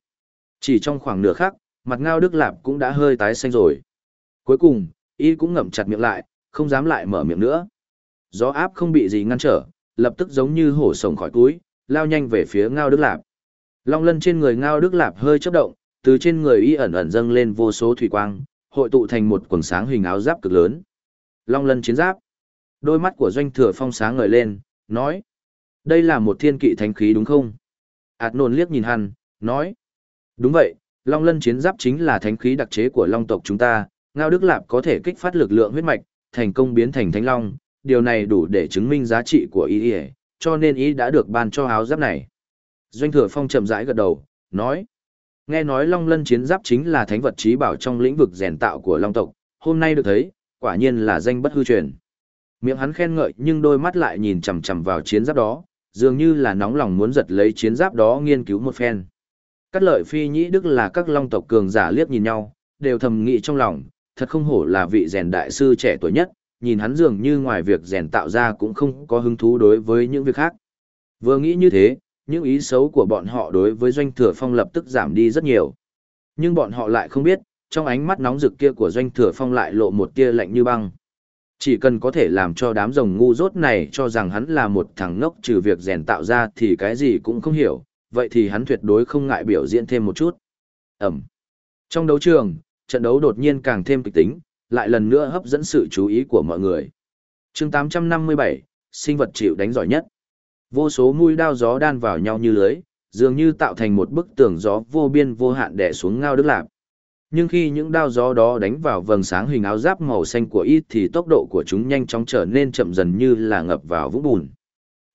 Chỉ trong khoảng nửa khắc, mặt ngao đức lạp cũng đã hơi tái xanh rồi. Cuối cùng, y cũng ngậm chặt miệng lại, không dám lại mở miệng nữa. Gió áp không bị gì ngăn trở, lập tức giống như hổ sổng khỏi túi, lao nhanh về phía ngao đức lạp. Long lân trên người ngao đức lạp hơi chớp động, từ trên người y ẩn ẩn dâng lên vô số thủy quang, hội tụ thành một quần sáng hình áo giáp cực lớn. Long lân chiến giáp. Đôi mắt của doanh thừa phong sáng ngời lên, nói. Đây là một thiên kỵ thánh khí đúng không? Ảt nôn liếc nhìn hắn, nói. Đúng vậy, Long lân chiến giáp chính là thánh khí đặc chế của Long tộc chúng ta, Ngao Đức Lạp có thể kích phát lực lượng huyết mạch, thành công biến thành thánh long, điều này đủ để chứng minh giá trị của ý, ý cho nên ý đã được ban cho áo giáp này. Doanh thừa phong chậm rãi gật đầu, nói. Nghe nói long lân chiến giáp chính là thánh vật trí bảo trong lĩnh vực rèn tạo của long tộc, hôm nay được thấy, quả nhiên là danh bất hư truyền. Miệng hắn khen ngợi nhưng đôi mắt lại nhìn chằm chằm vào chiến giáp đó, dường như là nóng lòng muốn giật lấy chiến giáp đó nghiên cứu một phen. Cắt lợi phi nhĩ đức là các long tộc cường giả liếc nhìn nhau, đều thầm nghĩ trong lòng, thật không hổ là vị rèn đại sư trẻ tuổi nhất, nhìn hắn dường như ngoài việc rèn tạo ra cũng không có hứng thú đối với những việc khác. Vừa nghĩ như thế, những ý xấu của bọn họ đối với doanh thừa phong lập tức giảm đi rất nhiều. Nhưng bọn họ lại không biết, trong ánh mắt nóng rực kia của doanh thừa phong lại lộ một tia lạnh như băng. Chỉ cần có thể làm cho đám rồng ngu dốt này cho rằng hắn là một thằng ngốc trừ việc rèn tạo ra thì cái gì cũng không hiểu, vậy thì hắn tuyệt đối không ngại biểu diễn thêm một chút. Ẩm. Trong đấu trường, trận đấu đột nhiên càng thêm kịch tính, lại lần nữa hấp dẫn sự chú ý của mọi người. chương 857, sinh vật chịu đánh giỏi nhất. Vô số mũi đao gió đan vào nhau như lưới, dường như tạo thành một bức tường gió vô biên vô hạn đè xuống ngao đức lạp. Nhưng khi những đao gió đó đánh vào vầng sáng hình áo giáp màu xanh của ít, thì tốc độ của chúng nhanh chóng trở nên chậm dần như là ngập vào vũng bùn.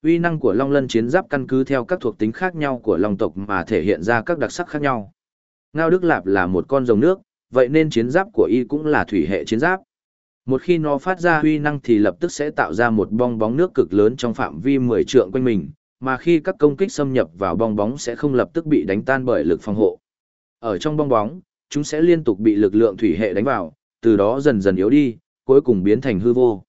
Uy năng của Long Lân chiến giáp căn cứ theo các thuộc tính khác nhau của Long tộc mà thể hiện ra các đặc sắc khác nhau. Ngao Đức Lạp là một con rồng nước, vậy nên chiến giáp của y cũng là thủy hệ chiến giáp. Một khi nó phát ra huy năng thì lập tức sẽ tạo ra một bong bóng nước cực lớn trong phạm vi 10 trượng quanh mình, mà khi các công kích xâm nhập vào bong bóng sẽ không lập tức bị đánh tan bởi lực phòng hộ. Ở trong bong bóng, chúng sẽ liên tục bị lực lượng thủy hệ đánh vào, từ đó dần dần yếu đi, cuối cùng biến thành hư vô.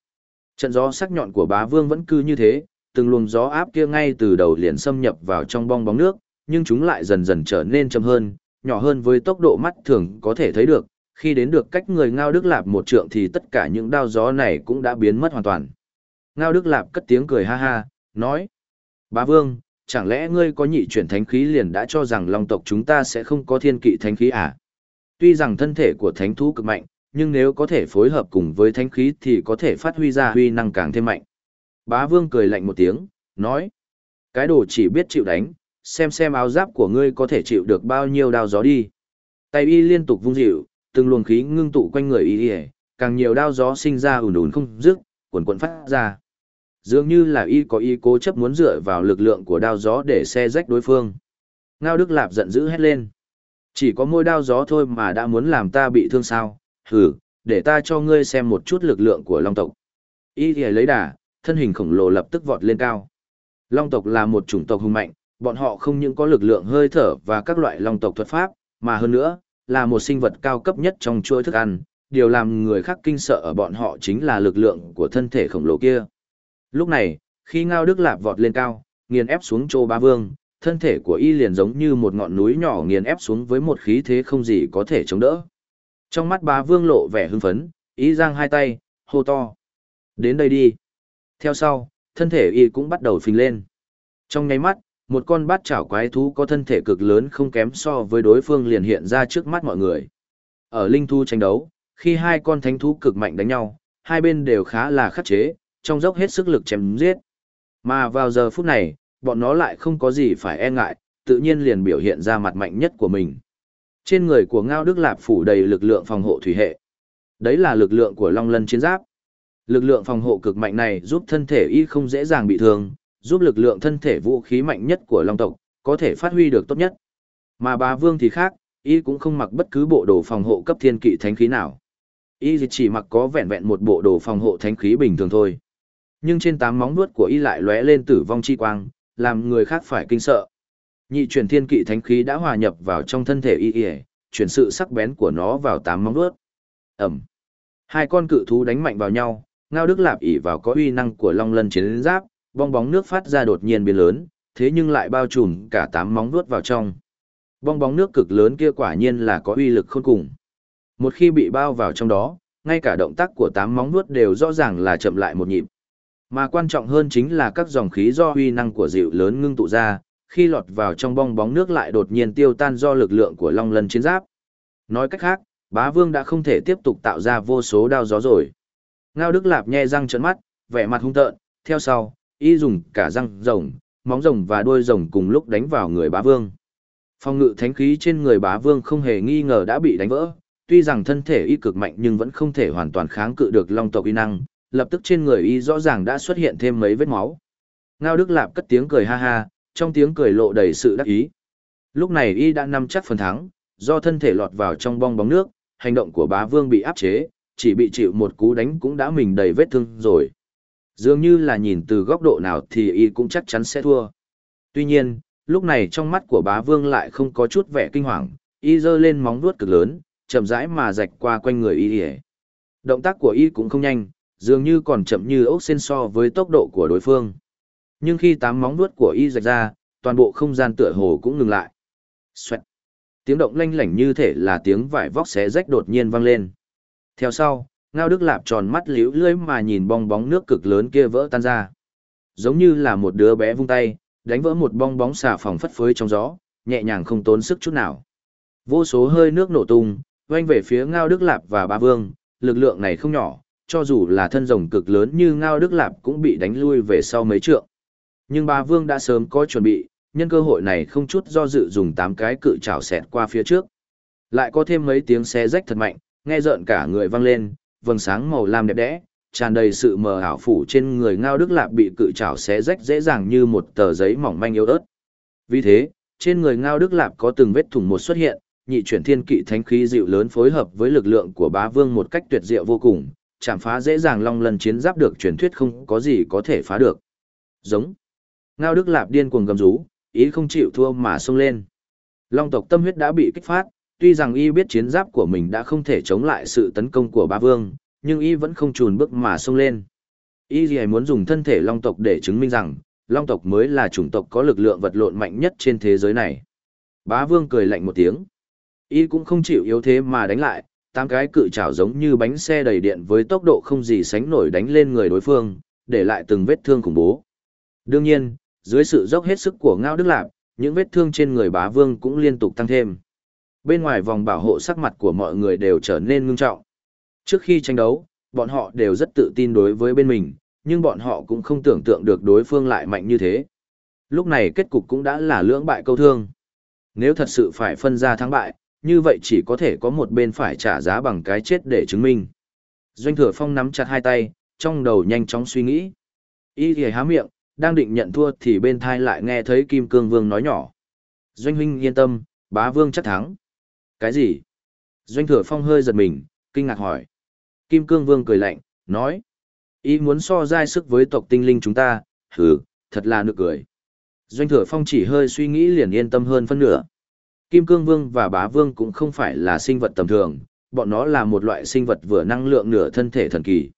Trận gió sắc nhọn của bá vương vẫn cứ như thế, từng luồng gió áp kia ngay từ đầu liền xâm nhập vào trong bong bóng nước, nhưng chúng lại dần dần trở nên chậm hơn, nhỏ hơn với tốc độ mắt thường có thể thấy được, khi đến được cách người Ngao Đức Lạp một trượng thì tất cả những đao gió này cũng đã biến mất hoàn toàn. Ngao Đức Lạp cất tiếng cười ha ha, nói, Bá Vương, chẳng lẽ ngươi có nhị chuyển thánh khí liền đã cho rằng long tộc chúng ta sẽ không có thiên kỵ thánh khí à? Tuy rằng thân thể của thánh thú cực mạnh, nhưng nếu có thể phối hợp cùng với thánh khí thì có thể phát huy ra huy năng càng thêm mạnh. Bá Vương cười lạnh một tiếng, nói, cái đồ chỉ biết chịu đánh, xem xem áo giáp của ngươi có thể chịu được bao nhiêu đao gió đi. Tay y liên tục vung dịu, từng luồng khí ngưng tụ quanh người y, càng nhiều đao gió sinh ra ùn ùn không dứt, cuồn cuộn phát ra. Dường như là y có y cố chấp muốn dựa vào lực lượng của đao gió để xe rách đối phương. Ngao Đức Lạp giận dữ hét lên. Chỉ có môi đao gió thôi mà đã muốn làm ta bị thương sao, hử, để ta cho ngươi xem một chút lực lượng của Long tộc. Y thì lấy đà, thân hình khổng lồ lập tức vọt lên cao. Long tộc là một chủng tộc hùng mạnh, bọn họ không những có lực lượng hơi thở và các loại long tộc thuật pháp, mà hơn nữa, là một sinh vật cao cấp nhất trong chuỗi thức ăn, điều làm người khác kinh sợ ở bọn họ chính là lực lượng của thân thể khổng lồ kia. Lúc này, khi Ngao Đức Lạp vọt lên cao, nghiền ép xuống Châu Ba Vương, thân thể của y liền giống như một ngọn núi nhỏ nghiền ép xuống với một khí thế không gì có thể chống đỡ. Trong mắt Ba Vương lộ vẻ hưng phấn, y giang hai tay, hô to. Đến đây đi. Theo sau, thân thể y cũng bắt đầu phình lên. Trong nháy mắt, một con bát chảo quái thú có thân thể cực lớn không kém so với đối phương liền hiện ra trước mắt mọi người. Ở linh thú tranh đấu, khi hai con thánh thú cực mạnh đánh nhau, hai bên đều khá là khắc chế, trong dốc hết sức lực chém giết. Mà vào giờ phút này, bọn nó lại không có gì phải e ngại, tự nhiên liền biểu hiện ra mặt mạnh nhất của mình. Trên người của Ngao Đức Lạp phủ đầy lực lượng phòng hộ thủy hệ. Đấy là lực lượng của Long Lân chiến giáp. Lực lượng phòng hộ cực mạnh này giúp thân thể y không dễ dàng bị thương, giúp lực lượng thân thể vũ khí mạnh nhất của Long tộc có thể phát huy được tốt nhất. Mà bà Vương thì khác, y cũng không mặc bất cứ bộ đồ phòng hộ cấp thiên kỵ thánh khí nào. Y chỉ mặc có vẹn vẹn một bộ đồ phòng hộ thánh khí bình thường thôi. Nhưng trên tám móng vuốt của y lại lóe lên tử vong chi quang, làm người khác phải kinh sợ. Nhị chuyển thiên kỵ thánh khí đã hòa nhập vào trong thân thể y chuyển sự sắc bén của nó vào tám móng vuốt. Ẩm. Hai con cự thú đánh mạnh vào nhau, ngao đức lạp ỉ vào có uy năng của long lân chiến giáp, bong bóng nước phát ra đột nhiên biến lớn, thế nhưng lại bao trùm cả tám móng vuốt vào trong. Bong bóng nước cực lớn kia quả nhiên là có uy lực khôn cùng. Một khi bị bao vào trong đó, ngay cả động tác của tám móng vuốt đều rõ ràng là chậm lại một nhịp. Mà quan trọng hơn chính là các dòng khí do uy năng của dịu lớn ngưng tụ ra, khi lọt vào trong bong bóng nước lại đột nhiên tiêu tan do lực lượng của long lân chiến giáp. Nói cách khác, bá vương đã không thể tiếp tục tạo ra vô số đao gió rồi. Ngao Đức Lạp nhe răng trợn mắt, vẻ mặt hung tợn, theo sau, y dùng cả răng rồng, móng rồng và đuôi rồng cùng lúc đánh vào người bá vương. Phong ngự thánh khí trên người bá vương không hề nghi ngờ đã bị đánh vỡ, tuy rằng thân thể y cực mạnh nhưng vẫn không thể hoàn toàn kháng cự được long tộc y năng, lập tức trên người y rõ ràng đã xuất hiện thêm mấy vết máu. Ngao Đức Lạp cất tiếng cười ha ha, trong tiếng cười lộ đầy sự đắc ý. Lúc này y đã nắm chắc phần thắng, do thân thể lọt vào trong bong bóng nước, hành động của bá vương bị áp chế, chỉ bị chịu một cú đánh cũng đã mình đầy vết thương rồi. Dường như là nhìn từ góc độ nào thì y cũng chắc chắn sẽ thua. Tuy nhiên, lúc này trong mắt của bá vương lại không có chút vẻ kinh hoàng, y giơ lên móng vuốt cực lớn, chậm rãi mà rạch qua quanh người y. Động tác của y cũng không nhanh, dường như còn chậm như ốc sen so với tốc độ của đối phương. Nhưng khi tám móng vuốt của y rạch ra, toàn bộ không gian tựa hồ cũng ngừng lại. Xoẹt. Tiếng động lanh lảnh như thể là tiếng vải vóc xé rách đột nhiên vang lên. Theo sau, Ngao Đức Lạp tròn mắt liễu lưỡi mà nhìn bong bóng nước cực lớn kia vỡ tan ra. Giống như là một đứa bé vung tay, đánh vỡ một bong bóng xà phòng phất phới trong gió, nhẹ nhàng không tốn sức chút nào. Vô số hơi nước nổ tung, quanh về phía Ngao Đức Lạp và Ba Vương, lực lượng này không nhỏ, cho dù là thân rồng cực lớn như Ngao Đức Lạp cũng bị đánh lui về sau mấy trượng. Nhưng Ba Vương đã sớm có chuẩn bị, nhân cơ hội này không chút do dự dùng tám cái cự trảo xẹt qua phía trước. Lại có thêm mấy tiếng xé rách thật mạnh, nghe rợn cả người vang lên, vầng sáng màu lam đẹp đẽ, tràn đầy sự mờ ảo phủ trên người Ngao Đức Lạp bị cự trảo xé rách dễ dàng như một tờ giấy mỏng manh yếu ớt. Vì thế, trên người Ngao Đức Lạp có từng vết thủng một xuất hiện, nhị chuyển thiên kỵ thánh khí dịu lớn phối hợp với lực lượng của bá vương một cách tuyệt diệu vô cùng, chạm phá dễ dàng long lần chiến giáp được truyền thuyết không có gì có thể phá được. Giống. Ngao Đức Lạp điên cuồng gầm rú, ý không chịu thua mà xông lên. Long tộc tâm huyết đã bị kích phát, tuy rằng y biết chiến giáp của mình đã không thể chống lại sự tấn công của bá vương, nhưng y vẫn không chùn bước mà xông lên. Y gì muốn dùng thân thể long tộc để chứng minh rằng, long tộc mới là chủng tộc có lực lượng vật lộn mạnh nhất trên thế giới này. Bá vương cười lạnh một tiếng. Y cũng không chịu yếu thế mà đánh lại, tám cái cự trảo giống như bánh xe đầy điện với tốc độ không gì sánh nổi đánh lên người đối phương, để lại từng vết thương khủng bố. Đương nhiên, dưới sự dốc hết sức của Ngao Đức Lạp, những vết thương trên người bá vương cũng liên tục tăng thêm. Bên ngoài vòng bảo hộ sắc mặt của mọi người đều trở nên ngưng trọng. Trước khi tranh đấu, bọn họ đều rất tự tin đối với bên mình, nhưng bọn họ cũng không tưởng tượng được đối phương lại mạnh như thế. Lúc này kết cục cũng đã là lưỡng bại câu thương. Nếu thật sự phải phân ra thắng bại, như vậy chỉ có thể có một bên phải trả giá bằng cái chết để chứng minh. Doanh thừa phong nắm chặt hai tay, trong đầu nhanh chóng suy nghĩ. Y thì há miệng, đang định nhận thua thì bên thai lại nghe thấy Kim Cương Vương nói nhỏ. Doanh huynh yên tâm, bá vương chắc thắng. Cái gì? Doanh thừa phong hơi giật mình, kinh ngạc hỏi. Kim Cương Vương cười lạnh, nói. Ý muốn so dai sức với tộc tinh linh chúng ta, hừ, thật là nực cười. Doanh thừa phong chỉ hơi suy nghĩ liền yên tâm hơn phân nửa. Kim Cương Vương và Bá Vương cũng không phải là sinh vật tầm thường, bọn nó là một loại sinh vật vừa năng lượng nửa thân thể thần kỳ.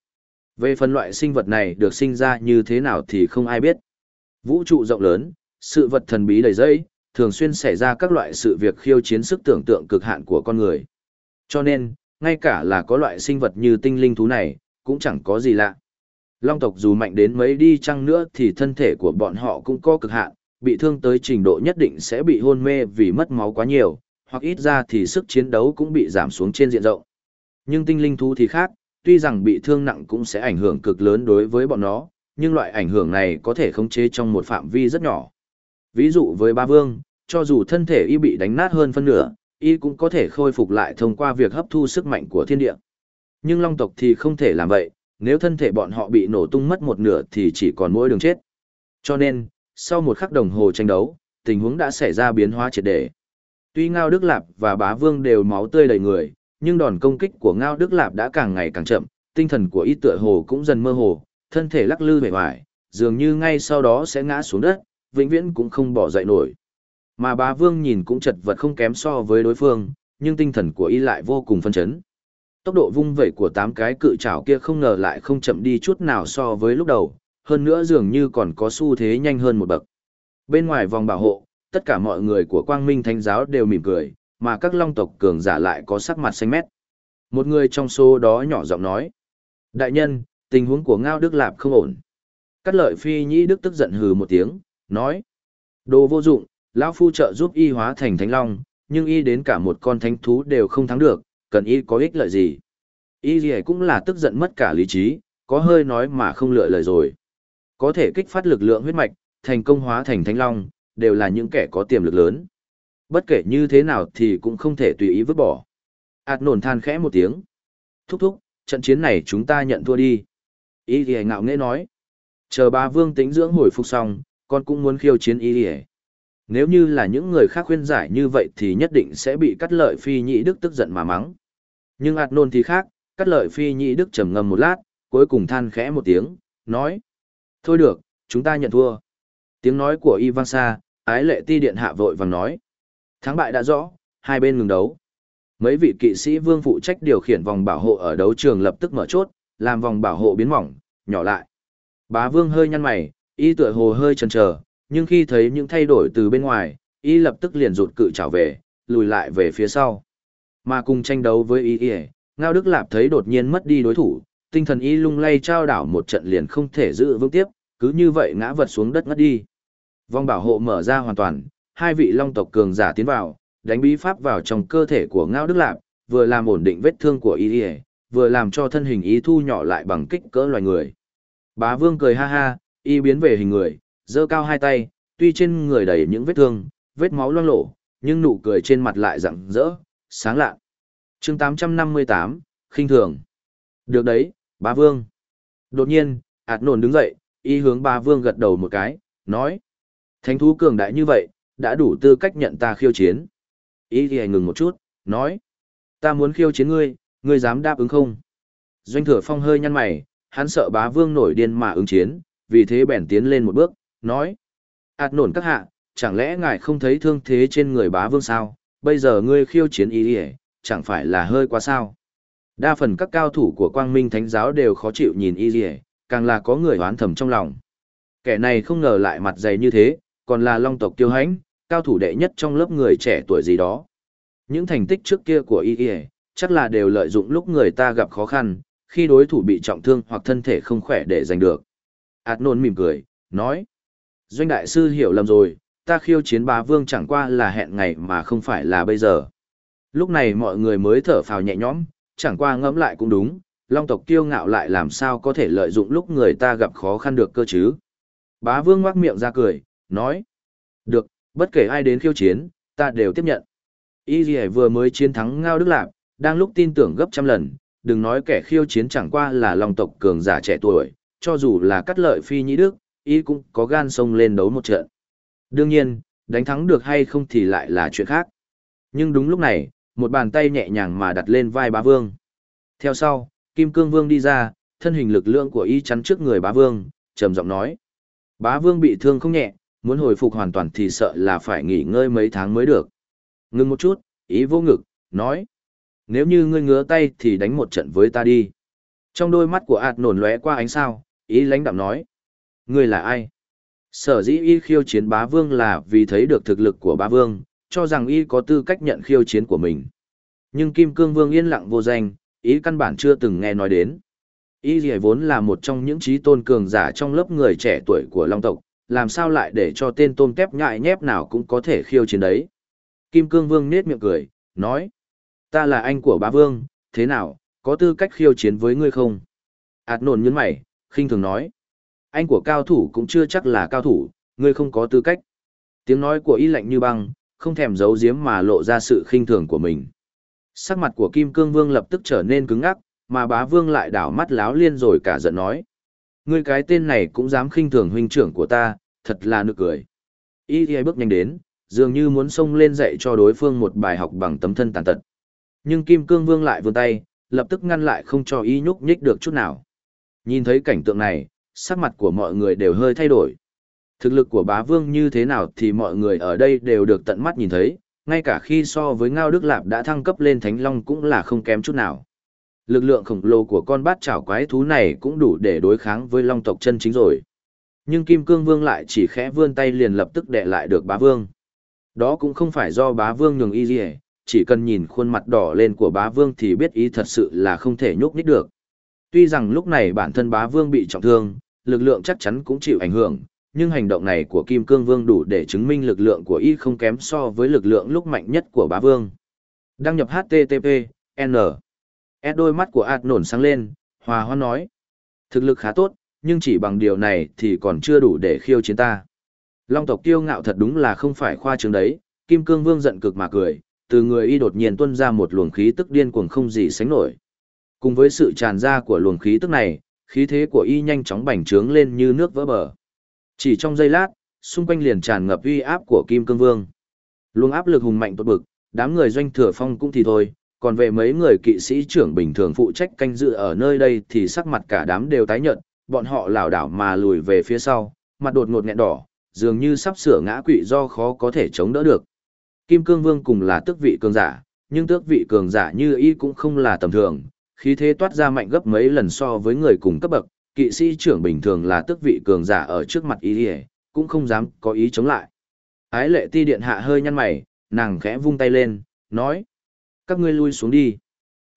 Về phần loại sinh vật này được sinh ra như thế nào thì không ai biết. Vũ trụ rộng lớn, sự vật thần bí đầy dây, thường xuyên xảy ra các loại sự việc khiêu chiến sức tưởng tượng cực hạn của con người. Cho nên, ngay cả là có loại sinh vật như tinh linh thú này, cũng chẳng có gì lạ. Long tộc dù mạnh đến mấy đi chăng nữa thì thân thể của bọn họ cũng có cực hạn, bị thương tới trình độ nhất định sẽ bị hôn mê vì mất máu quá nhiều, hoặc ít ra thì sức chiến đấu cũng bị giảm xuống trên diện rộng. Nhưng tinh linh thú thì khác, tuy rằng bị thương nặng cũng sẽ ảnh hưởng cực lớn đối với bọn nó, nhưng loại ảnh hưởng này có thể khống chế trong một phạm vi rất nhỏ. Ví dụ với ba vương, cho dù thân thể y bị đánh nát hơn phân nửa, y cũng có thể khôi phục lại thông qua việc hấp thu sức mạnh của thiên địa. Nhưng long tộc thì không thể làm vậy, nếu thân thể bọn họ bị nổ tung mất một nửa thì chỉ còn mỗi đường chết. Cho nên, sau một khắc đồng hồ tranh đấu, tình huống đã xảy ra biến hóa triệt để. Tuy Ngao Đức Lạp và Bá Vương đều máu tươi đầy người, nhưng đòn công kích của Ngao Đức Lạp đã càng ngày càng chậm, tinh thần của y tựa hồ cũng dần mơ hồ, thân thể lắc lư vẻ vải, dường như ngay sau đó sẽ ngã xuống đất, vĩnh viễn cũng không bỏ dậy nổi. Mà bá vương nhìn cũng chật vật không kém so với đối phương, nhưng tinh thần của y lại vô cùng phân chấn. Tốc độ vung vẩy của tám cái cự trảo kia không ngờ lại không chậm đi chút nào so với lúc đầu, hơn nữa dường như còn có xu thế nhanh hơn một bậc. Bên ngoài vòng bảo hộ, tất cả mọi người của quang minh thánh giáo đều mỉm cười, mà các long tộc cường giả lại có sắc mặt xanh mét. Một người trong số đó nhỏ giọng nói. Đại nhân, tình huống của Ngao Đức Lạp không ổn. Cắt lợi phi nhĩ Đức tức giận hừ một tiếng, nói. Đồ vô dụng, lão phu trợ giúp y hóa thành thánh long, nhưng y đến cả một con thánh thú đều không thắng được, cần y có ích lợi gì. Y gì cũng là tức giận mất cả lý trí, có hơi nói mà không lựa lời rồi. Có thể kích phát lực lượng huyết mạch, thành công hóa thành thánh long, đều là những kẻ có tiềm lực lớn. Bất kể như thế nào thì cũng không thể tùy ý vứt bỏ. Ảt nổn than khẽ một tiếng. Thúc thúc, trận chiến này chúng ta nhận thua đi. Y gì ngạo nghễ nói. Chờ ba vương tính dưỡng hồi phục xong, con cũng muốn khiêu chiến y nếu như là những người khác khuyên giải như vậy thì nhất định sẽ bị cắt lợi phi nhị đức tức giận mà mắng. Nhưng ạt nôn thì khác, cắt lợi phi nhị đức trầm ngâm một lát, cuối cùng than khẽ một tiếng, nói. Thôi được, chúng ta nhận thua. Tiếng nói của Ivan Sa, ái lệ ti điện hạ vội vàng nói. Thắng bại đã rõ, hai bên ngừng đấu. Mấy vị kỵ sĩ vương phụ trách điều khiển vòng bảo hộ ở đấu trường lập tức mở chốt, làm vòng bảo hộ biến mỏng, nhỏ lại. Bá vương hơi nhăn mày, y tựa hồ hơi chần chờ, nhưng khi thấy những thay đổi từ bên ngoài, y lập tức liền rụt cự trở về, lùi lại về phía sau. Mà cùng tranh đấu với y y, Ngao Đức Lạp thấy đột nhiên mất đi đối thủ, tinh thần y lung lay trao đảo một trận liền không thể giữ vững tiếp, cứ như vậy ngã vật xuống đất ngất đi. Vòng bảo hộ mở ra hoàn toàn, hai vị long tộc cường giả tiến vào, đánh bí pháp vào trong cơ thể của Ngao Đức Lạp, vừa làm ổn định vết thương của y y, vừa làm cho thân hình y thu nhỏ lại bằng kích cỡ loài người. Bá Vương cười ha ha, y biến về hình người, giơ cao hai tay, tuy trên người đầy những vết thương, vết máu loang lổ, nhưng nụ cười trên mặt lại rạng rỡ, sáng lạ. chương 858, khinh thường. Được đấy, bá vương. Đột nhiên, ạt nổn đứng dậy, y hướng bá vương gật đầu một cái, nói. Thánh thú cường đại như vậy, đã đủ tư cách nhận ta khiêu chiến. Y thì ngừng một chút, nói. Ta muốn khiêu chiến ngươi, ngươi dám đáp ứng không? Doanh thừa phong hơi nhăn mày, hắn sợ bá vương nổi điên mà ứng chiến, vì thế bèn tiến lên một bước, nói. Ảt nổn các hạ, chẳng lẽ ngài không thấy thương thế trên người bá vương sao, bây giờ ngươi khiêu chiến ý đi chẳng phải là hơi quá sao. Đa phần các cao thủ của quang minh thánh giáo đều khó chịu nhìn y dì càng là có người oán thầm trong lòng. Kẻ này không ngờ lại mặt dày như thế, còn là long tộc tiêu hãnh, cao thủ đệ nhất trong lớp người trẻ tuổi gì đó. Những thành tích trước kia của y chắc là đều lợi dụng lúc người ta gặp khó khăn, khi đối thủ bị trọng thương hoặc thân thể không khỏe để giành được ạt nôn mỉm cười, nói. Doanh đại sư hiểu lầm rồi, ta khiêu chiến bá vương chẳng qua là hẹn ngày mà không phải là bây giờ. Lúc này mọi người mới thở phào nhẹ nhõm, chẳng qua ngẫm lại cũng đúng, long tộc kiêu ngạo lại làm sao có thể lợi dụng lúc người ta gặp khó khăn được cơ chứ. Bá vương ngoác miệng ra cười, nói. Được, bất kể ai đến khiêu chiến, ta đều tiếp nhận. Y Ghi vừa mới chiến thắng Ngao Đức Lạp, đang lúc tin tưởng gấp trăm lần, đừng nói kẻ khiêu chiến chẳng qua là long tộc cường giả trẻ tuổi, cho dù là cắt lợi phi nhĩ đức, y cũng có gan sông lên đấu một trận. Đương nhiên, đánh thắng được hay không thì lại là chuyện khác. Nhưng đúng lúc này, một bàn tay nhẹ nhàng mà đặt lên vai bá vương. Theo sau, Kim Cương Vương đi ra, thân hình lực lượng của y chắn trước người bá vương, trầm giọng nói. Bá vương bị thương không nhẹ, muốn hồi phục hoàn toàn thì sợ là phải nghỉ ngơi mấy tháng mới được. Ngưng một chút, ý vô ngực, nói. Nếu như ngươi ngứa tay thì đánh một trận với ta đi. Trong đôi mắt của ạt nổn lóe qua ánh sao, ý lãnh đạm nói. Ngươi là ai? Sở dĩ y khiêu chiến bá vương là vì thấy được thực lực của bá vương, cho rằng y có tư cách nhận khiêu chiến của mình. Nhưng Kim Cương Vương yên lặng vô danh, ý căn bản chưa từng nghe nói đến. Y dì vốn là một trong những trí tôn cường giả trong lớp người trẻ tuổi của Long tộc, làm sao lại để cho tên tôn kép nhại nhép nào cũng có thể khiêu chiến đấy. Kim Cương Vương nết miệng cười, nói, ta là anh của bá vương, thế nào, có tư cách khiêu chiến với ngươi không? Át nổn nhấn mày, khinh thường nói. Anh của cao thủ cũng chưa chắc là cao thủ, ngươi không có tư cách. Tiếng nói của y lạnh như băng, không thèm giấu giếm mà lộ ra sự khinh thường của mình. Sắc mặt của Kim Cương Vương lập tức trở nên cứng ngắc, mà bá vương lại đảo mắt láo liên rồi cả giận nói. Ngươi cái tên này cũng dám khinh thường huynh trưởng của ta, thật là nực cười. Y thì bước nhanh đến, dường như muốn xông lên dạy cho đối phương một bài học bằng tấm thân tàn tật. Nhưng Kim Cương Vương lại vươn tay, lập tức ngăn lại không cho y nhúc nhích được chút nào. Nhìn thấy cảnh tượng này, sắc mặt của mọi người đều hơi thay đổi. Thực lực của bá vương như thế nào thì mọi người ở đây đều được tận mắt nhìn thấy, ngay cả khi so với Ngao Đức Lạp đã thăng cấp lên Thánh Long cũng là không kém chút nào. Lực lượng khổng lồ của con bát chảo quái thú này cũng đủ để đối kháng với Long tộc chân chính rồi. Nhưng Kim Cương Vương lại chỉ khẽ vươn tay liền lập tức đè lại được bá vương. Đó cũng không phải do bá vương nhường y gì, chỉ cần nhìn khuôn mặt đỏ lên của bá vương thì biết ý thật sự là không thể nhúc nhích được. Tuy rằng lúc này bản thân bá vương bị trọng thương, lực lượng chắc chắn cũng chịu ảnh hưởng, nhưng hành động này của Kim Cương Vương đủ để chứng minh lực lượng của y không kém so với lực lượng lúc mạnh nhất của bá vương. Đăng nhập HTTP, N. S đôi mắt của ạt nổn sáng lên, hòa hoan nói. Thực lực khá tốt, nhưng chỉ bằng điều này thì còn chưa đủ để khiêu chiến ta. Long tộc tiêu ngạo thật đúng là không phải khoa trương đấy, Kim Cương Vương giận cực mà cười, từ người y đột nhiên tuôn ra một luồng khí tức điên cuồng không gì sánh nổi. Cùng với sự tràn ra của luồng khí tức này, khí thế của y nhanh chóng bành trướng lên như nước vỡ bờ. Chỉ trong giây lát, xung quanh liền tràn ngập uy áp của Kim Cương Vương. Luồng áp lực hùng mạnh tốt bực, đám người doanh thừa phong cũng thì thôi, còn về mấy người kỵ sĩ trưởng bình thường phụ trách canh dự ở nơi đây thì sắc mặt cả đám đều tái nhợt, bọn họ lảo đảo mà lùi về phía sau, mặt đột ngột nghẹn đỏ, dường như sắp sửa ngã quỵ do khó có thể chống đỡ được. Kim Cương Vương cùng là tước vị cường giả, nhưng tước vị cường giả như y cũng không là tầm thường, khí thế toát ra mạnh gấp mấy lần so với người cùng cấp bậc, kỵ sĩ trưởng bình thường là tước vị cường giả ở trước mặt y cũng không dám có ý chống lại. Ái lệ ti điện hạ hơi nhăn mày, nàng khẽ vung tay lên, nói. Các ngươi lui xuống đi.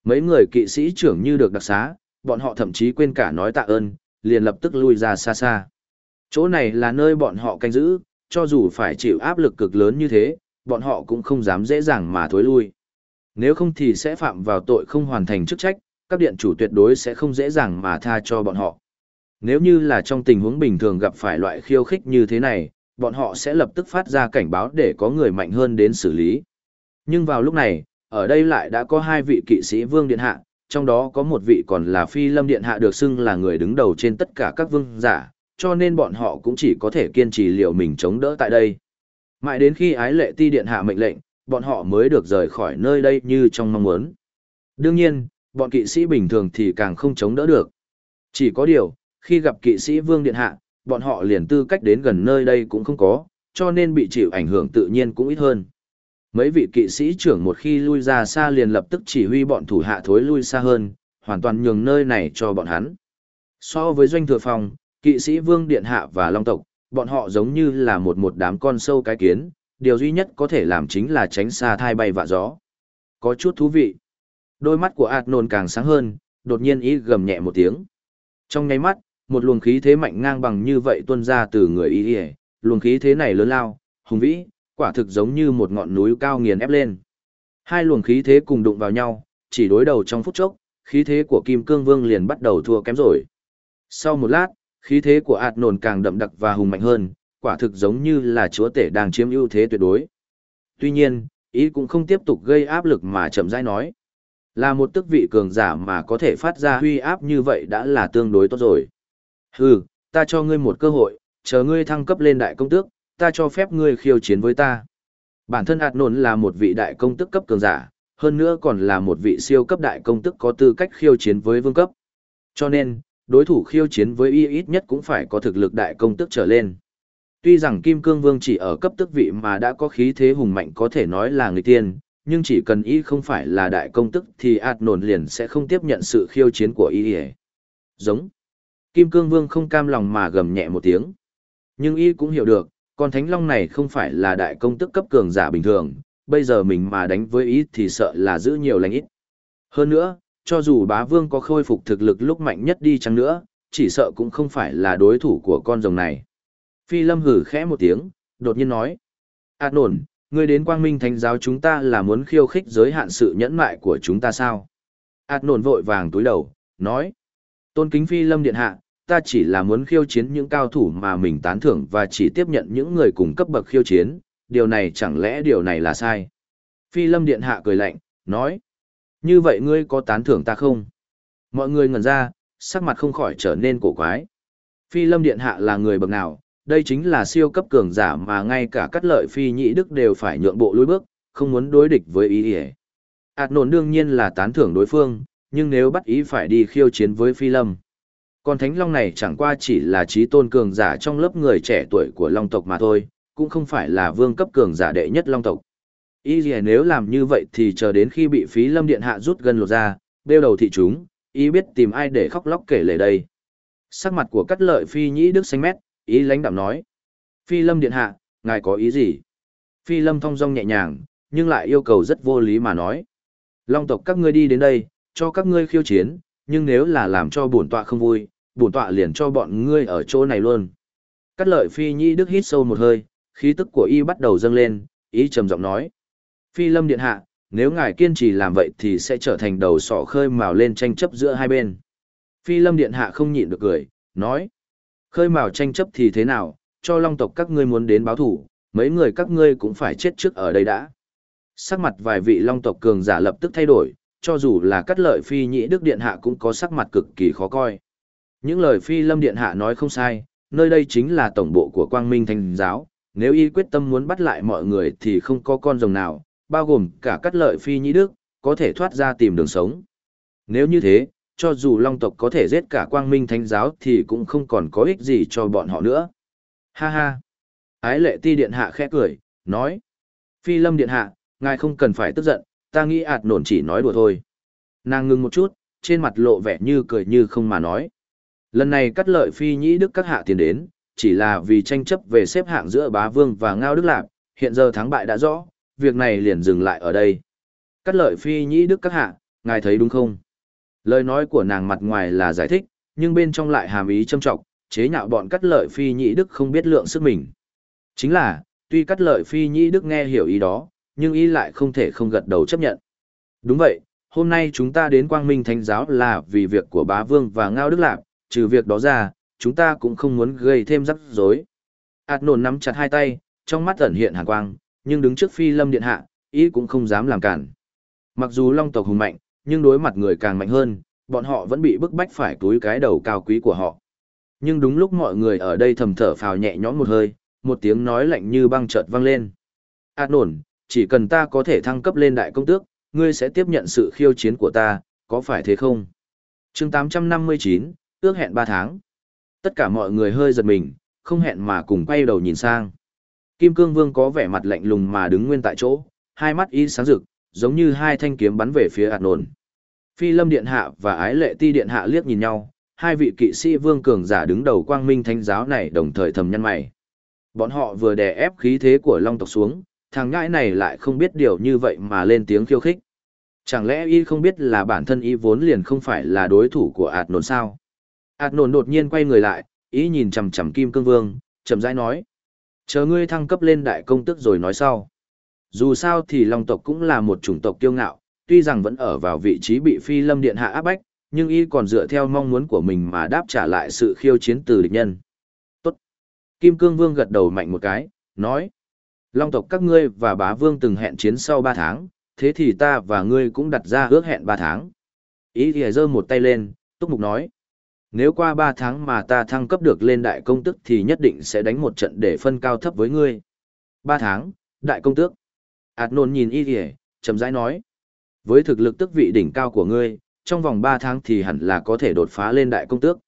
Mấy người kỵ sĩ trưởng như được đặc xá, bọn họ thậm chí quên cả nói tạ ơn, liền lập tức lui ra xa xa. Chỗ này là nơi bọn họ canh giữ, cho dù phải chịu áp lực cực lớn như thế, bọn họ cũng không dám dễ dàng mà thối lui. Nếu không thì sẽ phạm vào tội không hoàn thành chức trách, các điện chủ tuyệt đối sẽ không dễ dàng mà tha cho bọn họ. Nếu như là trong tình huống bình thường gặp phải loại khiêu khích như thế này, bọn họ sẽ lập tức phát ra cảnh báo để có người mạnh hơn đến xử lý. Nhưng vào lúc này, ở đây lại đã có hai vị kỵ sĩ vương điện hạ, trong đó có một vị còn là phi lâm điện hạ được xưng là người đứng đầu trên tất cả các vương giả, cho nên bọn họ cũng chỉ có thể kiên trì liệu mình chống đỡ tại đây. Mãi đến khi ái lệ ti điện hạ mệnh lệnh, bọn họ mới được rời khỏi nơi đây như trong mong muốn. Đương nhiên, bọn kỵ sĩ bình thường thì càng không chống đỡ được. Chỉ có điều, khi gặp kỵ sĩ vương điện hạ, bọn họ liền tư cách đến gần nơi đây cũng không có, cho nên bị chịu ảnh hưởng tự nhiên cũng ít hơn. Mấy vị kỵ sĩ trưởng một khi lui ra xa liền lập tức chỉ huy bọn thủ hạ thối lui xa hơn, hoàn toàn nhường nơi này cho bọn hắn. So với doanh thừa phòng, kỵ sĩ vương điện hạ và long tộc, bọn họ giống như là một một đám con sâu cái kiến, điều duy nhất có thể làm chính là tránh xa thai bay vạ gió. Có chút thú vị. Đôi mắt của Adnon càng sáng hơn, đột nhiên ý gầm nhẹ một tiếng. Trong nháy mắt, một luồng khí thế mạnh ngang bằng như vậy tuôn ra từ người y luồng khí thế này lớn lao, hùng vĩ, quả thực giống như một ngọn núi cao nghiền ép lên. Hai luồng khí thế cùng đụng vào nhau, chỉ đối đầu trong phút chốc, khí thế của Kim Cương Vương liền bắt đầu thua kém rồi. Sau một lát, khí thế của ạt nồn càng đậm đặc và hùng mạnh hơn, quả thực giống như là chúa tể đang chiếm ưu thế tuyệt đối. Tuy nhiên, ý cũng không tiếp tục gây áp lực mà chậm rãi nói. Là một tức vị cường giả mà có thể phát ra huy áp như vậy đã là tương đối tốt rồi. Hừ, ta cho ngươi một cơ hội, chờ ngươi thăng cấp lên đại công tước, ta cho phép ngươi khiêu chiến với ta. Bản thân ạt nổn là một vị đại công tức cấp cường giả, hơn nữa còn là một vị siêu cấp đại công tức có tư cách khiêu chiến với vương cấp. Cho nên, đối thủ khiêu chiến với y ít nhất cũng phải có thực lực đại công tức trở lên. Tuy rằng Kim Cương Vương chỉ ở cấp tức vị mà đã có khí thế hùng mạnh có thể nói là người tiên, nhưng chỉ cần y không phải là đại công tức thì ạt nổn liền sẽ không tiếp nhận sự khiêu chiến của y. Giống. Kim Cương Vương không cam lòng mà gầm nhẹ một tiếng. Nhưng y cũng hiểu được, con thánh long này không phải là đại công tức cấp cường giả bình thường, bây giờ mình mà đánh với y thì sợ là giữ nhiều lành ít. Hơn nữa, cho dù bá vương có khôi phục thực lực lúc mạnh nhất đi chăng nữa, chỉ sợ cũng không phải là đối thủ của con rồng này. Phi lâm hử khẽ một tiếng, đột nhiên nói. a nổn, ngươi đến quang minh thánh giáo chúng ta là muốn khiêu khích giới hạn sự nhẫn mại của chúng ta sao? Át nổn vội vàng túi đầu, nói. Tôn kính phi lâm điện hạ, ta chỉ là muốn khiêu chiến những cao thủ mà mình tán thưởng và chỉ tiếp nhận những người cùng cấp bậc khiêu chiến, điều này chẳng lẽ điều này là sai. Phi lâm điện hạ cười lạnh, nói. Như vậy ngươi có tán thưởng ta không? Mọi người ngẩn ra, sắc mặt không khỏi trở nên cổ quái. Phi lâm điện hạ là người bậc nào? Đây chính là siêu cấp cường giả mà ngay cả cắt lợi phi nhị đức đều phải nhượng bộ lùi bước, không muốn đối địch với ý ỉa. Ảt nổn đương nhiên là tán thưởng đối phương nhưng nếu bắt ý phải đi khiêu chiến với phi lâm. Còn thánh long này chẳng qua chỉ là trí tôn cường giả trong lớp người trẻ tuổi của long tộc mà thôi cũng không phải là vương cấp cường giả đệ nhất long tộc. Ý ỉa nếu làm như vậy thì chờ đến khi bị phí lâm điện hạ rút gần lột ra đeo đầu thị chúng ý biết tìm ai để khóc lóc kể lể đây. Sắc mặt của cắt lợi phi nhĩ đức xanh mét ý lãnh đạm nói phi lâm điện hạ ngài có ý gì phi lâm thong dong nhẹ nhàng nhưng lại yêu cầu rất vô lý mà nói. Long tộc các ngươi đi đến đây, cho các ngươi khiêu chiến, nhưng nếu là làm cho bổn tọa không vui, bổn tọa liền cho bọn ngươi ở chỗ này luôn. Cắt lợi phi nhi đức hít sâu một hơi, khí tức của y bắt đầu dâng lên, ý trầm giọng nói. Phi lâm điện hạ, nếu ngài kiên trì làm vậy thì sẽ trở thành đầu sỏ khơi mào lên tranh chấp giữa hai bên. Phi lâm điện hạ không nhịn được cười, nói. Khơi mào tranh chấp thì thế nào, cho long tộc các ngươi muốn đến báo thủ, mấy người các ngươi cũng phải chết trước ở đây đã. Sắc mặt vài vị long tộc cường giả lập tức thay đổi, cho dù là cắt lợi phi nhĩ đức điện hạ cũng có sắc mặt cực kỳ khó coi. Những lời phi lâm điện hạ nói không sai, nơi đây chính là tổng bộ của quang minh thành giáo, nếu y quyết tâm muốn bắt lại mọi người thì không có con rồng nào, bao gồm cả cắt lợi phi nhĩ đức, có thể thoát ra tìm đường sống. Nếu như thế, cho dù long tộc có thể giết cả quang minh thánh giáo thì cũng không còn có ích gì cho bọn họ nữa. Ha ha! Ái lệ ti điện hạ khẽ cười, nói. Phi lâm điện hạ, ngài không cần phải tức giận, ta nghĩ ạt nổn chỉ nói đùa thôi. Nàng ngừng một chút, trên mặt lộ vẻ như cười như không mà nói. Lần này cắt lợi phi nhĩ đức các hạ tiền đến, chỉ là vì tranh chấp về xếp hạng giữa bá vương và ngao đức lạp, hiện giờ thắng bại đã rõ, việc này liền dừng lại ở đây. Cắt lợi phi nhĩ đức các hạ, ngài thấy đúng không? Lời nói của nàng mặt ngoài là giải thích, nhưng bên trong lại hàm ý châm trọng, chế nhạo bọn cắt lợi phi nhĩ đức không biết lượng sức mình. Chính là, tuy cắt lợi phi nhĩ đức nghe hiểu ý đó, nhưng ý lại không thể không gật đầu chấp nhận. Đúng vậy, hôm nay chúng ta đến Quang Minh Thánh Giáo là vì việc của bá vương và Ngao Đức Lạp, trừ việc đó ra, chúng ta cũng không muốn gây thêm rắc rối. Ảt nổn nắm chặt hai tay, trong mắt ẩn hiện hàn quang, nhưng đứng trước phi lâm điện hạ, ý cũng không dám làm cản. Mặc dù long tộc hùng mạnh, nhưng đối mặt người càng mạnh hơn, bọn họ vẫn bị bức bách phải túi cái đầu cao quý của họ. Nhưng đúng lúc mọi người ở đây thầm thở phào nhẹ nhõm một hơi, một tiếng nói lạnh như băng chợt vang lên. Ảt nổn, chỉ cần ta có thể thăng cấp lên đại công tước, ngươi sẽ tiếp nhận sự khiêu chiến của ta, có phải thế không? chương 859, ước hẹn 3 tháng. Tất cả mọi người hơi giật mình, không hẹn mà cùng quay đầu nhìn sang. Kim Cương Vương có vẻ mặt lạnh lùng mà đứng nguyên tại chỗ, hai mắt y sáng rực, giống như hai thanh kiếm bắn về phía ạt nồn. Phi Lâm Điện Hạ và Ái Lệ Ti Điện Hạ liếc nhìn nhau, hai vị kỵ sĩ vương cường giả đứng đầu quang minh thánh giáo này đồng thời thầm nhăn mày. Bọn họ vừa đè ép khí thế của Long tộc xuống, thằng ngãi này lại không biết điều như vậy mà lên tiếng khiêu khích. Chẳng lẽ y không biết là bản thân y vốn liền không phải là đối thủ của ạt nồn sao? ạt nồn đột nhiên quay người lại, ý nhìn chằm chằm Kim Cương Vương, chậm rãi nói. Chờ ngươi thăng cấp lên đại công tức rồi nói sau. Dù sao thì Long tộc cũng là một chủng tộc kiêu ngạo, tuy rằng vẫn ở vào vị trí bị Phi Lâm Điện hạ áp bách, nhưng y còn dựa theo mong muốn của mình mà đáp trả lại sự khiêu chiến từ địch nhân. Tốt. Kim Cương Vương gật đầu mạnh một cái, nói. Long tộc các ngươi và bá vương từng hẹn chiến sau 3 tháng, thế thì ta và ngươi cũng đặt ra ước hẹn 3 tháng. Ý thì giơ một tay lên, túc mục nói. Nếu qua 3 tháng mà ta thăng cấp được lên đại công tức thì nhất định sẽ đánh một trận để phân cao thấp với ngươi. 3 tháng, đại công tước. Ảt nôn nhìn y thì chậm rãi nói. Với thực lực tức vị đỉnh cao của ngươi, trong vòng 3 tháng thì hẳn là có thể đột phá lên đại công tước.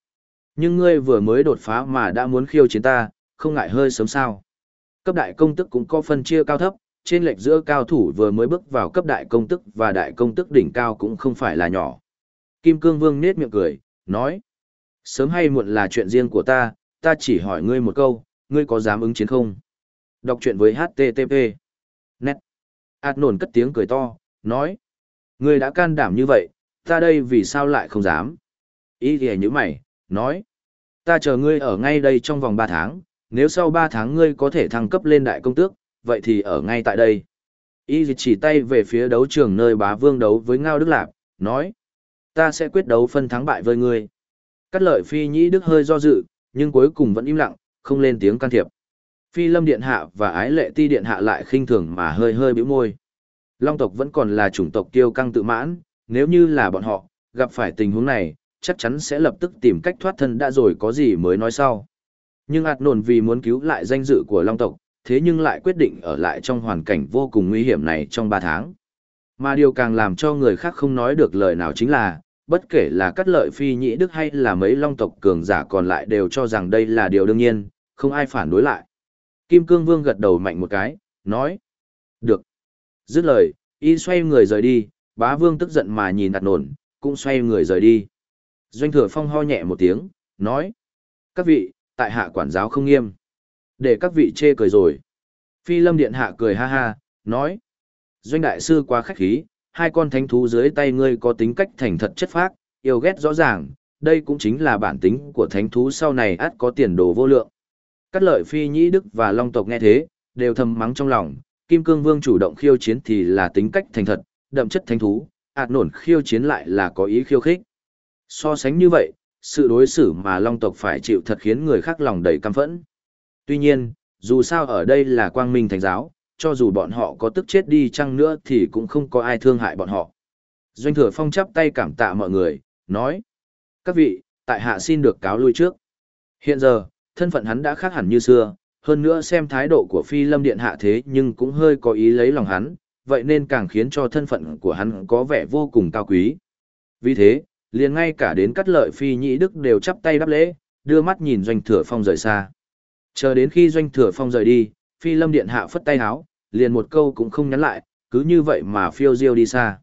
Nhưng ngươi vừa mới đột phá mà đã muốn khiêu chiến ta, không ngại hơi sớm sao cấp đại công tức cũng có phân chia cao thấp, trên lệch giữa cao thủ vừa mới bước vào cấp đại công tức và đại công tức đỉnh cao cũng không phải là nhỏ. Kim Cương Vương nết miệng cười, nói, sớm hay muộn là chuyện riêng của ta, ta chỉ hỏi ngươi một câu, ngươi có dám ứng chiến không? Đọc truyện với HTTP. Nét. Hạt nổn cất tiếng cười to, nói, ngươi đã can đảm như vậy, ta đây vì sao lại không dám? Ý thì như mày, nói, ta chờ ngươi ở ngay đây trong vòng 3 tháng, nếu sau 3 tháng ngươi có thể thăng cấp lên đại công tước, vậy thì ở ngay tại đây. Y chỉ tay về phía đấu trường nơi bá vương đấu với Ngao Đức Lạp, nói. Ta sẽ quyết đấu phân thắng bại với ngươi. Cắt lợi phi nhĩ đức hơi do dự, nhưng cuối cùng vẫn im lặng, không lên tiếng can thiệp. Phi lâm điện hạ và ái lệ ti điện hạ lại khinh thường mà hơi hơi bĩu môi. Long tộc vẫn còn là chủng tộc kiêu căng tự mãn, nếu như là bọn họ, gặp phải tình huống này, chắc chắn sẽ lập tức tìm cách thoát thân đã rồi có gì mới nói sau. Nhưng ạt nồn vì muốn cứu lại danh dự của Long tộc, thế nhưng lại quyết định ở lại trong hoàn cảnh vô cùng nguy hiểm này trong 3 tháng. Mà điều càng làm cho người khác không nói được lời nào chính là, bất kể là cắt lợi phi nhĩ đức hay là mấy long tộc cường giả còn lại đều cho rằng đây là điều đương nhiên, không ai phản đối lại. Kim Cương Vương gật đầu mạnh một cái, nói. Được. Dứt lời, y xoay người rời đi, bá vương tức giận mà nhìn đặt nổn, cũng xoay người rời đi. Doanh thừa phong ho nhẹ một tiếng, nói. Các vị, tại hạ quản giáo không nghiêm. Để các vị chê cười rồi. Phi lâm điện hạ cười ha ha, nói. Doanh đại sư quá khách khí, hai con thánh thú dưới tay ngươi có tính cách thành thật chất phác, yêu ghét rõ ràng, đây cũng chính là bản tính của thánh thú sau này ắt có tiền đồ vô lượng. Cắt lợi phi nhĩ đức và long tộc nghe thế, đều thầm mắng trong lòng, kim cương vương chủ động khiêu chiến thì là tính cách thành thật, đậm chất thánh thú, ạt nổn khiêu chiến lại là có ý khiêu khích. So sánh như vậy, sự đối xử mà long tộc phải chịu thật khiến người khác lòng đầy căm phẫn. Tuy nhiên, dù sao ở đây là quang minh thánh giáo, cho dù bọn họ có tức chết đi chăng nữa thì cũng không có ai thương hại bọn họ. Doanh thừa phong chắp tay cảm tạ mọi người, nói. Các vị, tại hạ xin được cáo lui trước. Hiện giờ, thân phận hắn đã khác hẳn như xưa, hơn nữa xem thái độ của phi lâm điện hạ thế nhưng cũng hơi có ý lấy lòng hắn, vậy nên càng khiến cho thân phận của hắn có vẻ vô cùng cao quý. Vì thế, liền ngay cả đến cắt lợi phi nhị đức đều chắp tay đáp lễ, đưa mắt nhìn doanh thừa phong rời xa. Chờ đến khi doanh thừa phong rời đi, phi lâm điện hạ phất tay háo, liền một câu cũng không nhắn lại, cứ như vậy mà phiêu diêu đi xa.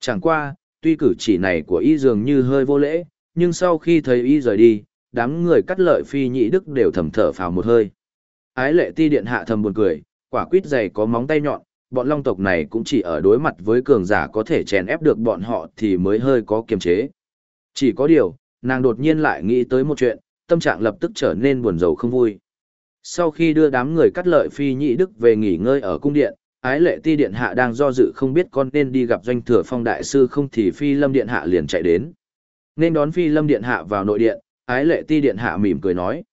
Chẳng qua, tuy cử chỉ này của y dường như hơi vô lễ, nhưng sau khi thấy y rời đi, đám người cắt lợi phi nhị đức đều thầm thở phào một hơi. Ái lệ ti điện hạ thầm buồn cười, quả quýt dày có móng tay nhọn, bọn long tộc này cũng chỉ ở đối mặt với cường giả có thể chèn ép được bọn họ thì mới hơi có kiềm chế. Chỉ có điều, nàng đột nhiên lại nghĩ tới một chuyện, tâm trạng lập tức trở nên buồn rầu không vui. Sau khi đưa đám người cắt lợi phi nhị đức về nghỉ ngơi ở cung điện, ái lệ ti điện hạ đang do dự không biết con nên đi gặp doanh thừa phong đại sư không thì phi lâm điện hạ liền chạy đến. Nên đón phi lâm điện hạ vào nội điện, ái lệ ti điện hạ mỉm cười nói.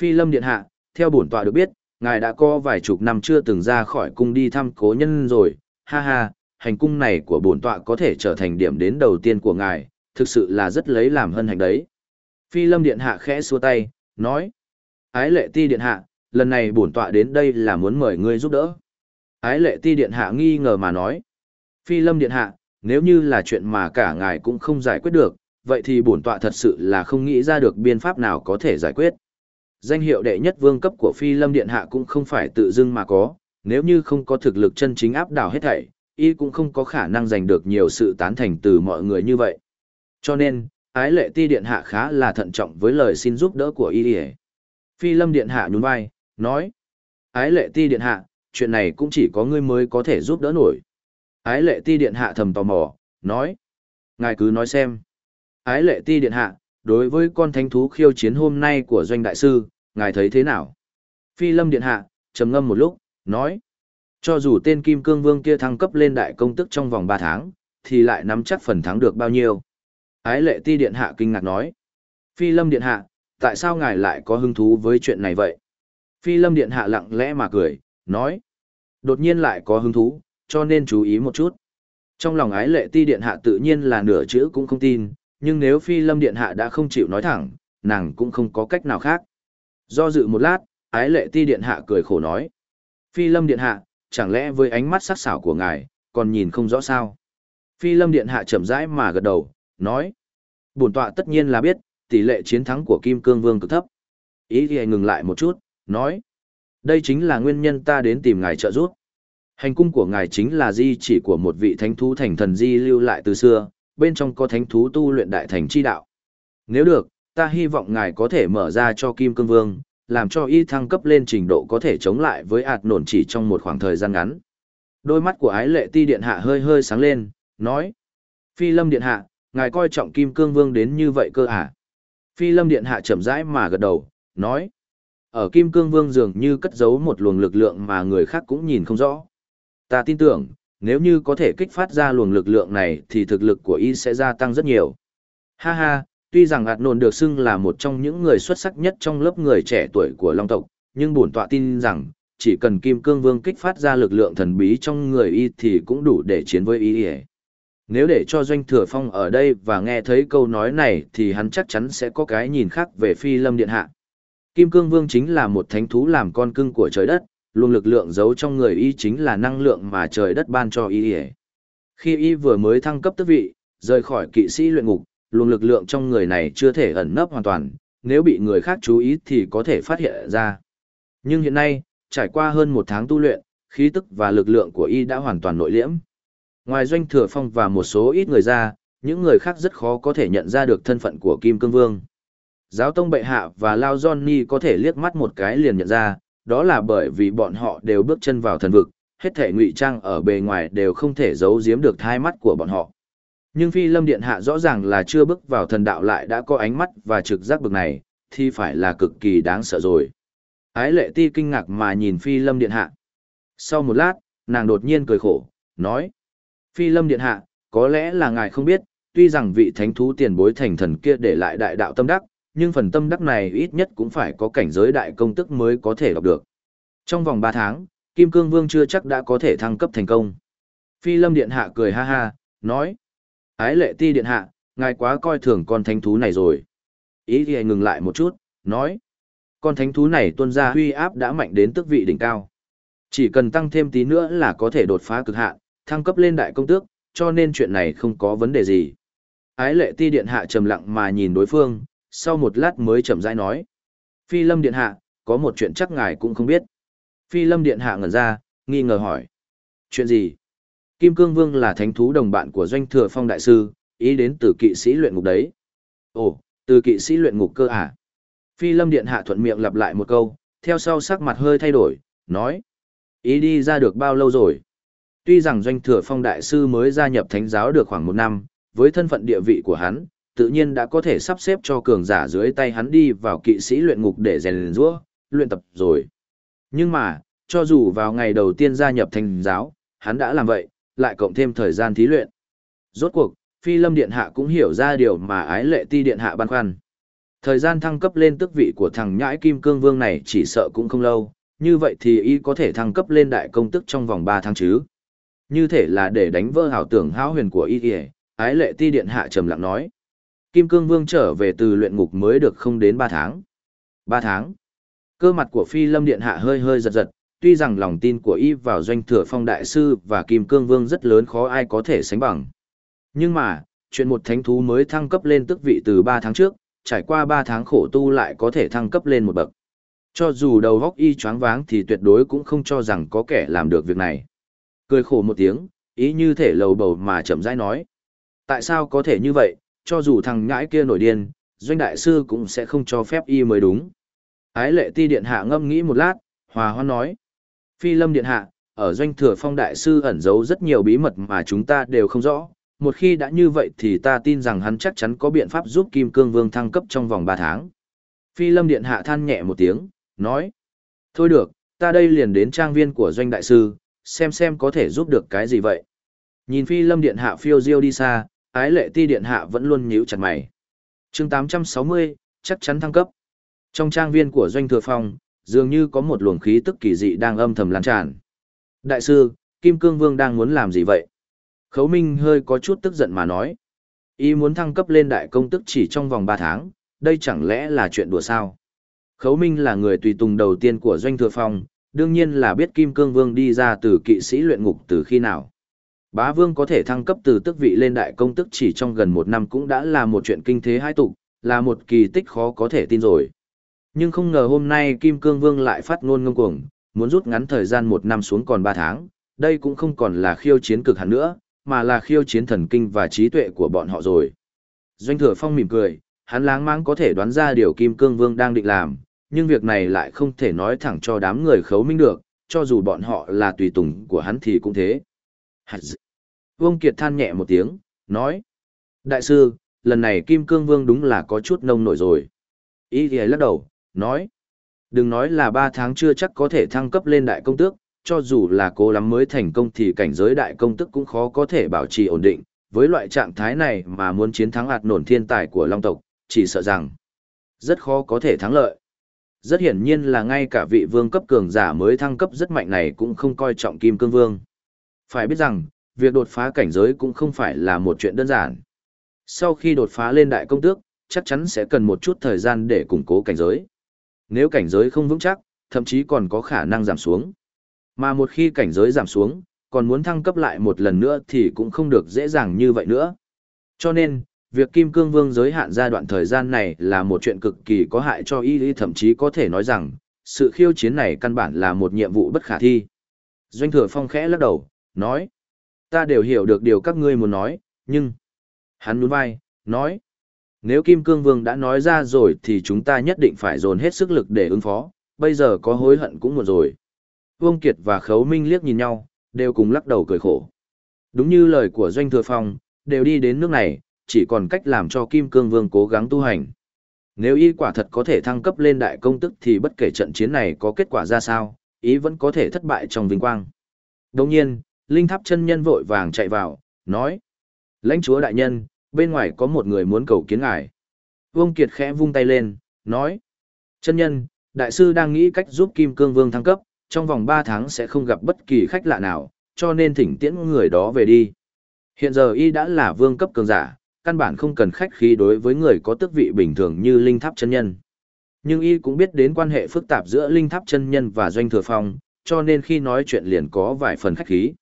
Phi lâm điện hạ, theo bổn tọa được biết, ngài đã có vài chục năm chưa từng ra khỏi cung đi thăm cố nhân rồi, ha ha, hành cung này của bổn tọa có thể trở thành điểm đến đầu tiên của ngài, thực sự là rất lấy làm hân hạnh đấy. Phi lâm điện hạ khẽ xua tay, nói. Ái lệ ti điện hạ, lần này bổn tọa đến đây là muốn mời ngươi giúp đỡ. Ái lệ ti điện hạ nghi ngờ mà nói. Phi lâm điện hạ, nếu như là chuyện mà cả ngài cũng không giải quyết được, vậy thì bổn tọa thật sự là không nghĩ ra được biện pháp nào có thể giải quyết. Danh hiệu đệ nhất vương cấp của Phi lâm điện hạ cũng không phải tự dưng mà có, nếu như không có thực lực chân chính áp đảo hết thảy, y cũng không có khả năng giành được nhiều sự tán thành từ mọi người như vậy. Cho nên, ái lệ ti điện hạ khá là thận trọng với lời xin giúp đỡ của y Phi lâm điện hạ nhún vai, nói. Ái lệ ti điện hạ, chuyện này cũng chỉ có ngươi mới có thể giúp đỡ nổi. Ái lệ ti điện hạ thầm tò mò, nói. Ngài cứ nói xem. Ái lệ ti điện hạ, đối với con thánh thú khiêu chiến hôm nay của doanh đại sư, ngài thấy thế nào? Phi lâm điện hạ, trầm ngâm một lúc, nói. Cho dù tên Kim Cương Vương kia thăng cấp lên đại công tức trong vòng 3 tháng, thì lại nắm chắc phần thắng được bao nhiêu. Ái lệ ti điện hạ kinh ngạc nói. Phi lâm điện hạ, tại sao ngài lại có hứng thú với chuyện này vậy? Phi lâm điện hạ lặng lẽ mà cười, nói. Đột nhiên lại có hứng thú, cho nên chú ý một chút. Trong lòng ái lệ ti điện hạ tự nhiên là nửa chữ cũng không tin, nhưng nếu phi lâm điện hạ đã không chịu nói thẳng, nàng cũng không có cách nào khác. Do dự một lát, ái lệ ti điện hạ cười khổ nói. Phi lâm điện hạ, chẳng lẽ với ánh mắt sắc sảo của ngài, còn nhìn không rõ sao? Phi lâm điện hạ chậm rãi mà gật đầu, nói. Bổn tọa tất nhiên là biết, tỷ lệ chiến thắng của Kim Cương Vương cực thấp. Ý thì ngừng lại một chút, nói. Đây chính là nguyên nhân ta đến tìm ngài trợ giúp. Hành cung của ngài chính là di chỉ của một vị thánh thú thành thần di lưu lại từ xưa, bên trong có thánh thú tu luyện đại thành chi đạo. Nếu được, ta hy vọng ngài có thể mở ra cho Kim Cương Vương, làm cho y thăng cấp lên trình độ có thể chống lại với ạt nổn chỉ trong một khoảng thời gian ngắn. Đôi mắt của ái lệ ti điện hạ hơi hơi sáng lên, nói. Phi lâm điện hạ, ngài coi trọng Kim Cương Vương đến như vậy cơ à? Phi lâm điện hạ chậm rãi mà gật đầu, nói. Ở Kim Cương Vương dường như cất giấu một luồng lực lượng mà người khác cũng nhìn không rõ. Ta tin tưởng, nếu như có thể kích phát ra luồng lực lượng này thì thực lực của y sẽ gia tăng rất nhiều. Ha ha, tuy rằng ạt nồn được xưng là một trong những người xuất sắc nhất trong lớp người trẻ tuổi của Long tộc, nhưng bổn tọa tin rằng, chỉ cần Kim Cương Vương kích phát ra lực lượng thần bí trong người y thì cũng đủ để chiến với y. Nếu để cho Doanh Thừa Phong ở đây và nghe thấy câu nói này thì hắn chắc chắn sẽ có cái nhìn khác về Phi Lâm Điện Hạ. Kim Cương Vương chính là một thánh thú làm con cưng của trời đất, luôn lực lượng giấu trong người y chính là năng lượng mà trời đất ban cho y. Khi y vừa mới thăng cấp tước vị, rời khỏi kỵ sĩ luyện ngục, luồng lực lượng trong người này chưa thể ẩn nấp hoàn toàn, nếu bị người khác chú ý thì có thể phát hiện ra. Nhưng hiện nay, trải qua hơn một tháng tu luyện, khí tức và lực lượng của y đã hoàn toàn nội liễm. Ngoài doanh thừa phong và một số ít người ra, những người khác rất khó có thể nhận ra được thân phận của Kim Cương Vương. Giáo tông bệ hạ và Lao Johnny có thể liếc mắt một cái liền nhận ra, đó là bởi vì bọn họ đều bước chân vào thần vực, hết thể ngụy trang ở bề ngoài đều không thể giấu giếm được hai mắt của bọn họ. Nhưng Phi Lâm Điện Hạ rõ ràng là chưa bước vào thần đạo lại đã có ánh mắt và trực giác bực này, thì phải là cực kỳ đáng sợ rồi. Ái lệ ti kinh ngạc mà nhìn Phi Lâm Điện Hạ. Sau một lát, nàng đột nhiên cười khổ, nói. Phi Lâm Điện Hạ, có lẽ là ngài không biết, tuy rằng vị thánh thú tiền bối thành thần kia để lại đại đạo tâm đắc, nhưng phần tâm đắc này ít nhất cũng phải có cảnh giới đại công tức mới có thể đọc được. Trong vòng 3 tháng, Kim Cương Vương chưa chắc đã có thể thăng cấp thành công. Phi Lâm Điện Hạ cười ha ha, nói. Ái lệ ti Điện Hạ, ngài quá coi thường con thánh thú này rồi. Ý thì ngừng lại một chút, nói. Con thánh thú này tuân ra huy áp đã mạnh đến tức vị đỉnh cao. Chỉ cần tăng thêm tí nữa là có thể đột phá cực hạn, thăng cấp lên đại công tước, cho nên chuyện này không có vấn đề gì. Ái lệ ti điện hạ trầm lặng mà nhìn đối phương, sau một lát mới chậm rãi nói. Phi lâm điện hạ, có một chuyện chắc ngài cũng không biết. Phi lâm điện hạ ngẩn ra, nghi ngờ hỏi. Chuyện gì? Kim Cương Vương là thánh thú đồng bạn của doanh thừa phong đại sư, ý đến từ kỵ sĩ luyện ngục đấy. Ồ, từ kỵ sĩ luyện ngục cơ à? Phi lâm điện hạ thuận miệng lặp lại một câu, theo sau sắc mặt hơi thay đổi, nói. Ý đi ra được bao lâu rồi? Tuy rằng doanh thừa phong đại sư mới gia nhập thánh giáo được khoảng một năm, với thân phận địa vị của hắn, tự nhiên đã có thể sắp xếp cho cường giả dưới tay hắn đi vào kỵ sĩ luyện ngục để rèn rũa, luyện tập rồi. Nhưng mà, cho dù vào ngày đầu tiên gia nhập thành giáo, hắn đã làm vậy, lại cộng thêm thời gian thí luyện. Rốt cuộc, Phi Lâm Điện Hạ cũng hiểu ra điều mà ái lệ ti Điện Hạ băn khoăn. Thời gian thăng cấp lên tước vị của thằng nhãi Kim Cương Vương này chỉ sợ cũng không lâu, như vậy thì y có thể thăng cấp lên đại công tức trong vòng 3 tháng chứ. Như thể là để đánh vỡ hảo tưởng hão huyền của y kìa, ái lệ ti điện hạ trầm lặng nói. Kim Cương Vương trở về từ luyện ngục mới được không đến ba tháng. Ba tháng. Cơ mặt của Phi Lâm Điện Hạ hơi hơi giật giật, tuy rằng lòng tin của y vào doanh thừa phong đại sư và Kim Cương Vương rất lớn khó ai có thể sánh bằng. Nhưng mà, chuyện một thánh thú mới thăng cấp lên tức vị từ ba tháng trước, trải qua ba tháng khổ tu lại có thể thăng cấp lên một bậc. Cho dù đầu góc y choáng váng thì tuyệt đối cũng không cho rằng có kẻ làm được việc này. Cười khổ một tiếng, ý như thể lầu bầu mà chậm rãi nói. Tại sao có thể như vậy, cho dù thằng nhãi kia nổi điên, doanh đại sư cũng sẽ không cho phép y mới đúng. Ái lệ ti điện hạ ngâm nghĩ một lát, hòa hoan nói. Phi lâm điện hạ, ở doanh thừa phong đại sư ẩn giấu rất nhiều bí mật mà chúng ta đều không rõ. Một khi đã như vậy thì ta tin rằng hắn chắc chắn có biện pháp giúp Kim Cương Vương thăng cấp trong vòng 3 tháng. Phi lâm điện hạ than nhẹ một tiếng, nói. Thôi được, ta đây liền đến trang viên của doanh đại sư, xem xem có thể giúp được cái gì vậy. Nhìn phi lâm điện hạ phiêu diêu đi xa, ái lệ ti điện hạ vẫn luôn nhíu chặt mày. chương 860, chắc chắn thăng cấp. Trong trang viên của doanh thừa phong, dường như có một luồng khí tức kỳ dị đang âm thầm lan tràn. Đại sư, Kim Cương Vương đang muốn làm gì vậy? Khấu Minh hơi có chút tức giận mà nói. Ý muốn thăng cấp lên đại công tức chỉ trong vòng 3 tháng, đây chẳng lẽ là chuyện đùa sao? Khấu Minh là người tùy tùng đầu tiên của Doanh Thừa Phong, đương nhiên là biết Kim Cương Vương đi ra từ kỵ sĩ luyện ngục từ khi nào. Bá Vương có thể thăng cấp từ tước vị lên đại công tức chỉ trong gần một năm cũng đã là một chuyện kinh thế hai tục, là một kỳ tích khó có thể tin rồi. Nhưng không ngờ hôm nay Kim Cương Vương lại phát ngôn ngông cuồng, muốn rút ngắn thời gian một năm xuống còn ba tháng, đây cũng không còn là khiêu chiến cực hẳn nữa, mà là khiêu chiến thần kinh và trí tuệ của bọn họ rồi. Doanh thừa phong mỉm cười, hắn láng máng có thể đoán ra điều Kim Cương Vương đang định làm, nhưng việc này lại không thể nói thẳng cho đám người khấu minh được, cho dù bọn họ là tùy tùng của hắn thì cũng thế. Vương Kiệt than nhẹ một tiếng, nói. Đại sư, lần này Kim Cương Vương đúng là có chút nông nổi rồi. Ý thì lắc đầu, nói. Đừng nói là ba tháng chưa chắc có thể thăng cấp lên đại công tước, cho dù là cố lắm mới thành công thì cảnh giới đại công tức cũng khó có thể bảo trì ổn định, với loại trạng thái này mà muốn chiến thắng hạt nổn thiên tài của Long tộc, chỉ sợ rằng rất khó có thể thắng lợi. Rất hiển nhiên là ngay cả vị vương cấp cường giả mới thăng cấp rất mạnh này cũng không coi trọng kim cương vương. Phải biết rằng, việc đột phá cảnh giới cũng không phải là một chuyện đơn giản. Sau khi đột phá lên đại công tước, chắc chắn sẽ cần một chút thời gian để củng cố cảnh giới. Nếu cảnh giới không vững chắc, thậm chí còn có khả năng giảm xuống. Mà một khi cảnh giới giảm xuống, còn muốn thăng cấp lại một lần nữa thì cũng không được dễ dàng như vậy nữa. Cho nên, việc Kim Cương Vương giới hạn giai đoạn thời gian này là một chuyện cực kỳ có hại cho y lý thậm chí có thể nói rằng, sự khiêu chiến này căn bản là một nhiệm vụ bất khả thi. Doanh thừa phong khẽ lắc đầu, nói, ta đều hiểu được điều các ngươi muốn nói, nhưng... Hắn nhún vai, nói, nếu Kim Cương Vương đã nói ra rồi thì chúng ta nhất định phải dồn hết sức lực để ứng phó, bây giờ có hối hận cũng muộn rồi. Vương Kiệt và Khấu Minh liếc nhìn nhau, đều cùng lắc đầu cười khổ. Đúng như lời của Doanh Thừa Phong, đều đi đến nước này, chỉ còn cách làm cho Kim Cương Vương cố gắng tu hành. Nếu y quả thật có thể thăng cấp lên đại công tức thì bất kể trận chiến này có kết quả ra sao, ý vẫn có thể thất bại trong vinh quang. Đồng nhiên, Linh Tháp chân nhân vội vàng chạy vào, nói. Lãnh chúa đại nhân, bên ngoài có một người muốn cầu kiến ngài. Vương Kiệt khẽ vung tay lên, nói. Chân nhân, đại sư đang nghĩ cách giúp Kim Cương Vương thăng cấp, trong vòng 3 tháng sẽ không gặp bất kỳ khách lạ nào, cho nên thỉnh tiễn người đó về đi. Hiện giờ y đã là vương cấp cường giả, căn bản không cần khách khí đối với người có tước vị bình thường như linh tháp chân nhân. Nhưng y cũng biết đến quan hệ phức tạp giữa linh tháp chân nhân và doanh thừa phong, cho nên khi nói chuyện liền có vài phần khách khí.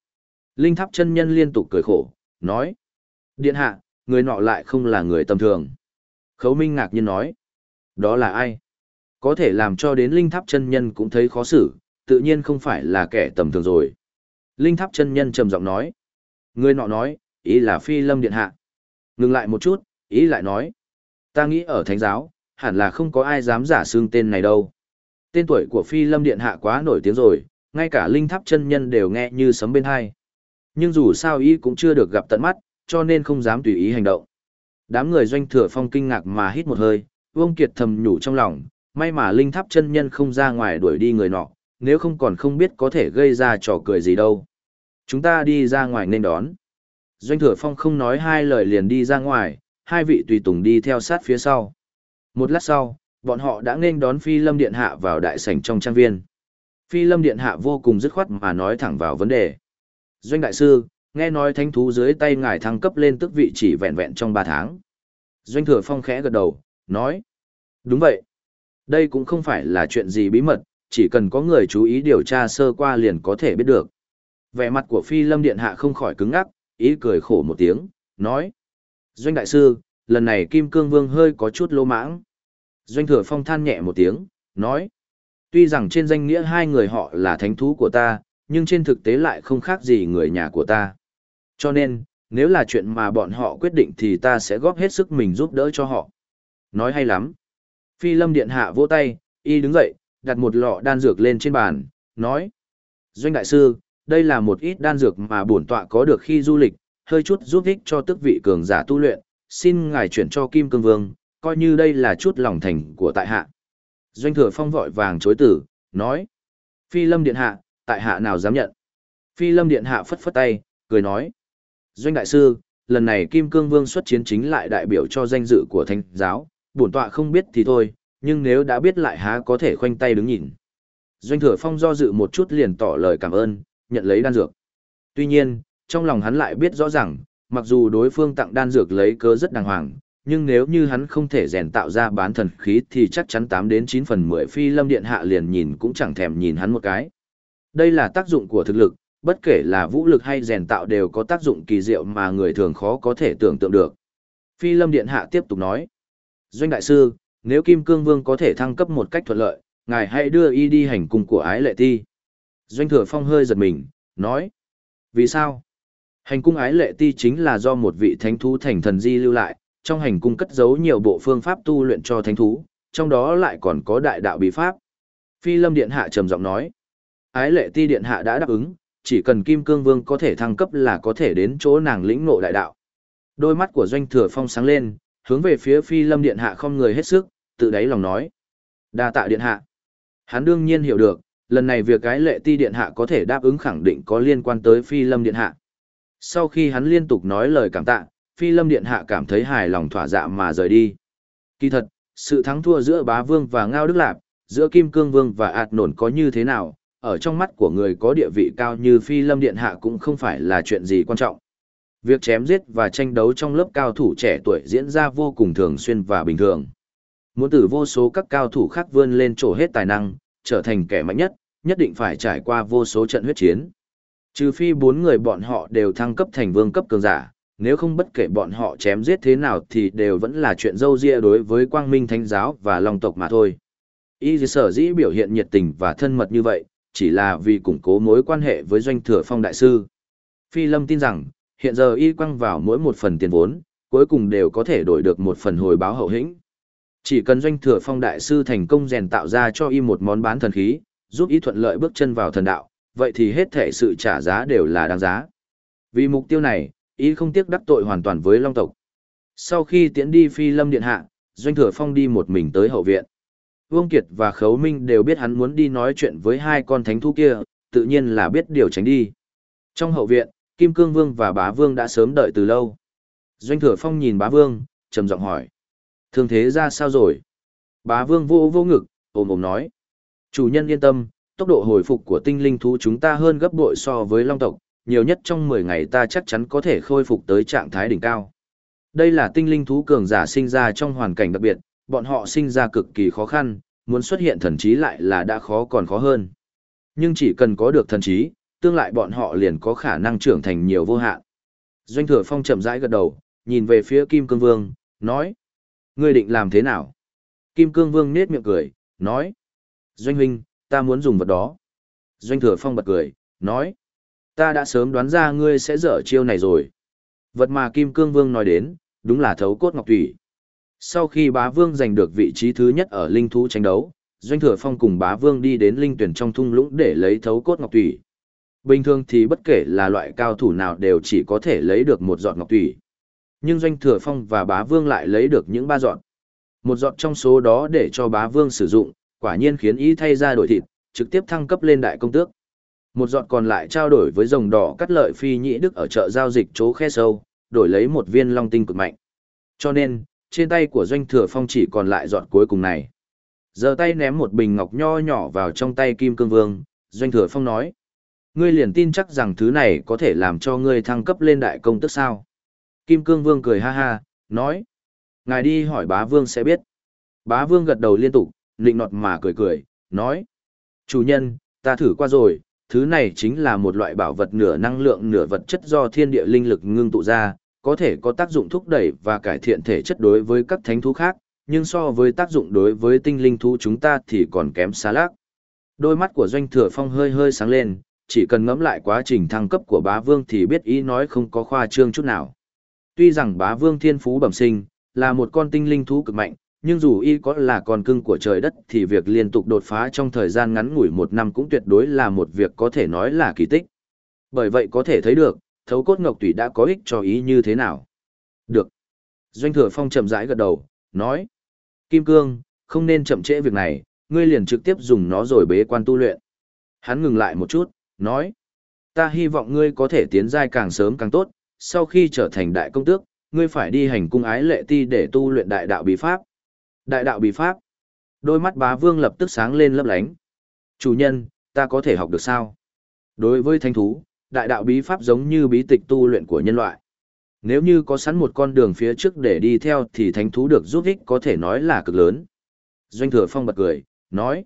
Linh tháp chân nhân liên tục cười khổ, nói. Điện hạ, người nọ lại không là người tầm thường. Khấu Minh ngạc nhiên nói. Đó là ai? Có thể làm cho đến linh tháp chân nhân cũng thấy khó xử, tự nhiên không phải là kẻ tầm thường rồi. Linh tháp chân nhân trầm giọng nói. Người nọ nói, ý là phi lâm điện hạ. Ngừng lại một chút, ý lại nói. Ta nghĩ ở thánh giáo, hẳn là không có ai dám giả xương tên này đâu. Tên tuổi của phi lâm điện hạ quá nổi tiếng rồi, ngay cả linh tháp chân nhân đều nghe như sấm bên hai. Nhưng dù sao y cũng chưa được gặp tận mắt, cho nên không dám tùy ý hành động. Đám người doanh thừa phong kinh ngạc mà hít một hơi, Vương Kiệt thầm nhủ trong lòng, may mà linh tháp chân nhân không ra ngoài đuổi đi người nọ, nếu không còn không biết có thể gây ra trò cười gì đâu. Chúng ta đi ra ngoài nên đón. Doanh thừa phong không nói hai lời liền đi ra ngoài, hai vị tùy tùng đi theo sát phía sau. Một lát sau, bọn họ đã nên đón Phi Lâm Điện Hạ vào đại sảnh trong trang viên. Phi Lâm Điện Hạ vô cùng dứt khoát mà nói thẳng vào vấn đề. Doanh Đại Sư, nghe nói thánh thú dưới tay ngài thăng cấp lên tức vị chỉ vẹn vẹn trong 3 tháng. Doanh Thừa Phong khẽ gật đầu, nói. Đúng vậy. Đây cũng không phải là chuyện gì bí mật, chỉ cần có người chú ý điều tra sơ qua liền có thể biết được. Vẻ mặt của Phi Lâm Điện Hạ không khỏi cứng ngắc, ý cười khổ một tiếng, nói. Doanh Đại Sư, lần này Kim Cương Vương hơi có chút lô mãng. Doanh Thừa Phong than nhẹ một tiếng, nói. Tuy rằng trên danh nghĩa hai người họ là thánh thú của ta, nhưng trên thực tế lại không khác gì người nhà của ta. Cho nên, nếu là chuyện mà bọn họ quyết định thì ta sẽ góp hết sức mình giúp đỡ cho họ. Nói hay lắm. Phi Lâm Điện Hạ vỗ tay, y đứng dậy, đặt một lọ đan dược lên trên bàn, nói. Doanh Đại Sư, đây là một ít đan dược mà bổn tọa có được khi du lịch, hơi chút giúp ích cho tức vị cường giả tu luyện, xin ngài chuyển cho Kim Cương Vương, coi như đây là chút lòng thành của tại hạ. Doanh thừa phong vội vàng chối tử, nói. Phi lâm điện hạ, tại hạ nào dám nhận. Phi lâm điện hạ phất phất tay, cười nói. Doanh đại sư, lần này Kim Cương Vương xuất chiến chính lại đại biểu cho danh dự của thánh giáo, bổn tọa không biết thì thôi, nhưng nếu đã biết lại há có thể khoanh tay đứng nhìn. Doanh thừa phong do dự một chút liền tỏ lời cảm ơn, nhận lấy đan dược. Tuy nhiên, trong lòng hắn lại biết rõ rằng, mặc dù đối phương tặng đan dược lấy cớ rất đàng hoàng, nhưng nếu như hắn không thể rèn tạo ra bán thần khí thì chắc chắn 8 đến 9 phần 10 phi lâm điện hạ liền nhìn cũng chẳng thèm nhìn hắn một cái. Đây là tác dụng của thực lực, bất kể là vũ lực hay rèn tạo đều có tác dụng kỳ diệu mà người thường khó có thể tưởng tượng được. Phi lâm điện hạ tiếp tục nói. Doanh đại sư, nếu Kim Cương Vương có thể thăng cấp một cách thuận lợi, ngài hãy đưa y đi hành cung của ái lệ ti. Doanh thừa phong hơi giật mình, nói. Vì sao? Hành cung ái lệ ti chính là do một vị thánh thú thành thần di lưu lại, trong hành cung cất giấu nhiều bộ phương pháp tu luyện cho thánh thú, trong đó lại còn có đại đạo bí pháp. Phi lâm điện hạ trầm giọng nói. Ái lệ ti điện hạ đã đáp ứng, chỉ cần kim cương vương có thể thăng cấp là có thể đến chỗ nàng lĩnh ngộ đại đạo. Đôi mắt của doanh thừa phong sáng lên, hướng về phía phi lâm điện hạ không người hết sức, tự đáy lòng nói. đa tạ điện hạ. Hắn đương nhiên hiểu được, lần này việc cái lệ ti điện hạ có thể đáp ứng khẳng định có liên quan tới phi lâm điện hạ. Sau khi hắn liên tục nói lời cảm tạ, phi lâm điện hạ cảm thấy hài lòng thỏa dạ mà rời đi. Kỳ thật, sự thắng thua giữa bá vương và ngao đức lạp, giữa kim cương vương và ạt nổn có như thế nào, ở trong mắt của người có địa vị cao như phi lâm điện hạ cũng không phải là chuyện gì quan trọng. Việc chém giết và tranh đấu trong lớp cao thủ trẻ tuổi diễn ra vô cùng thường xuyên và bình thường. Muốn từ vô số các cao thủ khác vươn lên trổ hết tài năng, trở thành kẻ mạnh nhất, nhất định phải trải qua vô số trận huyết chiến. Trừ phi bốn người bọn họ đều thăng cấp thành vương cấp cường giả, nếu không bất kể bọn họ chém giết thế nào thì đều vẫn là chuyện dâu ria đối với quang minh thánh giáo và long tộc mà thôi. Y sở dĩ biểu hiện nhiệt tình và thân mật như vậy, chỉ là vì củng cố mối quan hệ với doanh thừa phong đại sư. Phi Lâm tin rằng, hiện giờ y quăng vào mỗi một phần tiền vốn, cuối cùng đều có thể đổi được một phần hồi báo hậu hĩnh. Chỉ cần doanh thừa phong đại sư thành công rèn tạo ra cho y một món bán thần khí, giúp y thuận lợi bước chân vào thần đạo, vậy thì hết thể sự trả giá đều là đáng giá. Vì mục tiêu này, y không tiếc đắc tội hoàn toàn với Long tộc. Sau khi tiễn đi Phi Lâm Điện Hạ, Doanh Thừa Phong đi một mình tới hậu viện. Vương Kiệt và Khấu Minh đều biết hắn muốn đi nói chuyện với hai con thánh thú kia, tự nhiên là biết điều tránh đi. Trong hậu viện, Kim Cương Vương và Bá Vương đã sớm đợi từ lâu. Doanh Thừa Phong nhìn Bá Vương, trầm giọng hỏi. Thương thế ra sao rồi? Bá Vương vô vô ngực, ồm ồm nói. Chủ nhân yên tâm, tốc độ hồi phục của tinh linh thú chúng ta hơn gấp bội so với long tộc, nhiều nhất trong 10 ngày ta chắc chắn có thể khôi phục tới trạng thái đỉnh cao. Đây là tinh linh thú cường giả sinh ra trong hoàn cảnh đặc biệt, bọn họ sinh ra cực kỳ khó khăn, muốn xuất hiện thần trí lại là đã khó còn khó hơn. Nhưng chỉ cần có được thần trí, tương lại bọn họ liền có khả năng trưởng thành nhiều vô hạn. Doanh thừa phong chậm rãi gật đầu, nhìn về phía Kim Cương Vương, nói. Ngươi định làm thế nào? Kim Cương Vương nết miệng cười, nói. Doanh huynh, ta muốn dùng vật đó. Doanh thừa phong bật cười, nói. Ta đã sớm đoán ra ngươi sẽ dở chiêu này rồi. Vật mà Kim Cương Vương nói đến, đúng là thấu cốt ngọc thủy. Sau khi bá vương giành được vị trí thứ nhất ở linh thú tranh đấu, Doanh Thừa Phong cùng bá vương đi đến linh tuyển trong thung lũng để lấy thấu cốt ngọc Tủy. Bình thường thì bất kể là loại cao thủ nào đều chỉ có thể lấy được một giọt ngọc Tủy, Nhưng Doanh Thừa Phong và bá vương lại lấy được những ba giọt. Một giọt trong số đó để cho bá vương sử dụng, quả nhiên khiến ý thay ra đổi thịt, trực tiếp thăng cấp lên đại công tước. Một giọt còn lại trao đổi với rồng đỏ cắt lợi phi nhĩ đức ở chợ giao dịch chỗ khe sâu, đổi lấy một viên long tinh cực mạnh. Cho nên, trên tay của doanh thừa phong chỉ còn lại giọt cuối cùng này. Giờ tay ném một bình ngọc nho nhỏ vào trong tay kim cương vương, doanh thừa phong nói. Ngươi liền tin chắc rằng thứ này có thể làm cho ngươi thăng cấp lên đại công tức sao. Kim cương vương cười ha ha, nói. Ngài đi hỏi bá vương sẽ biết. Bá vương gật đầu liên tục, nịnh nọt mà cười cười, nói. Chủ nhân, ta thử qua rồi, thứ này chính là một loại bảo vật nửa năng lượng nửa vật chất do thiên địa linh lực ngưng tụ ra, có thể có tác dụng thúc đẩy và cải thiện thể chất đối với các thánh thú khác, nhưng so với tác dụng đối với tinh linh thú chúng ta thì còn kém xa lác. Đôi mắt của doanh thừa phong hơi hơi sáng lên, chỉ cần ngẫm lại quá trình thăng cấp của bá vương thì biết ý nói không có khoa trương chút nào. Tuy rằng bá vương thiên phú bẩm sinh, là một con tinh linh thú cực mạnh, nhưng dù y có là con cưng của trời đất thì việc liên tục đột phá trong thời gian ngắn ngủi một năm cũng tuyệt đối là một việc có thể nói là kỳ tích. Bởi vậy có thể thấy được, thấu cốt ngọc tủy đã có ích cho ý như thế nào. Được. Doanh thừa phong chậm rãi gật đầu, nói. Kim Cương, không nên chậm trễ việc này, ngươi liền trực tiếp dùng nó rồi bế quan tu luyện. Hắn ngừng lại một chút, nói. Ta hy vọng ngươi có thể tiến giai càng sớm càng tốt, sau khi trở thành đại công tước, ngươi phải đi hành cung ái lệ ti để tu luyện đại đạo bí pháp. Đại đạo bí pháp. Đôi mắt bá vương lập tức sáng lên lấp lánh. Chủ nhân, ta có thể học được sao? Đối với thanh thú, đại đạo bí pháp giống như bí tịch tu luyện của nhân loại. Nếu như có sẵn một con đường phía trước để đi theo thì thánh thú được giúp ích có thể nói là cực lớn. Doanh thừa phong bật cười, nói.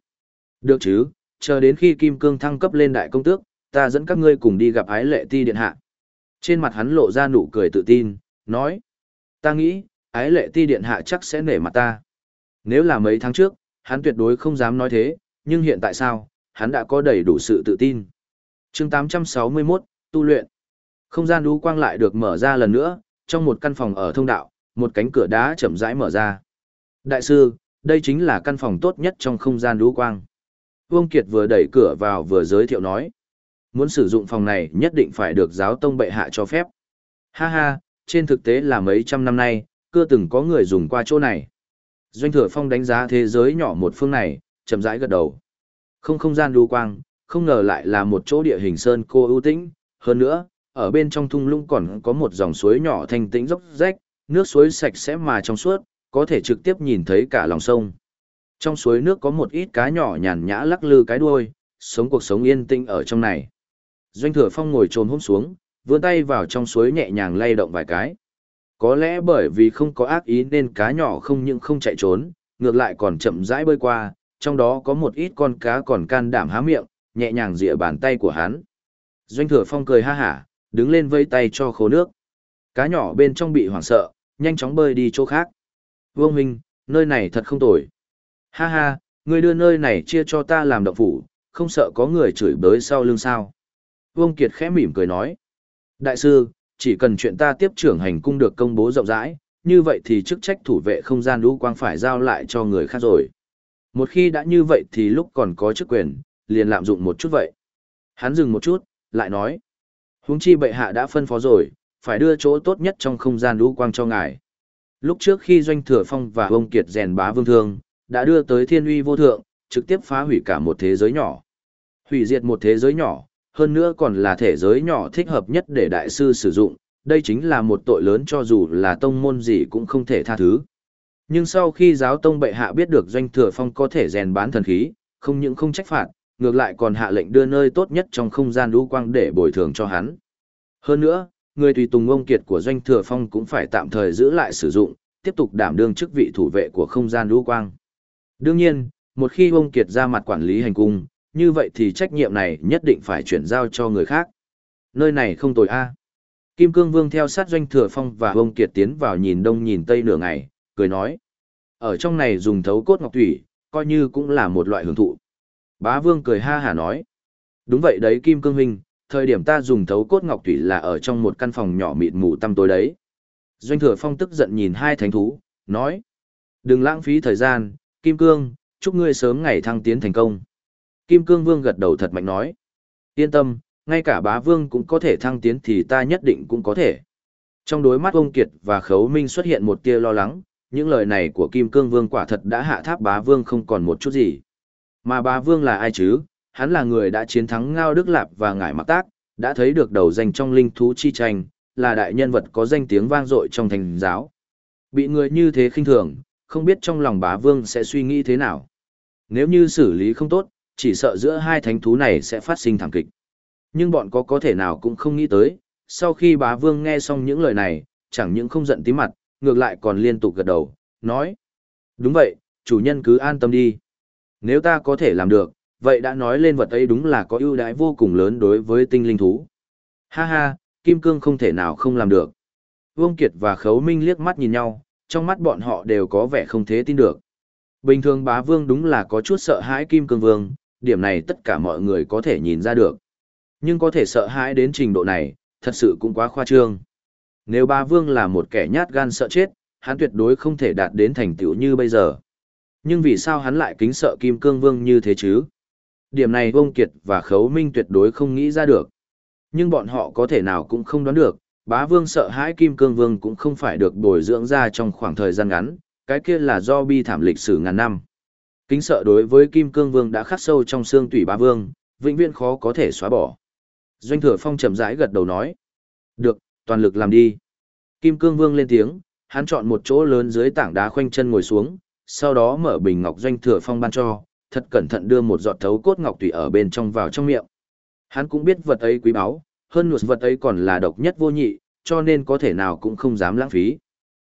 Được chứ, chờ đến khi Kim Cương thăng cấp lên đại công tước, ta dẫn các ngươi cùng đi gặp ái lệ ti điện hạ. Trên mặt hắn lộ ra nụ cười tự tin, nói. Ta nghĩ, ái lệ ti điện hạ chắc sẽ nể mặt ta. Nếu là mấy tháng trước, hắn tuyệt đối không dám nói thế, nhưng hiện tại sao, hắn đã có đầy đủ sự tự tin chương 861, tu luyện. Không gian đú quang lại được mở ra lần nữa, trong một căn phòng ở thông đạo, một cánh cửa đá chậm rãi mở ra. Đại sư, đây chính là căn phòng tốt nhất trong không gian đú quang. Vương Kiệt vừa đẩy cửa vào vừa giới thiệu nói. Muốn sử dụng phòng này nhất định phải được giáo tông bệ hạ cho phép. Ha ha, trên thực tế là mấy trăm năm nay, chưa từng có người dùng qua chỗ này. Doanh thừa phong đánh giá thế giới nhỏ một phương này, chậm rãi gật đầu. Không không gian đu quang, không ngờ lại là một chỗ địa hình sơn cô ưu tĩnh, hơn nữa, ở bên trong thung lũng còn có một dòng suối nhỏ thanh tĩnh dốc rách, nước suối sạch sẽ mà trong suốt, có thể trực tiếp nhìn thấy cả lòng sông. Trong suối nước có một ít cá nhỏ nhàn nhã lắc lư cái đuôi, sống cuộc sống yên tĩnh ở trong này. Doanh thừa phong ngồi trồn hôm xuống, vươn tay vào trong suối nhẹ nhàng lay động vài cái. Có lẽ bởi vì không có ác ý nên cá nhỏ không những không chạy trốn, ngược lại còn chậm rãi bơi qua, trong đó có một ít con cá còn can đảm há miệng, nhẹ nhàng dịa bàn tay của hắn. Doanh thừa phong cười ha hả, đứng lên vây tay cho khô nước. Cá nhỏ bên trong bị hoảng sợ, nhanh chóng bơi đi chỗ khác. Vương Minh, nơi này thật không tồi. Ha ha, người đưa nơi này chia cho ta làm động phủ, không sợ có người chửi bới sau lưng sao. Vương Kiệt khẽ mỉm cười nói. Đại sư, chỉ cần chuyện ta tiếp trưởng hành cung được công bố rộng rãi, như vậy thì chức trách thủ vệ không gian lũ quang phải giao lại cho người khác rồi. Một khi đã như vậy thì lúc còn có chức quyền, liền lạm dụng một chút vậy. Hắn dừng một chút, lại nói. Huống chi bệ hạ đã phân phó rồi, phải đưa chỗ tốt nhất trong không gian lũ quang cho ngài. Lúc trước khi Doanh Thừa Phong và ông Kiệt rèn bá vương thương, đã đưa tới thiên uy vô thượng, trực tiếp phá hủy cả một thế giới nhỏ. Hủy diệt một thế giới nhỏ, hơn nữa còn là thể giới nhỏ thích hợp nhất để đại sư sử dụng, đây chính là một tội lớn cho dù là tông môn gì cũng không thể tha thứ. Nhưng sau khi giáo tông bệ hạ biết được Doanh Thừa Phong có thể rèn bán thần khí, không những không trách phạt, ngược lại còn hạ lệnh đưa nơi tốt nhất trong không gian lũ quang để bồi thường cho hắn. Hơn nữa, người tùy tùng ông kiệt của doanh thừa phong cũng phải tạm thời giữ lại sử dụng, tiếp tục đảm đương chức vị thủ vệ của không gian lũ quang. Đương nhiên, một khi ông kiệt ra mặt quản lý hành cung, như vậy thì trách nhiệm này nhất định phải chuyển giao cho người khác. Nơi này không tồi a. Kim Cương Vương theo sát doanh thừa phong và ông kiệt tiến vào nhìn đông nhìn tây nửa ngày, cười nói. Ở trong này dùng thấu cốt ngọc thủy, coi như cũng là một loại hưởng thụ. Bá Vương cười ha hà nói. Đúng vậy đấy Kim Cương Huynh, thời điểm ta dùng thấu cốt ngọc thủy là ở trong một căn phòng nhỏ mịt mù tăm tối đấy. Doanh thừa phong tức giận nhìn hai thánh thú, nói. Đừng lãng phí thời gian, Kim Cương, chúc ngươi sớm ngày thăng tiến thành công. Kim Cương Vương gật đầu thật mạnh nói. Yên tâm, ngay cả bá vương cũng có thể thăng tiến thì ta nhất định cũng có thể. Trong đối mắt ông Kiệt và Khấu Minh xuất hiện một tia lo lắng, những lời này của Kim Cương Vương quả thật đã hạ tháp bá vương không còn một chút gì. Mà bá vương là ai chứ? Hắn là người đã chiến thắng Ngao Đức Lạp và Ngải Mặc Tác, đã thấy được đầu danh trong linh thú chi tranh, là đại nhân vật có danh tiếng vang dội trong thành giáo. Bị người như thế khinh thường, không biết trong lòng bá vương sẽ suy nghĩ thế nào. Nếu như xử lý không tốt, chỉ sợ giữa hai thánh thú này sẽ phát sinh thảm kịch. Nhưng bọn có có thể nào cũng không nghĩ tới, sau khi bá vương nghe xong những lời này, chẳng những không giận tí mặt, ngược lại còn liên tục gật đầu, nói. Đúng vậy, chủ nhân cứ an tâm đi. Nếu ta có thể làm được, vậy đã nói lên vật ấy đúng là có ưu đãi vô cùng lớn đối với tinh linh thú. Ha ha, Kim Cương không thể nào không làm được. Vương Kiệt và Khấu Minh liếc mắt nhìn nhau, trong mắt bọn họ đều có vẻ không thế tin được. Bình thường bá vương đúng là có chút sợ hãi Kim Cương Vương, điểm này tất cả mọi người có thể nhìn ra được. Nhưng có thể sợ hãi đến trình độ này, thật sự cũng quá khoa trương. Nếu bá vương là một kẻ nhát gan sợ chết, hắn tuyệt đối không thể đạt đến thành tựu như bây giờ. Nhưng vì sao hắn lại kính sợ Kim Cương Vương như thế chứ? Điểm này Vông Kiệt và Khấu Minh tuyệt đối không nghĩ ra được. Nhưng bọn họ có thể nào cũng không đoán được, bá vương sợ hãi Kim Cương Vương cũng không phải được bồi dưỡng ra trong khoảng thời gian ngắn, cái kia là do bi thảm lịch sử ngàn năm. Kính sợ đối với Kim Cương Vương đã khắc sâu trong xương tủy bá vương, vĩnh viễn khó có thể xóa bỏ. Doanh thừa phong chậm rãi gật đầu nói. Được, toàn lực làm đi. Kim Cương Vương lên tiếng, hắn chọn một chỗ lớn dưới tảng đá khoanh chân ngồi xuống, sau đó mở bình ngọc doanh thừa phong ban cho, thật cẩn thận đưa một giọt thấu cốt ngọc tùy ở bên trong vào trong miệng. Hắn cũng biết vật ấy quý báu, hơn nữa vật ấy còn là độc nhất vô nhị, cho nên có thể nào cũng không dám lãng phí.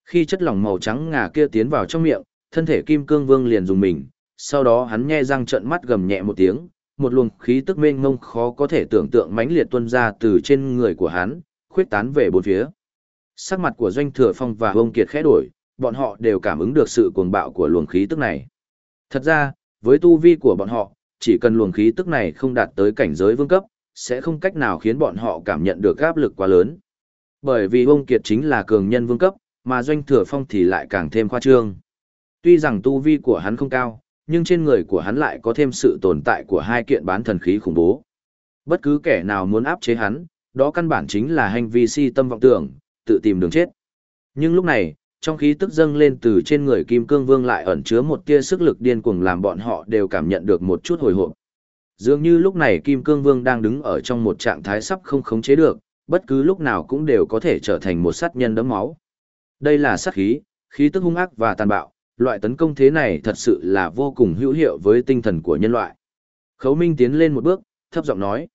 Khi chất lỏng màu trắng ngà kia tiến vào trong miệng, thân thể Kim Cương Vương liền dùng mình, sau đó hắn nhe răng trợn mắt gầm nhẹ một tiếng, một luồng khí tức mênh mông khó có thể tưởng tượng mãnh liệt tuôn ra từ trên người của hắn, khuyết tán về bốn phía. Sắc mặt của Doanh Thừa Phong và Ông Kiệt khẽ đổi, bọn họ đều cảm ứng được sự cuồng bạo của luồng khí tức này. Thật ra, với tu vi của bọn họ, chỉ cần luồng khí tức này không đạt tới cảnh giới vương cấp, sẽ không cách nào khiến bọn họ cảm nhận được áp lực quá lớn. Bởi vì ông Kiệt chính là cường nhân vương cấp, mà Doanh Thừa Phong thì lại càng thêm khoa trương. Tuy rằng tu vi của hắn không cao, nhưng trên người của hắn lại có thêm sự tồn tại của hai kiện bán thần khí khủng bố. Bất cứ kẻ nào muốn áp chế hắn, đó căn bản chính là hành vi si tâm vọng tưởng, tự tìm đường chết. Nhưng lúc này, trong khí tức dâng lên từ trên người Kim Cương Vương lại ẩn chứa một tia sức lực điên cuồng làm bọn họ đều cảm nhận được một chút hồi hộp. Dường như lúc này Kim Cương Vương đang đứng ở trong một trạng thái sắp không khống chế được, bất cứ lúc nào cũng đều có thể trở thành một sát nhân đấm máu. Đây là sát khí, khí tức hung ác và tàn bạo, loại tấn công thế này thật sự là vô cùng hữu hiệu với tinh thần của nhân loại. Khấu Minh tiến lên một bước, thấp giọng nói.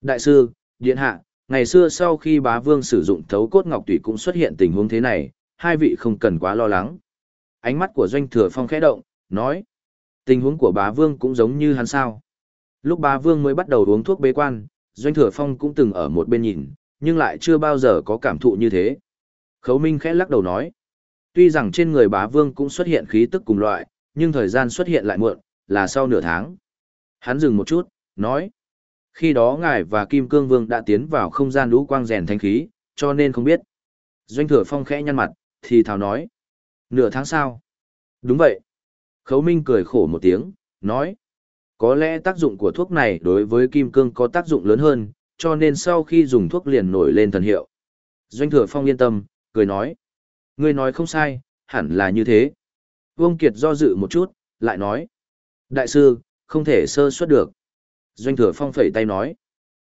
Đại sư, Điện Hạ, ngày xưa sau khi bá vương sử dụng thấu cốt ngọc tùy cũng xuất hiện tình huống thế này, hai vị không cần quá lo lắng. Ánh mắt của doanh thừa phong khẽ động, nói. Tình huống của bá vương cũng giống như hắn sao. Lúc bá vương mới bắt đầu uống thuốc bế quan, doanh thừa phong cũng từng ở một bên nhìn, nhưng lại chưa bao giờ có cảm thụ như thế. Khấu Minh khẽ lắc đầu nói. Tuy rằng trên người bá vương cũng xuất hiện khí tức cùng loại, nhưng thời gian xuất hiện lại muộn, là sau nửa tháng. Hắn dừng một chút, nói. Khi đó ngài và Kim Cương Vương đã tiến vào không gian lũ quang rèn thanh khí, cho nên không biết. Doanh thừa phong khẽ nhăn mặt, thì thào nói. Nửa tháng sau. Đúng vậy. Khấu Minh cười khổ một tiếng, nói. Có lẽ tác dụng của thuốc này đối với Kim Cương có tác dụng lớn hơn, cho nên sau khi dùng thuốc liền nổi lên thần hiệu. Doanh thừa phong yên tâm, cười nói. Ngươi nói không sai, hẳn là như thế. Vương Kiệt do dự một chút, lại nói. Đại sư, không thể sơ suất được. Doanh thừa phong phẩy tay nói.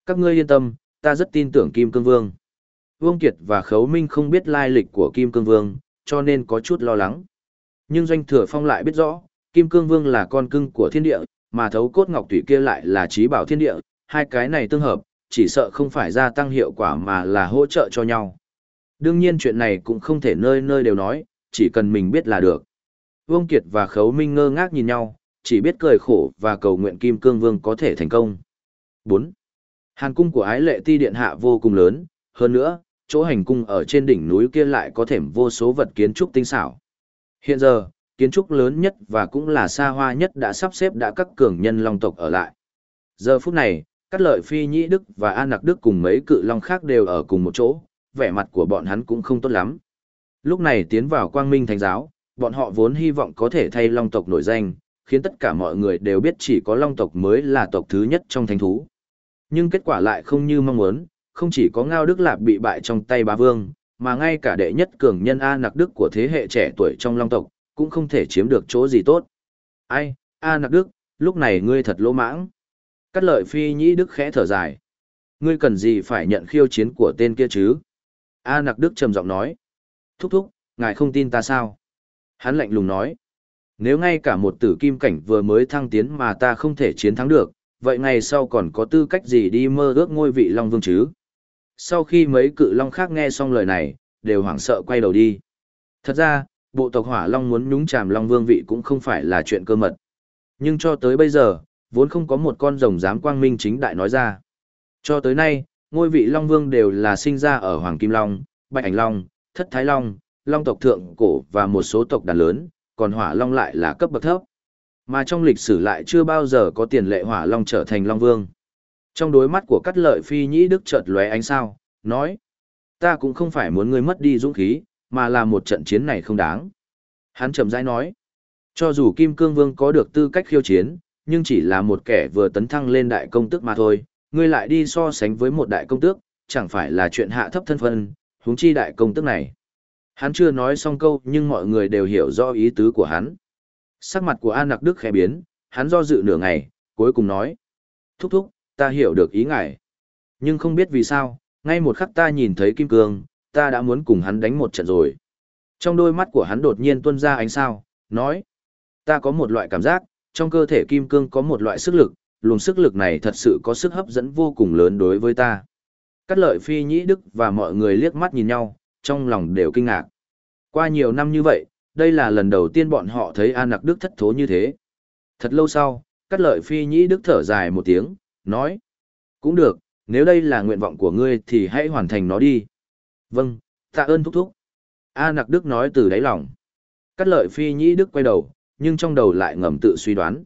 Các ngươi yên tâm, ta rất tin tưởng Kim Cương Vương. Vương Kiệt và Khấu Minh không biết lai lịch của Kim Cương Vương, cho nên có chút lo lắng. Nhưng Doanh Thừa Phong lại biết rõ, Kim Cương Vương là con cưng của thiên địa, mà thấu cốt ngọc thủy kia lại là trí bảo thiên địa, hai cái này tương hợp, chỉ sợ không phải gia tăng hiệu quả mà là hỗ trợ cho nhau. Đương nhiên chuyện này cũng không thể nơi nơi đều nói, chỉ cần mình biết là được. Vương Kiệt và Khấu Minh ngơ ngác nhìn nhau, chỉ biết cười khổ và cầu nguyện Kim Cương Vương có thể thành công. 4. Hàn cung của ái lệ ti điện hạ vô cùng lớn, hơn nữa, chỗ hành cung ở trên đỉnh núi kia lại có thềm vô số vật kiến trúc tinh xảo. Hiện giờ, kiến trúc lớn nhất và cũng là xa hoa nhất đã sắp xếp đã các cường nhân long tộc ở lại. Giờ phút này, các lợi phi nhĩ đức và an nặc đức cùng mấy cự long khác đều ở cùng một chỗ, vẻ mặt của bọn hắn cũng không tốt lắm. Lúc này tiến vào quang minh thánh giáo, bọn họ vốn hy vọng có thể thay long tộc nổi danh, khiến tất cả mọi người đều biết chỉ có long tộc mới là tộc thứ nhất trong thánh thú. Nhưng kết quả lại không như mong muốn, không chỉ có Ngao Đức Lạp bị bại trong tay bá vương, mà ngay cả đệ nhất cường nhân A Nặc Đức của thế hệ trẻ tuổi trong long tộc, cũng không thể chiếm được chỗ gì tốt. Ai, A Nặc Đức, lúc này ngươi thật lỗ mãng. Cắt lợi phi nhĩ Đức khẽ thở dài. Ngươi cần gì phải nhận khiêu chiến của tên kia chứ? A Nặc Đức trầm giọng nói. Thúc thúc, ngài không tin ta sao? Hắn lạnh lùng nói. Nếu ngay cả một tử kim cảnh vừa mới thăng tiến mà ta không thể chiến thắng được, vậy ngày sau còn có tư cách gì đi mơ ước ngôi vị Long Vương chứ? Sau khi mấy cự Long khác nghe xong lời này, đều hoảng sợ quay đầu đi. Thật ra, bộ tộc Hỏa Long muốn nhúng chàm Long Vương vị cũng không phải là chuyện cơ mật. Nhưng cho tới bây giờ, vốn không có một con rồng dám quang minh chính đại nói ra. Cho tới nay, ngôi vị Long Vương đều là sinh ra ở Hoàng Kim Long, Bạch Ảnh Long, Thất Thái Long, Long tộc Thượng Cổ và một số tộc đàn lớn, còn hỏa long lại là cấp bậc thấp. Mà trong lịch sử lại chưa bao giờ có tiền lệ hỏa long trở thành long vương. Trong đối mắt của cắt lợi phi nhĩ đức chợt lóe ánh sao, nói. Ta cũng không phải muốn ngươi mất đi dũng khí, mà là một trận chiến này không đáng. Hắn chậm rãi nói. Cho dù Kim Cương Vương có được tư cách khiêu chiến, nhưng chỉ là một kẻ vừa tấn thăng lên đại công tước mà thôi, ngươi lại đi so sánh với một đại công tước, chẳng phải là chuyện hạ thấp thân phận, huống chi đại công tước này. Hắn chưa nói xong câu nhưng mọi người đều hiểu rõ ý tứ của hắn. Sắc mặt của An Nặc Đức khẽ biến, hắn do dự nửa ngày, cuối cùng nói. Thúc thúc, ta hiểu được ý ngài. Nhưng không biết vì sao, ngay một khắc ta nhìn thấy Kim Cương, ta đã muốn cùng hắn đánh một trận rồi. Trong đôi mắt của hắn đột nhiên tuôn ra ánh sao, nói. Ta có một loại cảm giác, trong cơ thể Kim Cương có một loại sức lực, luồng sức lực này thật sự có sức hấp dẫn vô cùng lớn đối với ta. Cắt lợi phi nhĩ đức và mọi người liếc mắt nhìn nhau, trong lòng đều kinh ngạc. Qua nhiều năm như vậy, đây là lần đầu tiên bọn họ thấy An Nặc Đức thất thố như thế. Thật lâu sau, cắt lợi phi nhĩ Đức thở dài một tiếng, nói. Cũng được, nếu đây là nguyện vọng của ngươi thì hãy hoàn thành nó đi. Vâng, tạ ơn thúc thúc. A Nặc Đức nói từ đáy lòng. Cắt lợi phi nhĩ Đức quay đầu, nhưng trong đầu lại ngầm tự suy đoán.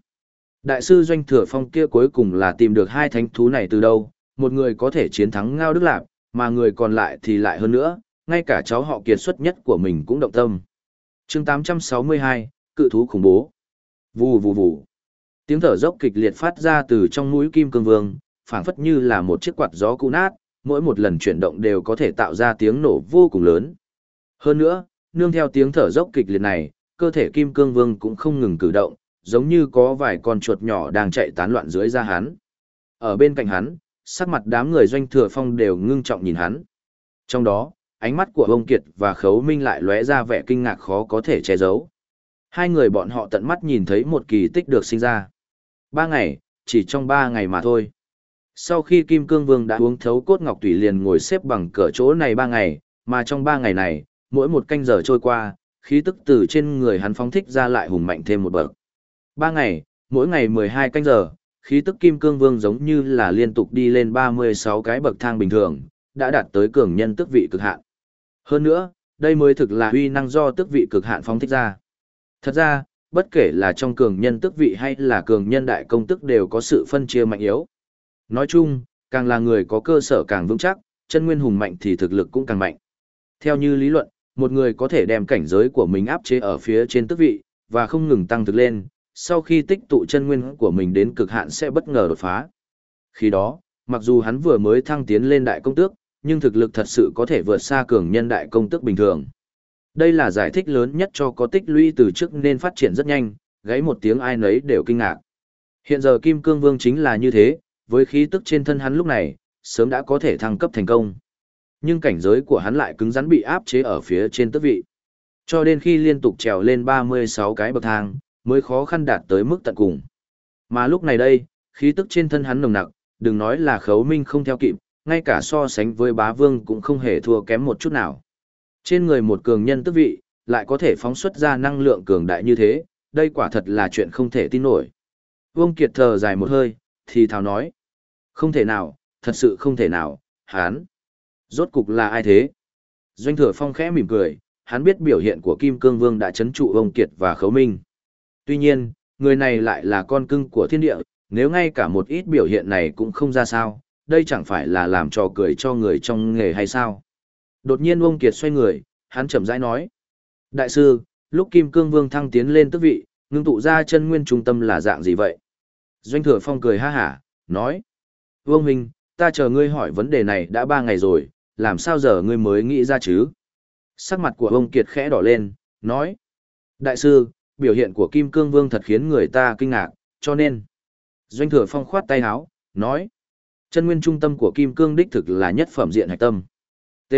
Đại sư Doanh Thừa Phong kia cuối cùng là tìm được hai thánh thú này từ đâu, một người có thể chiến thắng Ngao Đức Lạp, mà người còn lại thì lại hơn nữa, ngay cả cháu họ kiệt xuất nhất của mình cũng động tâm. chương 862, cự thú khủng bố. Vù vù vù. Tiếng thở dốc kịch liệt phát ra từ trong mũi kim cương vương, phảng phất như là một chiếc quạt gió cũ nát, mỗi một lần chuyển động đều có thể tạo ra tiếng nổ vô cùng lớn. Hơn nữa, nương theo tiếng thở dốc kịch liệt này, cơ thể kim cương vương cũng không ngừng cử động, giống như có vài con chuột nhỏ đang chạy tán loạn dưới da hắn. Ở bên cạnh hắn, sắc mặt đám người doanh thừa phong đều ngưng trọng nhìn hắn. Trong đó, ánh mắt của ông Kiệt và Khấu Minh lại lóe ra vẻ kinh ngạc khó có thể che giấu. Hai người bọn họ tận mắt nhìn thấy một kỳ tích được sinh ra. Ba ngày, chỉ trong ba ngày mà thôi. Sau khi Kim Cương Vương đã uống thấu cốt ngọc tùy liền ngồi xếp bằng cỡ chỗ này ba ngày, mà trong ba ngày này, mỗi một canh giờ trôi qua, khí tức từ trên người hắn phóng thích ra lại hùng mạnh thêm một bậc. Ba ngày, mỗi ngày 12 canh giờ, khí tức Kim Cương Vương giống như là liên tục đi lên 36 cái bậc thang bình thường, đã đạt tới cường nhân tức vị cực hạn. Hơn nữa, đây mới thực là uy năng do tức vị cực hạn phóng thích ra. Thật ra, bất kể là trong cường nhân tức vị hay là cường nhân đại công tức đều có sự phân chia mạnh yếu. Nói chung, càng là người có cơ sở càng vững chắc, chân nguyên hùng mạnh thì thực lực cũng càng mạnh. Theo như lý luận, một người có thể đem cảnh giới của mình áp chế ở phía trên tức vị, và không ngừng tăng thực lên, sau khi tích tụ chân nguyên của mình đến cực hạn sẽ bất ngờ đột phá. Khi đó, mặc dù hắn vừa mới thăng tiến lên đại công tước, nhưng thực lực thật sự có thể vượt xa cường nhân đại công tước bình thường. Đây là giải thích lớn nhất cho có tích lũy từ trước nên phát triển rất nhanh, gáy một tiếng ai nấy đều kinh ngạc. Hiện giờ Kim Cương Vương chính là như thế, với khí tức trên thân hắn lúc này, sớm đã có thể thăng cấp thành công. Nhưng cảnh giới của hắn lại cứng rắn bị áp chế ở phía trên tước vị. Cho đến khi liên tục trèo lên 36 cái bậc thang, mới khó khăn đạt tới mức tận cùng. Mà lúc này đây, khí tức trên thân hắn nồng nặc, đừng nói là khấu minh không theo kịp, ngay cả so sánh với bá vương cũng không hề thua kém một chút nào. Trên người một cường nhân tức vị, lại có thể phóng xuất ra năng lượng cường đại như thế, đây quả thật là chuyện không thể tin nổi. Vương Kiệt thở dài một hơi, thì thào nói. Không thể nào, thật sự không thể nào, hán. Rốt cục là ai thế? Doanh thừa phong khẽ mỉm cười, hắn biết biểu hiện của Kim Cương Vương đã chấn trụ Vương Kiệt và Khấu Minh. Tuy nhiên, người này lại là con cưng của thiên địa, nếu ngay cả một ít biểu hiện này cũng không ra sao, đây chẳng phải là làm trò cười cho người trong nghề hay sao? Đột nhiên Vương Kiệt xoay người, hắn chậm rãi nói. Đại sư, lúc Kim Cương Vương thăng tiến lên tước vị, ngưng tụ ra chân nguyên trung tâm là dạng gì vậy? Doanh thừa phong cười ha hả, nói. Vương Minh, ta chờ ngươi hỏi vấn đề này đã ba ngày rồi, làm sao giờ ngươi mới nghĩ ra chứ? Sắc mặt của ông Kiệt khẽ đỏ lên, nói. Đại sư, biểu hiện của Kim Cương Vương thật khiến người ta kinh ngạc, cho nên. Doanh thừa phong khoát tay áo, nói. Chân nguyên trung tâm của Kim Cương đích thực là nhất phẩm diện hạch tâm. T.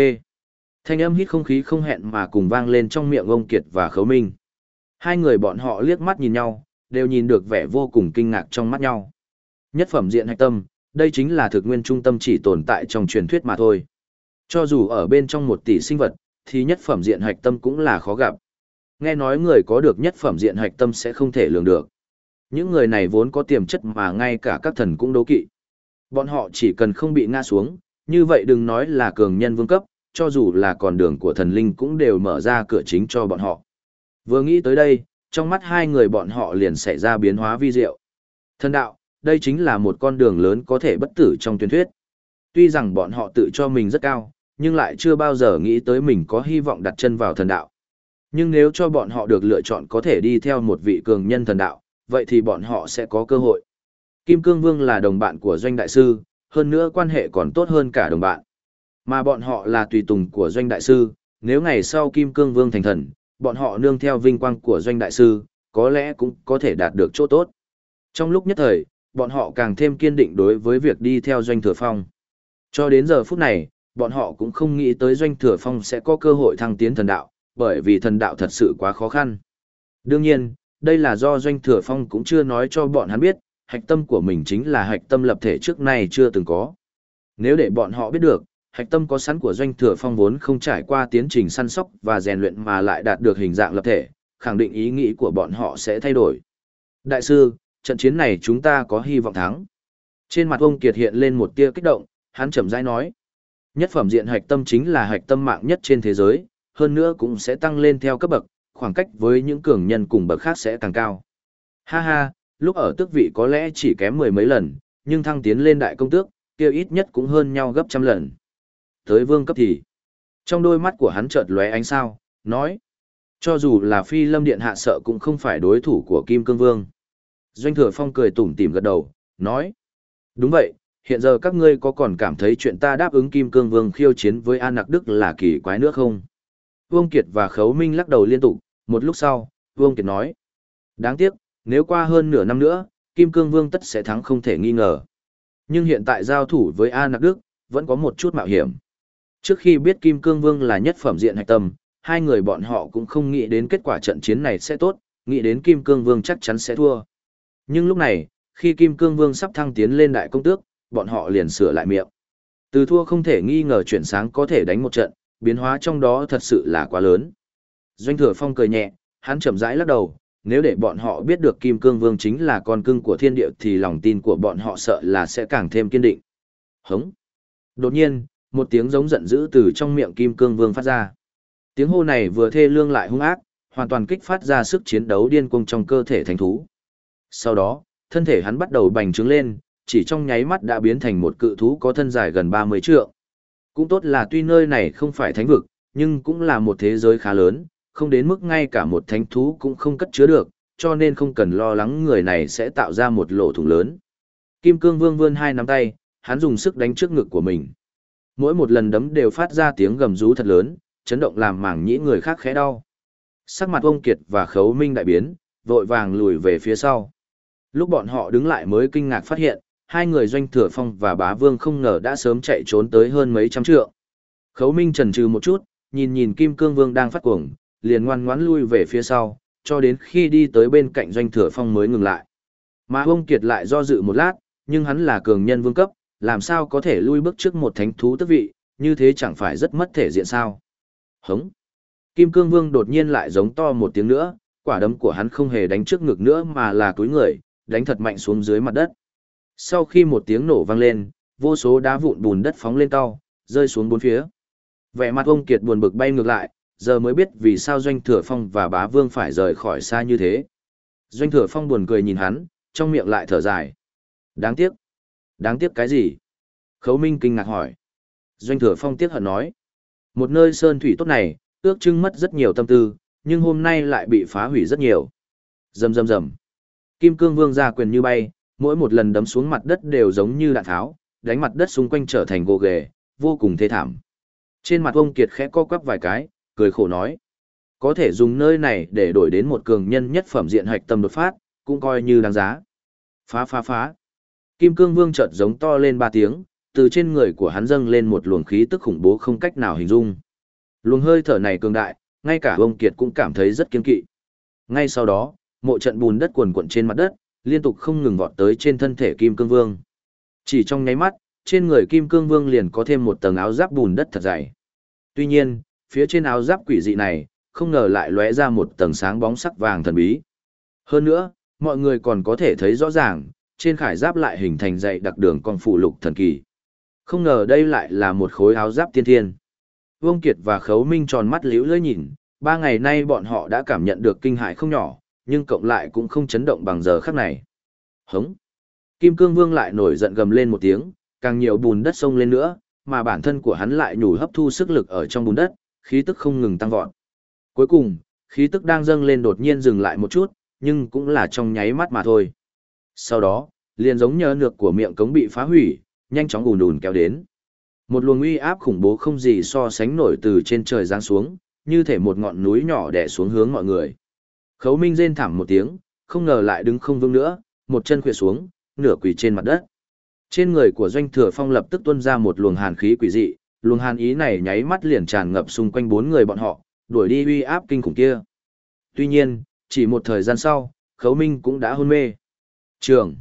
Thanh âm hít không khí không hẹn mà cùng vang lên trong miệng ông Kiệt và Khấu Minh. Hai người bọn họ liếc mắt nhìn nhau, đều nhìn được vẻ vô cùng kinh ngạc trong mắt nhau. Nhất phẩm diện hạch tâm, đây chính là thực nguyên trung tâm chỉ tồn tại trong truyền thuyết mà thôi. Cho dù ở bên trong một tỷ sinh vật, thì nhất phẩm diện hạch tâm cũng là khó gặp. Nghe nói người có được nhất phẩm diện hạch tâm sẽ không thể lường được. Những người này vốn có tiềm chất mà ngay cả các thần cũng đấu kỵ. Bọn họ chỉ cần không bị ngã xuống, như vậy đừng nói là cường nhân vương cấp, cho dù là con đường của thần linh cũng đều mở ra cửa chính cho bọn họ. Vừa nghĩ tới đây, trong mắt hai người bọn họ liền xảy ra biến hóa vi diệu. Thần đạo, đây chính là một con đường lớn có thể bất tử trong tuyên thuyết. Tuy rằng bọn họ tự cho mình rất cao, nhưng lại chưa bao giờ nghĩ tới mình có hy vọng đặt chân vào thần đạo. Nhưng nếu cho bọn họ được lựa chọn có thể đi theo một vị cường nhân thần đạo, vậy thì bọn họ sẽ có cơ hội. Kim Cương Vương là đồng bạn của Doanh Đại Sư, hơn nữa quan hệ còn tốt hơn cả đồng bạn. Mà bọn họ là tùy tùng của Doanh Đại Sư, nếu ngày sau Kim Cương Vương thành thần, bọn họ nương theo vinh quang của Doanh Đại Sư, có lẽ cũng có thể đạt được chỗ tốt. Trong lúc nhất thời, bọn họ càng thêm kiên định đối với việc đi theo Doanh Thừa Phong. Cho đến giờ phút này, bọn họ cũng không nghĩ tới Doanh Thừa Phong sẽ có cơ hội thăng tiến thần đạo, bởi vì thần đạo thật sự quá khó khăn. Đương nhiên, đây là do Doanh Thừa Phong cũng chưa nói cho bọn hắn biết, hạch tâm của mình chính là hạch tâm lập thể trước nay chưa từng có. Nếu để bọn họ biết được, hạch tâm có sẵn của Doanh Thừa Phong vốn không trải qua tiến trình săn sóc và rèn luyện mà lại đạt được hình dạng lập thể, khẳng định ý nghĩ của bọn họ sẽ thay đổi. Đại sư, trận chiến này chúng ta có hy vọng thắng. Trên mặt ông Kiệt hiện lên một tia kích động, hắn chậm rãi nói. Nhất phẩm diện hạch tâm chính là hạch tâm mạng nhất trên thế giới, hơn nữa cũng sẽ tăng lên theo cấp bậc, khoảng cách với những cường nhân cùng bậc khác sẽ càng cao. Ha ha, lúc ở tước vị có lẽ chỉ kém mười mấy lần, nhưng thăng tiến lên đại công tước, kia ít nhất cũng hơn nhau gấp trăm lần. Tới vương cấp thì, trong đôi mắt của hắn chợt lóe ánh sao, nói, cho dù là phi lâm điện hạ sợ cũng không phải đối thủ của Kim Cương Vương. Doanh thừa phong cười tủm tỉm gật đầu, nói, đúng vậy, hiện giờ các ngươi có còn cảm thấy chuyện ta đáp ứng Kim Cương Vương khiêu chiến với An Nặc Đức là kỳ quái nữa không? Vương Kiệt và Khấu Minh lắc đầu liên tục, một lúc sau, Vương Kiệt nói. Đáng tiếc, nếu qua hơn nửa năm nữa, Kim Cương Vương tất sẽ thắng không thể nghi ngờ. Nhưng hiện tại giao thủ với A Nặc Đức, vẫn có một chút mạo hiểm. Trước khi biết Kim Cương Vương là nhất phẩm diện hạch tâm, hai người bọn họ cũng không nghĩ đến kết quả trận chiến này sẽ tốt, nghĩ đến Kim Cương Vương chắc chắn sẽ thua. Nhưng lúc này, khi Kim Cương Vương sắp thăng tiến lên đại công tước, bọn họ liền sửa lại miệng. Từ thua không thể nghi ngờ chuyển sáng có thể đánh một trận, biến hóa trong đó thật sự là quá lớn. Doanh thừa phong cười nhẹ, hắn chậm rãi lắc đầu, nếu để bọn họ biết được Kim Cương Vương chính là con cưng của thiên địa thì lòng tin của bọn họ sợ là sẽ càng thêm kiên định. Hống! Đột nhiên, một tiếng giống giận dữ từ trong miệng Kim Cương Vương phát ra. Tiếng hô này vừa thê lương lại hung ác, hoàn toàn kích phát ra sức chiến đấu điên cuồng trong cơ thể thánh thú. Sau đó, thân thể hắn bắt đầu bành trướng lên, chỉ trong nháy mắt đã biến thành một cự thú có thân dài gần 30 trượng. Cũng tốt là tuy nơi này không phải thánh vực, nhưng cũng là một thế giới khá lớn, không đến mức ngay cả một thánh thú cũng không cất chứa được, cho nên không cần lo lắng người này sẽ tạo ra một lỗ thủng lớn. Kim Cương Vương vươn hai nắm tay, hắn dùng sức đánh trước ngực của mình. Mỗi một lần đấm đều phát ra tiếng gầm rú thật lớn, chấn động làm mảng nhĩ người khác khẽ đau. Sắc mặt ông Kiệt và Khấu Minh đại biến, vội vàng lùi về phía sau. Lúc bọn họ đứng lại mới kinh ngạc phát hiện, hai người doanh thừa phong và bá vương không ngờ đã sớm chạy trốn tới hơn mấy trăm trượng. Khấu Minh trần trừ một chút, nhìn nhìn Kim Cương Vương đang phát cuồng, liền ngoan ngoãn lui về phía sau, cho đến khi đi tới bên cạnh doanh thừa phong mới ngừng lại. Mà ông Kiệt lại do dự một lát, nhưng hắn là cường nhân vương cấp, làm sao có thể lui bước trước một thánh thú tức vị, như thế chẳng phải rất mất thể diện sao. Hống! Kim Cương Vương đột nhiên lại giống to một tiếng nữa, quả đấm của hắn không hề đánh trước ngực nữa mà là túi người, đánh thật mạnh xuống dưới mặt đất. Sau khi một tiếng nổ vang lên, vô số đá vụn bùn đất phóng lên cao, rơi xuống bốn phía. Vẻ mặt ông Kiệt buồn bực bay ngược lại, giờ mới biết vì sao Doanh Thừa Phong và Bá Vương phải rời khỏi xa như thế. Doanh Thừa Phong buồn cười nhìn hắn, trong miệng lại thở dài. Đáng tiếc. Đáng tiếc cái gì? Khấu Minh kinh ngạc hỏi. Doanh Thừa Phong tiếc hận nói. Một nơi sơn thủy tốt này, ước chưng mất rất nhiều tâm tư, nhưng hôm nay lại bị phá hủy rất nhiều. Rầm rầm rầm. Kim Cương Vương ra quyền như bay, mỗi một lần đấm xuống mặt đất đều giống như đạn tháo, đánh mặt đất xung quanh trở thành gồ ghề, vô cùng thê thảm. Trên mặt ông Kiệt khẽ co quắp vài cái, cười khổ nói. Có thể dùng nơi này để đổi đến một cường nhân nhất phẩm diện hạch tâm đột phát, cũng coi như đáng giá. Phá phá phá. Kim Cương Vương chợt giống to lên ba tiếng, từ trên người của hắn dâng lên một luồng khí tức khủng bố không cách nào hình dung. Luồng hơi thở này cường đại, ngay cả ông Kiệt cũng cảm thấy rất kiên kỵ. Ngay sau đó, mộ trận bùn đất cuồn cuộn trên mặt đất, liên tục không ngừng vọt tới trên thân thể Kim Cương Vương. Chỉ trong nháy mắt, trên người Kim Cương Vương liền có thêm một tầng áo giáp bùn đất thật dày. Tuy nhiên, phía trên áo giáp quỷ dị này, không ngờ lại lóe ra một tầng sáng bóng sắc vàng thần bí. Hơn nữa, mọi người còn có thể thấy rõ ràng, trên khải giáp lại hình thành dạy đặc đường con phụ lục thần kỳ. Không ngờ đây lại là một khối áo giáp tiên thiên. Vương Kiệt và Khấu Minh tròn mắt liễu lưỡi nhìn, ba ngày nay bọn họ đã cảm nhận được kinh hại không nhỏ, nhưng cộng lại cũng không chấn động bằng giờ khắc này. Hống! Kim Cương Vương lại nổi giận gầm lên một tiếng, càng nhiều bùn đất sông lên nữa, mà bản thân của hắn lại nhủ hấp thu sức lực ở trong bùn đất, khí tức không ngừng tăng vọt. Cuối cùng, khí tức đang dâng lên đột nhiên dừng lại một chút, nhưng cũng là trong nháy mắt mà thôi. Sau đó, liền giống nhờ nược của miệng cống bị phá hủy, nhanh chóng ùn ùn kéo đến. Một luồng uy áp khủng bố không gì so sánh nổi từ trên trời giáng xuống, như thể một ngọn núi nhỏ đè xuống hướng mọi người. Khấu Minh rên thảm một tiếng, không ngờ lại đứng không vững nữa, một chân khuỵu xuống, nửa quỳ trên mặt đất. Trên người của Doanh Thừa Phong lập tức tuôn ra một luồng hàn khí quỷ dị, luồng hàn ý này nháy mắt liền tràn ngập xung quanh bốn người bọn họ, đuổi đi uy áp kinh khủng kia. Tuy nhiên, chỉ một thời gian sau, Khấu Minh cũng đã hôn mê. Trường.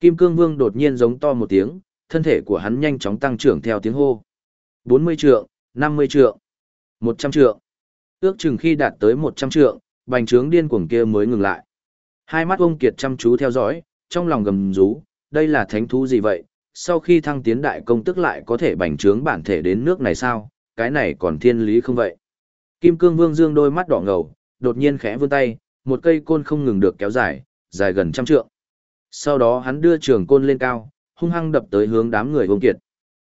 Kim Cương Vương đột nhiên giống to một tiếng, thân thể của hắn nhanh chóng tăng trưởng theo tiếng hô. 40 trượng, 50 trượng, 100 trượng. Ước chừng khi đạt tới 100 trượng, bành trướng điên cuồng kia mới ngừng lại. Hai mắt ông Kiệt chăm chú theo dõi, trong lòng gầm rú, đây là thánh thú gì vậy? Sau khi thăng tiến đại công tức lại có thể bành trướng bản thể đến nước này sao? Cái này còn thiên lý không vậy? Kim Cương Vương dương đôi mắt đỏ ngầu, đột nhiên khẽ vươn tay, một cây côn không ngừng được kéo dài, dài gần trăm trượng. Sau đó hắn đưa trường côn lên cao, hung hăng đập tới hướng đám người ông Kiệt.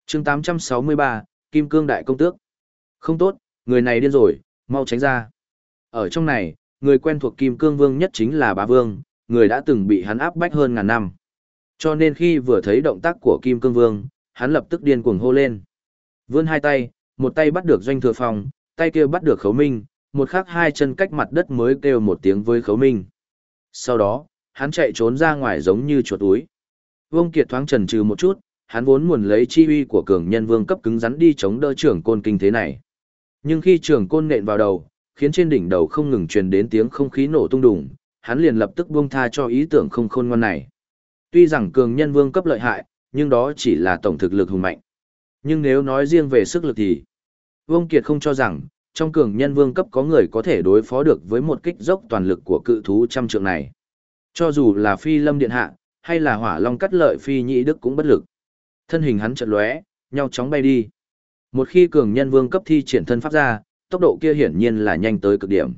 chương 863, Kim Cương Đại Công Tước. Không tốt, người này điên rồi, mau tránh ra. Ở trong này, người quen thuộc Kim Cương Vương nhất chính là bá Vương, người đã từng bị hắn áp bách hơn ngàn năm. Cho nên khi vừa thấy động tác của Kim Cương Vương, hắn lập tức điên cuồng hô lên. Vươn hai tay, một tay bắt được Doanh Thừa Phong, tay kia bắt được Khấu Minh, một khắc hai chân cách mặt đất mới kêu một tiếng với Khấu Minh. Sau đó, hắn chạy trốn ra ngoài giống như chuột túi. Vương Kiệt thoáng chần chừ một chút, hắn vốn muốn lấy chi uy của cường nhân vương cấp cứng rắn đi chống đỡ trưởng côn kinh thế này. Nhưng khi trưởng côn nện vào đầu, khiến trên đỉnh đầu không ngừng truyền đến tiếng không khí nổ tung đùng, hắn liền lập tức buông tha cho ý tưởng không khôn ngoan này. Tuy rằng cường nhân vương cấp lợi hại, nhưng đó chỉ là tổng thực lực hùng mạnh. Nhưng nếu nói riêng về sức lực thì, Vương Kiệt không cho rằng, trong cường nhân vương cấp có người có thể đối phó được với một kích dốc toàn lực của cự thú trăm trượng này. Cho dù là phi lâm điện hạ, hay là hỏa long cắt lợi phi nhị đức cũng bất lực. Thân hình hắn chợt lóe, nhau chóng bay đi. Một khi cường nhân vương cấp thi triển thân pháp ra, tốc độ kia hiển nhiên là nhanh tới cực điểm.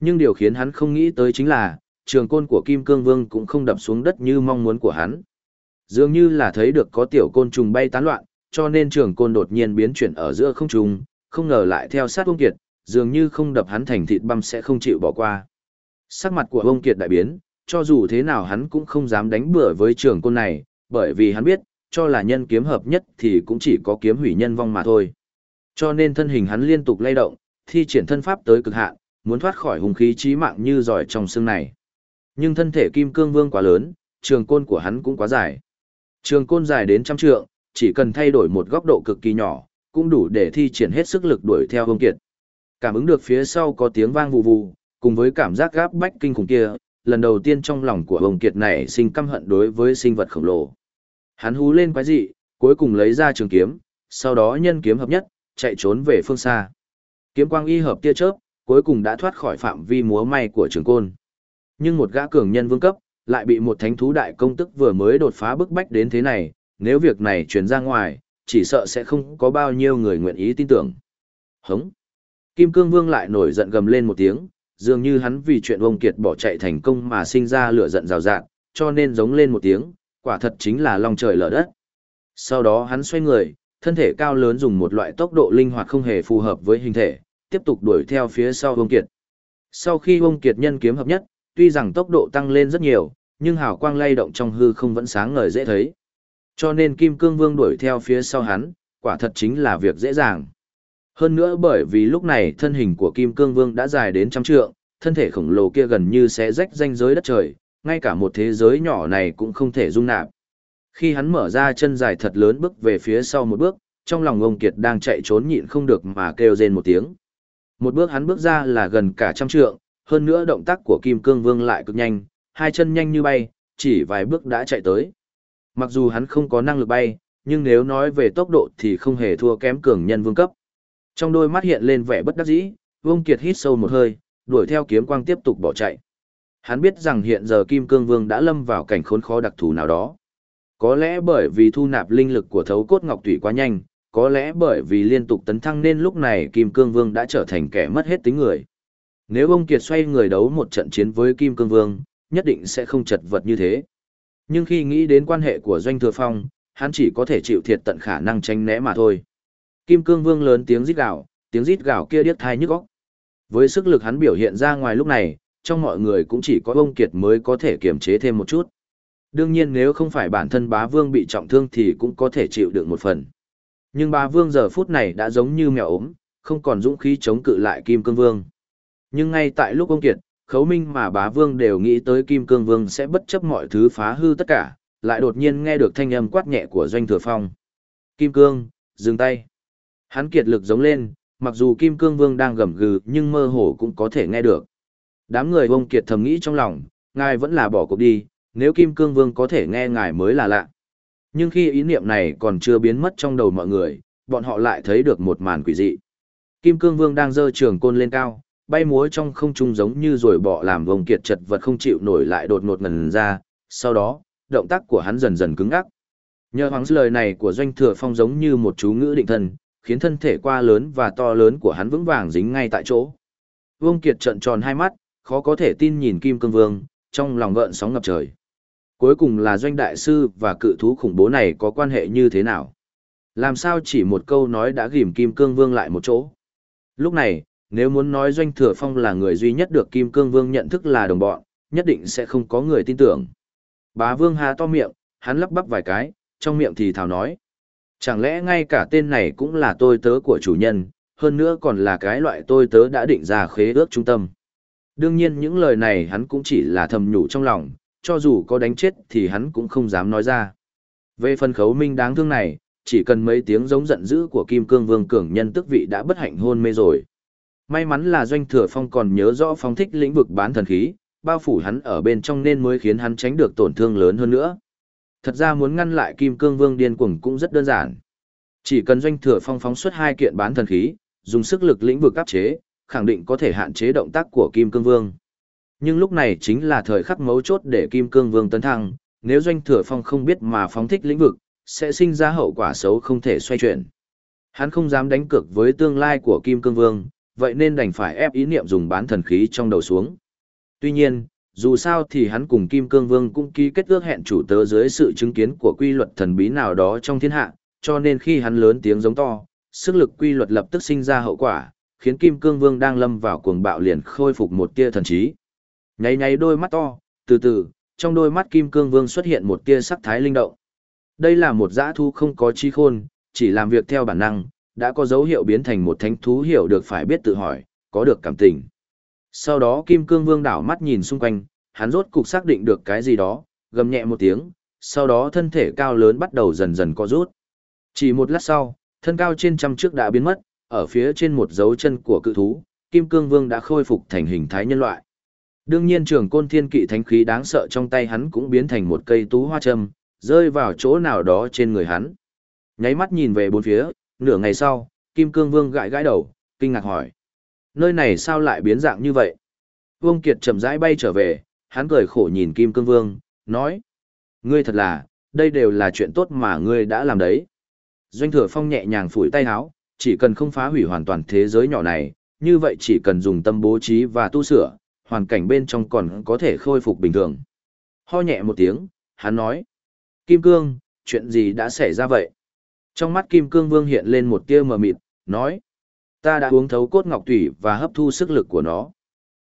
Nhưng điều khiến hắn không nghĩ tới chính là, trường côn của Kim Cương Vương cũng không đập xuống đất như mong muốn của hắn. Dường như là thấy được có tiểu côn trùng bay tán loạn, cho nên trường côn đột nhiên biến chuyển ở giữa không trùng, không ngờ lại theo sát ông Kiệt, dường như không đập hắn thành thịt băm sẽ không chịu bỏ qua. Sắc mặt của ông Kiệt đại biến, cho dù thế nào hắn cũng không dám đánh bừa với trường côn này, bởi vì hắn biết, cho là nhân kiếm hợp nhất thì cũng chỉ có kiếm hủy nhân vong mà thôi. Cho nên thân hình hắn liên tục lay động, thi triển thân pháp tới cực hạn, muốn thoát khỏi hung khí chí mạng như giỏi trong xương này. Nhưng thân thể kim cương vương quá lớn, trường côn của hắn cũng quá dài. Trường côn dài đến trăm trượng, chỉ cần thay đổi một góc độ cực kỳ nhỏ, cũng đủ để thi triển hết sức lực đuổi theo Vương Kiệt. Cảm ứng được phía sau có tiếng vang vù vù, cùng với cảm giác gáp bách kinh khủng kia, lần đầu tiên trong lòng của Hồng Kiệt này sinh căm hận đối với sinh vật khổng lồ. Hắn hú lên quái dị, cuối cùng lấy ra trường kiếm, sau đó nhân kiếm hợp nhất, chạy trốn về phương xa. Kiếm quang y hợp tia chớp, cuối cùng đã thoát khỏi phạm vi múa may của trường côn. Nhưng một gã cường nhân vương cấp, lại bị một thánh thú đại công tức vừa mới đột phá bức bách đến thế này, nếu việc này truyền ra ngoài, chỉ sợ sẽ không có bao nhiêu người nguyện ý tin tưởng. Hống! Kim Cương Vương lại nổi giận gầm lên một tiếng, dường như hắn vì chuyện ông Kiệt bỏ chạy thành công mà sinh ra lửa giận rào rạt, cho nên giống lên một tiếng, quả thật chính là long trời lở đất. Sau đó hắn xoay người, thân thể cao lớn dùng một loại tốc độ linh hoạt không hề phù hợp với hình thể, tiếp tục đuổi theo phía sau ông Kiệt. Sau khi ông Kiệt nhân kiếm hợp nhất, tuy rằng tốc độ tăng lên rất nhiều, nhưng hào quang lay động trong hư không vẫn sáng ngời dễ thấy. Cho nên Kim Cương Vương đuổi theo phía sau hắn, quả thật chính là việc dễ dàng. Hơn nữa bởi vì lúc này thân hình của Kim Cương Vương đã dài đến trăm trượng, thân thể khổng lồ kia gần như sẽ rách ranh giới đất trời, ngay cả một thế giới nhỏ này cũng không thể dung nạp. Khi hắn mở ra chân dài thật lớn bước về phía sau một bước, trong lòng ông Kiệt đang chạy trốn nhịn không được mà kêu rên một tiếng. Một bước hắn bước ra là gần cả trăm trượng, hơn nữa động tác của Kim Cương Vương lại cực nhanh, hai chân nhanh như bay, chỉ vài bước đã chạy tới. Mặc dù hắn không có năng lực bay, nhưng nếu nói về tốc độ thì không hề thua kém cường nhân vương cấp. Trong đôi mắt hiện lên vẻ bất đắc dĩ, Vương Kiệt hít sâu một hơi, đuổi theo kiếm quang tiếp tục bỏ chạy. Hắn biết rằng hiện giờ Kim Cương Vương đã lâm vào cảnh khốn khó đặc thù nào đó. Có lẽ bởi vì thu nạp linh lực của thấu cốt ngọc thủy quá nhanh, có lẽ bởi vì liên tục tấn thăng nên lúc này Kim Cương Vương đã trở thành kẻ mất hết tính người. Nếu ông Kiệt xoay người đấu một trận chiến với Kim Cương Vương, nhất định sẽ không chật vật như thế. Nhưng khi nghĩ đến quan hệ của Doanh Thừa Phong, hắn chỉ có thể chịu thiệt tận khả năng tránh né mà thôi. Kim Cương Vương lớn tiếng rít gào, tiếng rít gào kia điếc thai nhức óc. Với sức lực hắn biểu hiện ra ngoài lúc này, trong mọi người cũng chỉ có ông Kiệt mới có thể kiềm chế thêm một chút. Đương nhiên nếu không phải bản thân bá vương bị trọng thương thì cũng có thể chịu được một phần. Nhưng bá vương giờ phút này đã giống như mèo ốm, không còn dũng khí chống cự lại Kim Cương Vương. Nhưng ngay tại lúc ông Kiệt, khấu minh mà bá vương đều nghĩ tới Kim Cương Vương sẽ bất chấp mọi thứ phá hư tất cả, lại đột nhiên nghe được thanh âm quát nhẹ của Doanh Thừa Phong. Kim Cương, dừng tay. Hắn kiệt lực giống lên, mặc dù Kim Cương Vương đang gầm gừ nhưng mơ hồ cũng có thể nghe được. Đám người ông kiệt thầm nghĩ trong lòng, ngài vẫn là bỏ cuộc đi, nếu Kim Cương Vương có thể nghe ngài mới là lạ. Nhưng khi ý niệm này còn chưa biến mất trong đầu mọi người, bọn họ lại thấy được một màn quỷ dị. Kim Cương Vương đang giơ trường côn lên cao, bay múa trong không trung giống như rồi bỏ làm vòng kiệt chật vật không chịu nổi lại đột ngột ngần ra, sau đó, động tác của hắn dần dần cứng ngắc. Nhờ hoàng lời này của doanh thừa phong giống như một chú ngữ định thân, khiến thân thể qua lớn và to lớn của hắn vững vàng dính ngay tại chỗ. Vương Kiệt trợn tròn hai mắt, khó có thể tin nhìn Kim Cương Vương, trong lòng gợn sóng ngập trời. Cuối cùng là doanh đại sư và cự thú khủng bố này có quan hệ như thế nào? Làm sao chỉ một câu nói đã ghim Kim Cương Vương lại một chỗ? Lúc này, nếu muốn nói Doanh Thừa Phong là người duy nhất được Kim Cương Vương nhận thức là đồng bọn, nhất định sẽ không có người tin tưởng. Bá Vương há to miệng, hắn lắp bắp vài cái, trong miệng thì thào nói. Chẳng lẽ ngay cả tên này cũng là tôi tớ của chủ nhân, hơn nữa còn là cái loại tôi tớ đã định ra khế ước trung tâm. Đương nhiên những lời này hắn cũng chỉ là thầm nhủ trong lòng, cho dù có đánh chết thì hắn cũng không dám nói ra. Về phần khấu minh đáng thương này, chỉ cần mấy tiếng giống giận dữ của Kim Cương Vương cường nhân tức vị đã bất hạnh hôn mê rồi. May mắn là Doanh Thừa Phong còn nhớ rõ phong thích lĩnh vực bán thần khí, bao phủ hắn ở bên trong nên mới khiến hắn tránh được tổn thương lớn hơn nữa. Thật ra muốn ngăn lại Kim Cương Vương điên cuồng cũng rất đơn giản. Chỉ cần Doanh Thừa Phong phóng xuất hai kiện bán thần khí, dùng sức lực lĩnh vực áp chế, khẳng định có thể hạn chế động tác của Kim Cương Vương. Nhưng lúc này chính là thời khắc mấu chốt để Kim Cương Vương tấn thăng, nếu Doanh Thừa Phong không biết mà phóng thích lĩnh vực, sẽ sinh ra hậu quả xấu không thể xoay chuyển. Hắn không dám đánh cược với tương lai của Kim Cương Vương, vậy nên đành phải ép ý niệm dùng bán thần khí trong đầu xuống. Tuy nhiên, dù sao thì hắn cùng Kim Cương Vương cũng ký kết ước hẹn chủ tớ dưới sự chứng kiến của quy luật thần bí nào đó trong thiên hạ, cho nên khi hắn lớn tiếng giống to, sức lực quy luật lập tức sinh ra hậu quả, khiến Kim Cương Vương đang lâm vào cuồng bạo liền khôi phục một tia thần trí. Nháy nháy đôi mắt to, từ từ, trong đôi mắt Kim Cương Vương xuất hiện một tia sắc thái linh động. Đây là một dã thu không có trí khôn, chỉ làm việc theo bản năng, đã có dấu hiệu biến thành một thánh thú hiểu được phải biết tự hỏi, có được cảm tình. Sau đó Kim Cương Vương đảo mắt nhìn xung quanh, hắn rốt cục xác định được cái gì đó, gầm nhẹ một tiếng, sau đó thân thể cao lớn bắt đầu dần dần co rút. Chỉ một lát sau, thân cao trên trăm trước đã biến mất, ở phía trên một dấu chân của cự thú, Kim Cương Vương đã khôi phục thành hình thái nhân loại. Đương nhiên trường côn thiên kỵ thánh khí đáng sợ trong tay hắn cũng biến thành một cây tú hoa châm, rơi vào chỗ nào đó trên người hắn. Nháy mắt nhìn về bốn phía, nửa ngày sau, Kim Cương Vương gãi gãi đầu, kinh ngạc hỏi. Nơi này sao lại biến dạng như vậy? Vương Kiệt chậm rãi bay trở về, hắn cười khổ nhìn Kim Cương Vương, nói. Ngươi thật là, đây đều là chuyện tốt mà ngươi đã làm đấy. Doanh thừa phong nhẹ nhàng phủi tay háo, chỉ cần không phá hủy hoàn toàn thế giới nhỏ này, như vậy chỉ cần dùng tâm bố trí và tu sửa, hoàn cảnh bên trong còn có thể khôi phục bình thường. Ho nhẹ một tiếng, hắn nói. Kim Cương, chuyện gì đã xảy ra vậy? Trong mắt Kim Cương Vương hiện lên một tia mờ mịt, nói. Ta đã uống thấu cốt ngọc thủy và hấp thu sức lực của nó.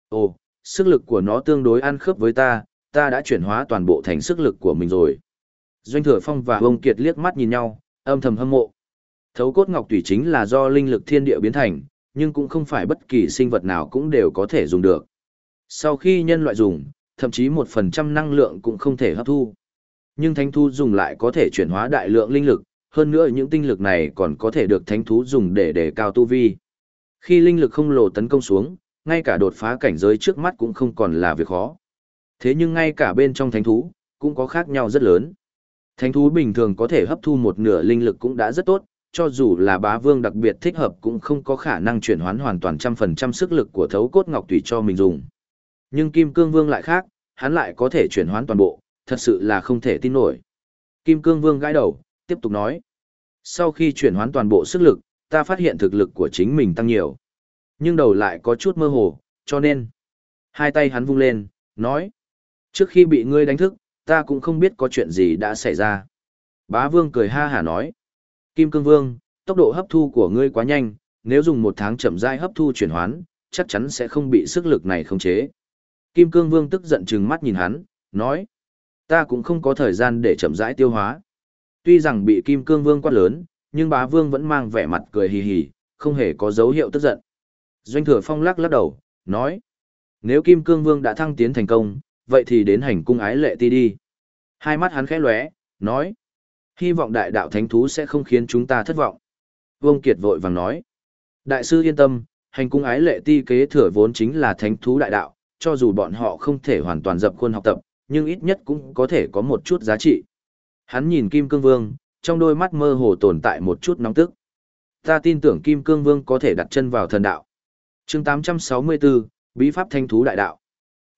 Ồ, sức lực của nó tương đối ăn khớp với ta, ta đã chuyển hóa toàn bộ thành sức lực của mình rồi. Doanh Thừa Phong và Ông Kiệt liếc mắt nhìn nhau, âm thầm hâm mộ. Thấu cốt ngọc thủy chính là do linh lực thiên địa biến thành, nhưng cũng không phải bất kỳ sinh vật nào cũng đều có thể dùng được. Sau khi nhân loại dùng, thậm chí một phần trăm năng lượng cũng không thể hấp thu. Nhưng thánh thú dùng lại có thể chuyển hóa đại lượng linh lực, hơn nữa những tinh lực này còn có thể được thánh thú dùng để đề cao tu vi. Khi linh lực không lồ tấn công xuống, ngay cả đột phá cảnh giới trước mắt cũng không còn là việc khó. Thế nhưng ngay cả bên trong thánh thú, cũng có khác nhau rất lớn. Thánh thú bình thường có thể hấp thu một nửa linh lực cũng đã rất tốt, cho dù là bá vương đặc biệt thích hợp cũng không có khả năng chuyển hoán hoàn toàn trăm phần trăm sức lực của thấu cốt ngọc tùy cho mình dùng. Nhưng Kim Cương Vương lại khác, hắn lại có thể chuyển hoán toàn bộ, thật sự là không thể tin nổi. Kim Cương Vương gãi đầu, tiếp tục nói. Sau khi chuyển hoán toàn bộ sức lực, ta phát hiện thực lực của chính mình tăng nhiều. Nhưng đầu lại có chút mơ hồ, cho nên. Hai tay hắn vung lên, nói. Trước khi bị ngươi đánh thức, ta cũng không biết có chuyện gì đã xảy ra. Bá Vương cười ha hả nói. Kim Cương Vương, tốc độ hấp thu của ngươi quá nhanh, nếu dùng một tháng chậm rãi hấp thu chuyển hoán, chắc chắn sẽ không bị sức lực này khống chế. Kim Cương Vương tức giận trừng mắt nhìn hắn, nói. Ta cũng không có thời gian để chậm rãi tiêu hóa. Tuy rằng bị Kim Cương Vương quát lớn, nhưng bá Vương vẫn mang vẻ mặt cười hì hì, không hề có dấu hiệu tức giận. Doanh Thừa Phong lắc lắc đầu, nói. Nếu Kim Cương Vương đã thăng tiến thành công, vậy thì đến hành cung ái lệ ti đi. Hai mắt hắn khẽ lóe, nói. Hy vọng đại đạo thánh thú sẽ không khiến chúng ta thất vọng. Vương Kiệt vội vàng nói. Đại sư yên tâm, hành cung ái lệ ti kế thừa vốn chính là thánh thú đại đạo, cho dù bọn họ không thể hoàn toàn dập khuôn học tập, nhưng ít nhất cũng có thể có một chút giá trị. Hắn nhìn Kim Cương Vương, trong đôi mắt mơ hồ tồn tại một chút nóng tức. Ta tin tưởng Kim Cương Vương có thể đặt chân vào thần đạo. chương 864, Bí pháp thanh thú đại đạo.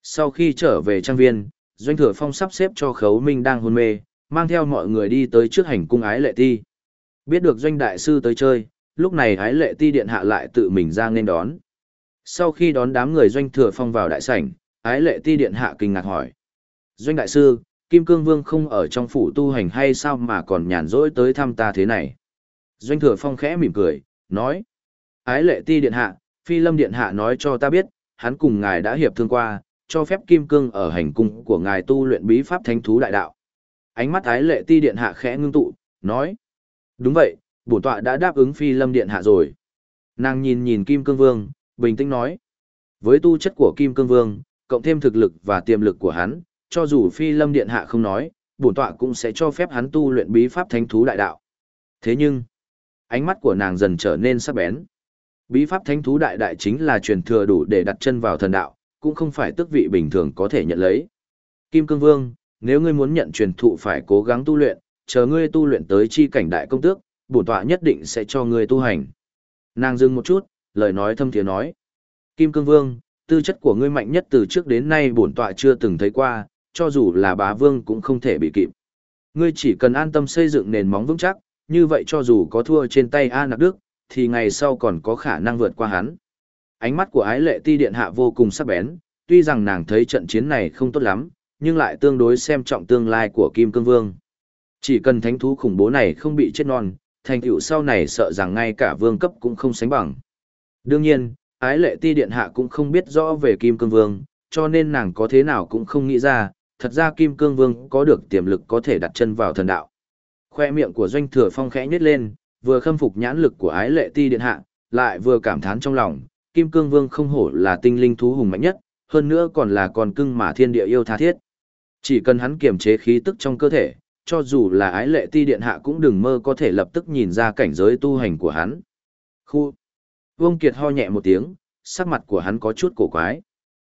Sau khi trở về trang viên, Doanh Thừa Phong sắp xếp cho Khấu Minh đang hôn mê, mang theo mọi người đi tới trước hành cung ái lệ ti. Biết được Doanh Đại Sư tới chơi, lúc này ái lệ ti điện hạ lại tự mình ra nên đón. Sau khi đón đám người Doanh Thừa Phong vào đại sảnh, ái lệ ti điện hạ kinh ngạc hỏi. Doanh Đại Sư, Kim Cương Vương không ở trong phủ tu hành hay sao mà còn nhàn rỗi tới thăm ta thế này? Doanh Thừa Phong khẽ mỉm cười, nói. Ái lệ ti điện hạ, Phi Lâm điện hạ nói cho ta biết, hắn cùng ngài đã hiệp thương qua, cho phép Kim Cương ở hành cung của ngài tu luyện bí pháp thánh thú đại đạo. Ánh mắt ái lệ ti điện hạ khẽ ngưng tụ, nói. Đúng vậy, bổn tọa đã đáp ứng Phi Lâm điện hạ rồi. Nàng nhìn nhìn Kim Cương Vương, bình tĩnh nói. Với tu chất của Kim Cương Vương, cộng thêm thực lực và tiềm lực của hắn, cho dù Phi Lâm Điện Hạ không nói, bổn tọa cũng sẽ cho phép hắn tu luyện bí pháp thánh thú đại đạo. Thế nhưng, ánh mắt của nàng dần trở nên sắc bén. Bí pháp thánh thú đại đại chính là truyền thừa đủ để đặt chân vào thần đạo, cũng không phải tước vị bình thường có thể nhận lấy. Kim Cương Vương, nếu ngươi muốn nhận truyền thụ phải cố gắng tu luyện, chờ ngươi tu luyện tới chi cảnh đại công tước, bổn tọa nhất định sẽ cho ngươi tu hành. Nàng dừng một chút, lời nói thâm thiế nói. Kim Cương Vương, tư chất của ngươi mạnh nhất từ trước đến nay bổn tọa chưa từng thấy qua, cho dù là bá vương cũng không thể bị kịp. Ngươi chỉ cần an tâm xây dựng nền móng vững chắc, như vậy cho dù có thua trên tay A Nặc Đức, thì ngày sau còn có khả năng vượt qua hắn. Ánh mắt của ái lệ ti điện hạ vô cùng sắc bén, tuy rằng nàng thấy trận chiến này không tốt lắm, nhưng lại tương đối xem trọng tương lai của Kim Cương Vương. Chỉ cần thánh thú khủng bố này không bị chết non, thành tựu sau này sợ rằng ngay cả vương cấp cũng không sánh bằng. Đương nhiên, ái lệ ti điện hạ cũng không biết rõ về Kim Cương Vương, cho nên nàng có thế nào cũng không nghĩ ra, thật ra Kim Cương Vương có được tiềm lực có thể đặt chân vào thần đạo. Khoe miệng của doanh thừa phong khẽ nhếch lên, vừa khâm phục nhãn lực của ái lệ ti điện hạ, lại vừa cảm thán trong lòng, Kim Cương Vương không hổ là tinh linh thú hùng mạnh nhất, hơn nữa còn là con cưng mà thiên địa yêu tha thiết. Chỉ cần hắn kiềm chế khí tức trong cơ thể, cho dù là ái lệ ti điện hạ cũng đừng mơ có thể lập tức nhìn ra cảnh giới tu hành của hắn. Khu! Vương Kiệt ho nhẹ một tiếng, sắc mặt của hắn có chút cổ quái.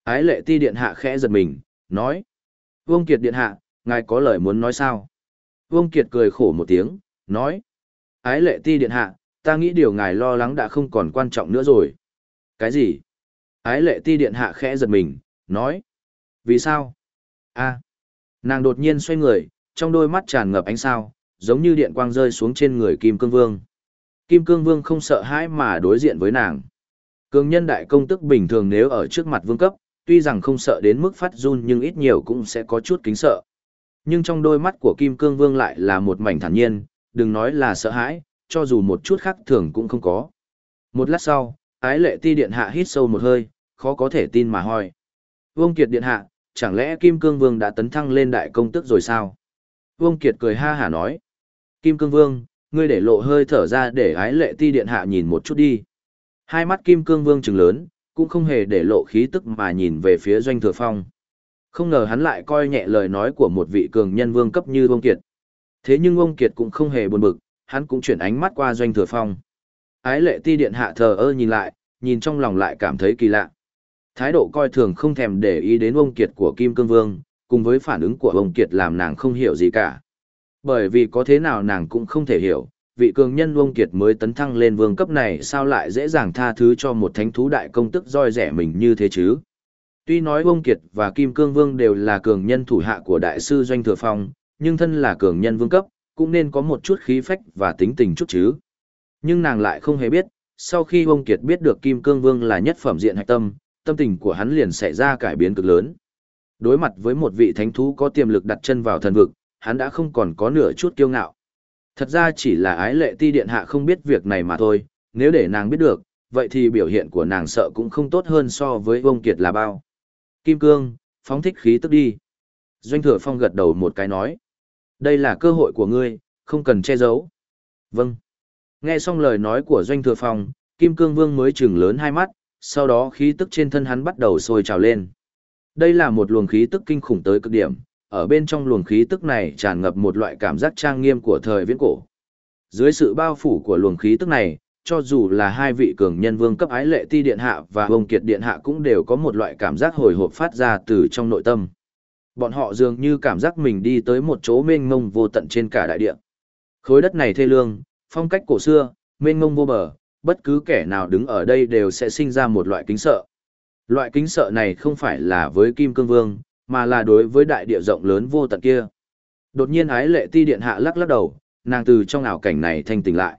Ái lệ ti điện hạ khẽ giật mình, nói. Vương Kiệt điện hạ, ngài có lời muốn nói sao? Vương Kiệt cười khổ một tiếng, nói. Ái lệ ti điện hạ, ta nghĩ điều ngài lo lắng đã không còn quan trọng nữa rồi. Cái gì? Ái lệ ti điện hạ khẽ giật mình, nói. Vì sao? a Nàng đột nhiên xoay người, trong đôi mắt tràn ngập ánh sao, giống như điện quang rơi xuống trên người Kim Cương Vương. Kim Cương Vương không sợ hãi mà đối diện với nàng. Cương nhân đại công tức bình thường nếu ở trước mặt vương cấp, tuy rằng không sợ đến mức phát run nhưng ít nhiều cũng sẽ có chút kính sợ. Nhưng trong đôi mắt của Kim Cương Vương lại là một mảnh thản nhiên, đừng nói là sợ hãi, cho dù một chút khác thường cũng không có. Một lát sau, ái lệ ti điện hạ hít sâu một hơi, khó có thể tin mà hỏi. Vương Kiệt điện hạ, chẳng lẽ Kim Cương Vương đã tấn thăng lên đại công tức rồi sao? Vương Kiệt cười ha hả nói. Kim Cương Vương, ngươi để lộ hơi thở ra để ái lệ ti điện hạ nhìn một chút đi. Hai mắt Kim Cương Vương trừng lớn, cũng không hề để lộ khí tức mà nhìn về phía doanh thừa phong. Không ngờ hắn lại coi nhẹ lời nói của một vị cường nhân vương cấp như Vương Kiệt. Thế nhưng ông Kiệt cũng không hề buồn bực, hắn cũng chuyển ánh mắt qua doanh thừa phong. Ái lệ ti điện hạ thờ ơ nhìn lại, nhìn trong lòng lại cảm thấy kỳ lạ. Thái độ coi thường không thèm để ý đến ông Kiệt của Kim Cương Vương, cùng với phản ứng của ông Kiệt làm nàng không hiểu gì cả. Bởi vì có thế nào nàng cũng không thể hiểu, vị cường nhân ông Kiệt mới tấn thăng lên vương cấp này sao lại dễ dàng tha thứ cho một thánh thú đại công tức roi rẻ mình như thế chứ. Tuy nói ông Kiệt và Kim Cương Vương đều là cường nhân thủ hạ của đại sư Doanh Thừa Phong, nhưng thân là cường nhân vương cấp, cũng nên có một chút khí phách và tính tình chút chứ. Nhưng nàng lại không hề biết, sau khi ông Kiệt biết được Kim Cương Vương là nhất phẩm diện hạch tâm, tâm tình của hắn liền xảy ra cải biến cực lớn. Đối mặt với một vị thánh thú có tiềm lực đặt chân vào thần vực, hắn đã không còn có nửa chút kiêu ngạo. Thật ra chỉ là ái lệ ti điện hạ không biết việc này mà thôi, nếu để nàng biết được, vậy thì biểu hiện của nàng sợ cũng không tốt hơn so với ông Kiệt là bao. Kim Cương, phóng thích khí tức đi. Doanh thừa phong gật đầu một cái nói. Đây là cơ hội của ngươi, không cần che giấu. Vâng. Nghe xong lời nói của Doanh thừa phong, Kim Cương Vương mới trừng lớn hai mắt, sau đó khí tức trên thân hắn bắt đầu sôi trào lên. Đây là một luồng khí tức kinh khủng tới cực điểm, ở bên trong luồng khí tức này tràn ngập một loại cảm giác trang nghiêm của thời viễn cổ. Dưới sự bao phủ của luồng khí tức này, cho dù là hai vị cường nhân vương cấp ái lệ ti điện hạ và ông kiệt điện hạ cũng đều có một loại cảm giác hồi hộp phát ra từ trong nội tâm. Bọn họ dường như cảm giác mình đi tới một chỗ mênh mông vô tận trên cả đại địa. Khối đất này thê lương, phong cách cổ xưa, mênh mông vô bờ, bất cứ kẻ nào đứng ở đây đều sẽ sinh ra một loại kính sợ. Loại kính sợ này không phải là với Kim Cương Vương, mà là đối với đại địa rộng lớn vô tận kia. Đột nhiên ái lệ ti điện hạ lắc lắc đầu, nàng từ trong ảo cảnh này thanh tỉnh lại.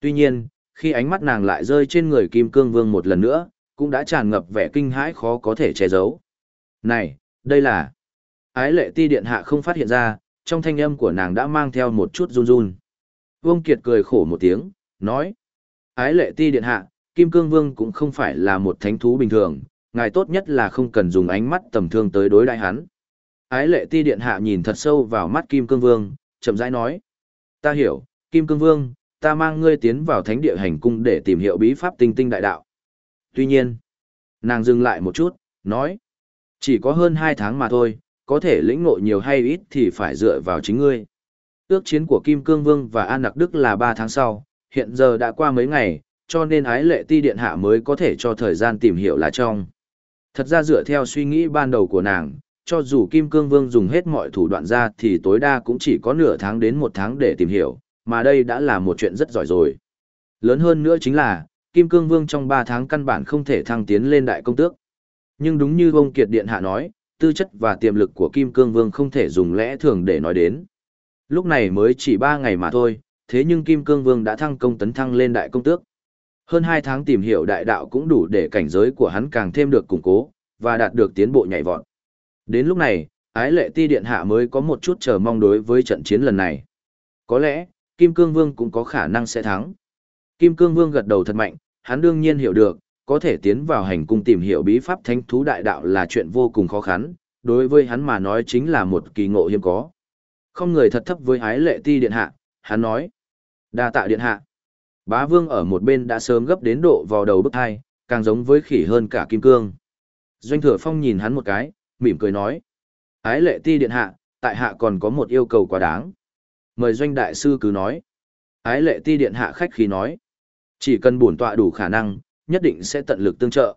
Tuy nhiên, khi ánh mắt nàng lại rơi trên người Kim Cương Vương một lần nữa, cũng đã tràn ngập vẻ kinh hãi khó có thể che giấu. Này, đây là... Ái lệ ti điện hạ không phát hiện ra, trong thanh âm của nàng đã mang theo một chút run run. Vương Kiệt cười khổ một tiếng, nói. Ái lệ ti điện hạ, Kim Cương Vương cũng không phải là một thánh thú bình thường, ngài tốt nhất là không cần dùng ánh mắt tầm thương tới đối đại hắn. Ái lệ ti điện hạ nhìn thật sâu vào mắt Kim Cương Vương, chậm rãi nói. Ta hiểu, Kim Cương Vương, ta mang ngươi tiến vào thánh địa hành cung để tìm hiểu bí pháp tinh tinh đại đạo. Tuy nhiên, nàng dừng lại một chút, nói. Chỉ có hơn hai tháng mà thôi, có thể lĩnh ngộ nhiều hay ít thì phải dựa vào chính ngươi. Ước chiến của Kim Cương Vương và An Nặc Đức là 3 tháng sau, hiện giờ đã qua mấy ngày, cho nên ái lệ ti điện hạ mới có thể cho thời gian tìm hiểu là trong. Thật ra dựa theo suy nghĩ ban đầu của nàng, cho dù Kim Cương Vương dùng hết mọi thủ đoạn ra thì tối đa cũng chỉ có nửa tháng đến một tháng để tìm hiểu, mà đây đã là một chuyện rất giỏi rồi. Lớn hơn nữa chính là, Kim Cương Vương trong 3 tháng căn bản không thể thăng tiến lên đại công tước. Nhưng đúng như ông Kiệt Điện Hạ nói, tư chất và tiềm lực của Kim Cương Vương không thể dùng lẽ thường để nói đến. Lúc này mới chỉ 3 ngày mà thôi, thế nhưng Kim Cương Vương đã thăng công tấn thăng lên đại công tước. Hơn 2 tháng tìm hiểu đại đạo cũng đủ để cảnh giới của hắn càng thêm được củng cố, và đạt được tiến bộ nhảy vọt. Đến lúc này, ái lệ ti điện hạ mới có một chút chờ mong đối với trận chiến lần này. Có lẽ, Kim Cương Vương cũng có khả năng sẽ thắng. Kim Cương Vương gật đầu thật mạnh, hắn đương nhiên hiểu được, có thể tiến vào hành cung tìm hiểu bí pháp thánh thú đại đạo là chuyện vô cùng khó khăn, đối với hắn mà nói chính là một kỳ ngộ hiếm có. Không người thật thấp với ái lệ ti điện hạ, hắn nói. đa tạ điện hạ. Bá vương ở một bên đã sớm gấp đến độ vào đầu bức hai, càng giống với khỉ hơn cả kim cương. Doanh thừa phong nhìn hắn một cái, mỉm cười nói. Ái lệ ti điện hạ, tại hạ còn có một yêu cầu quá đáng. Mời doanh đại sư cứ nói. Ái lệ ti điện hạ khách khí nói. Chỉ cần bổn tọa đủ khả năng, nhất định sẽ tận lực tương trợ.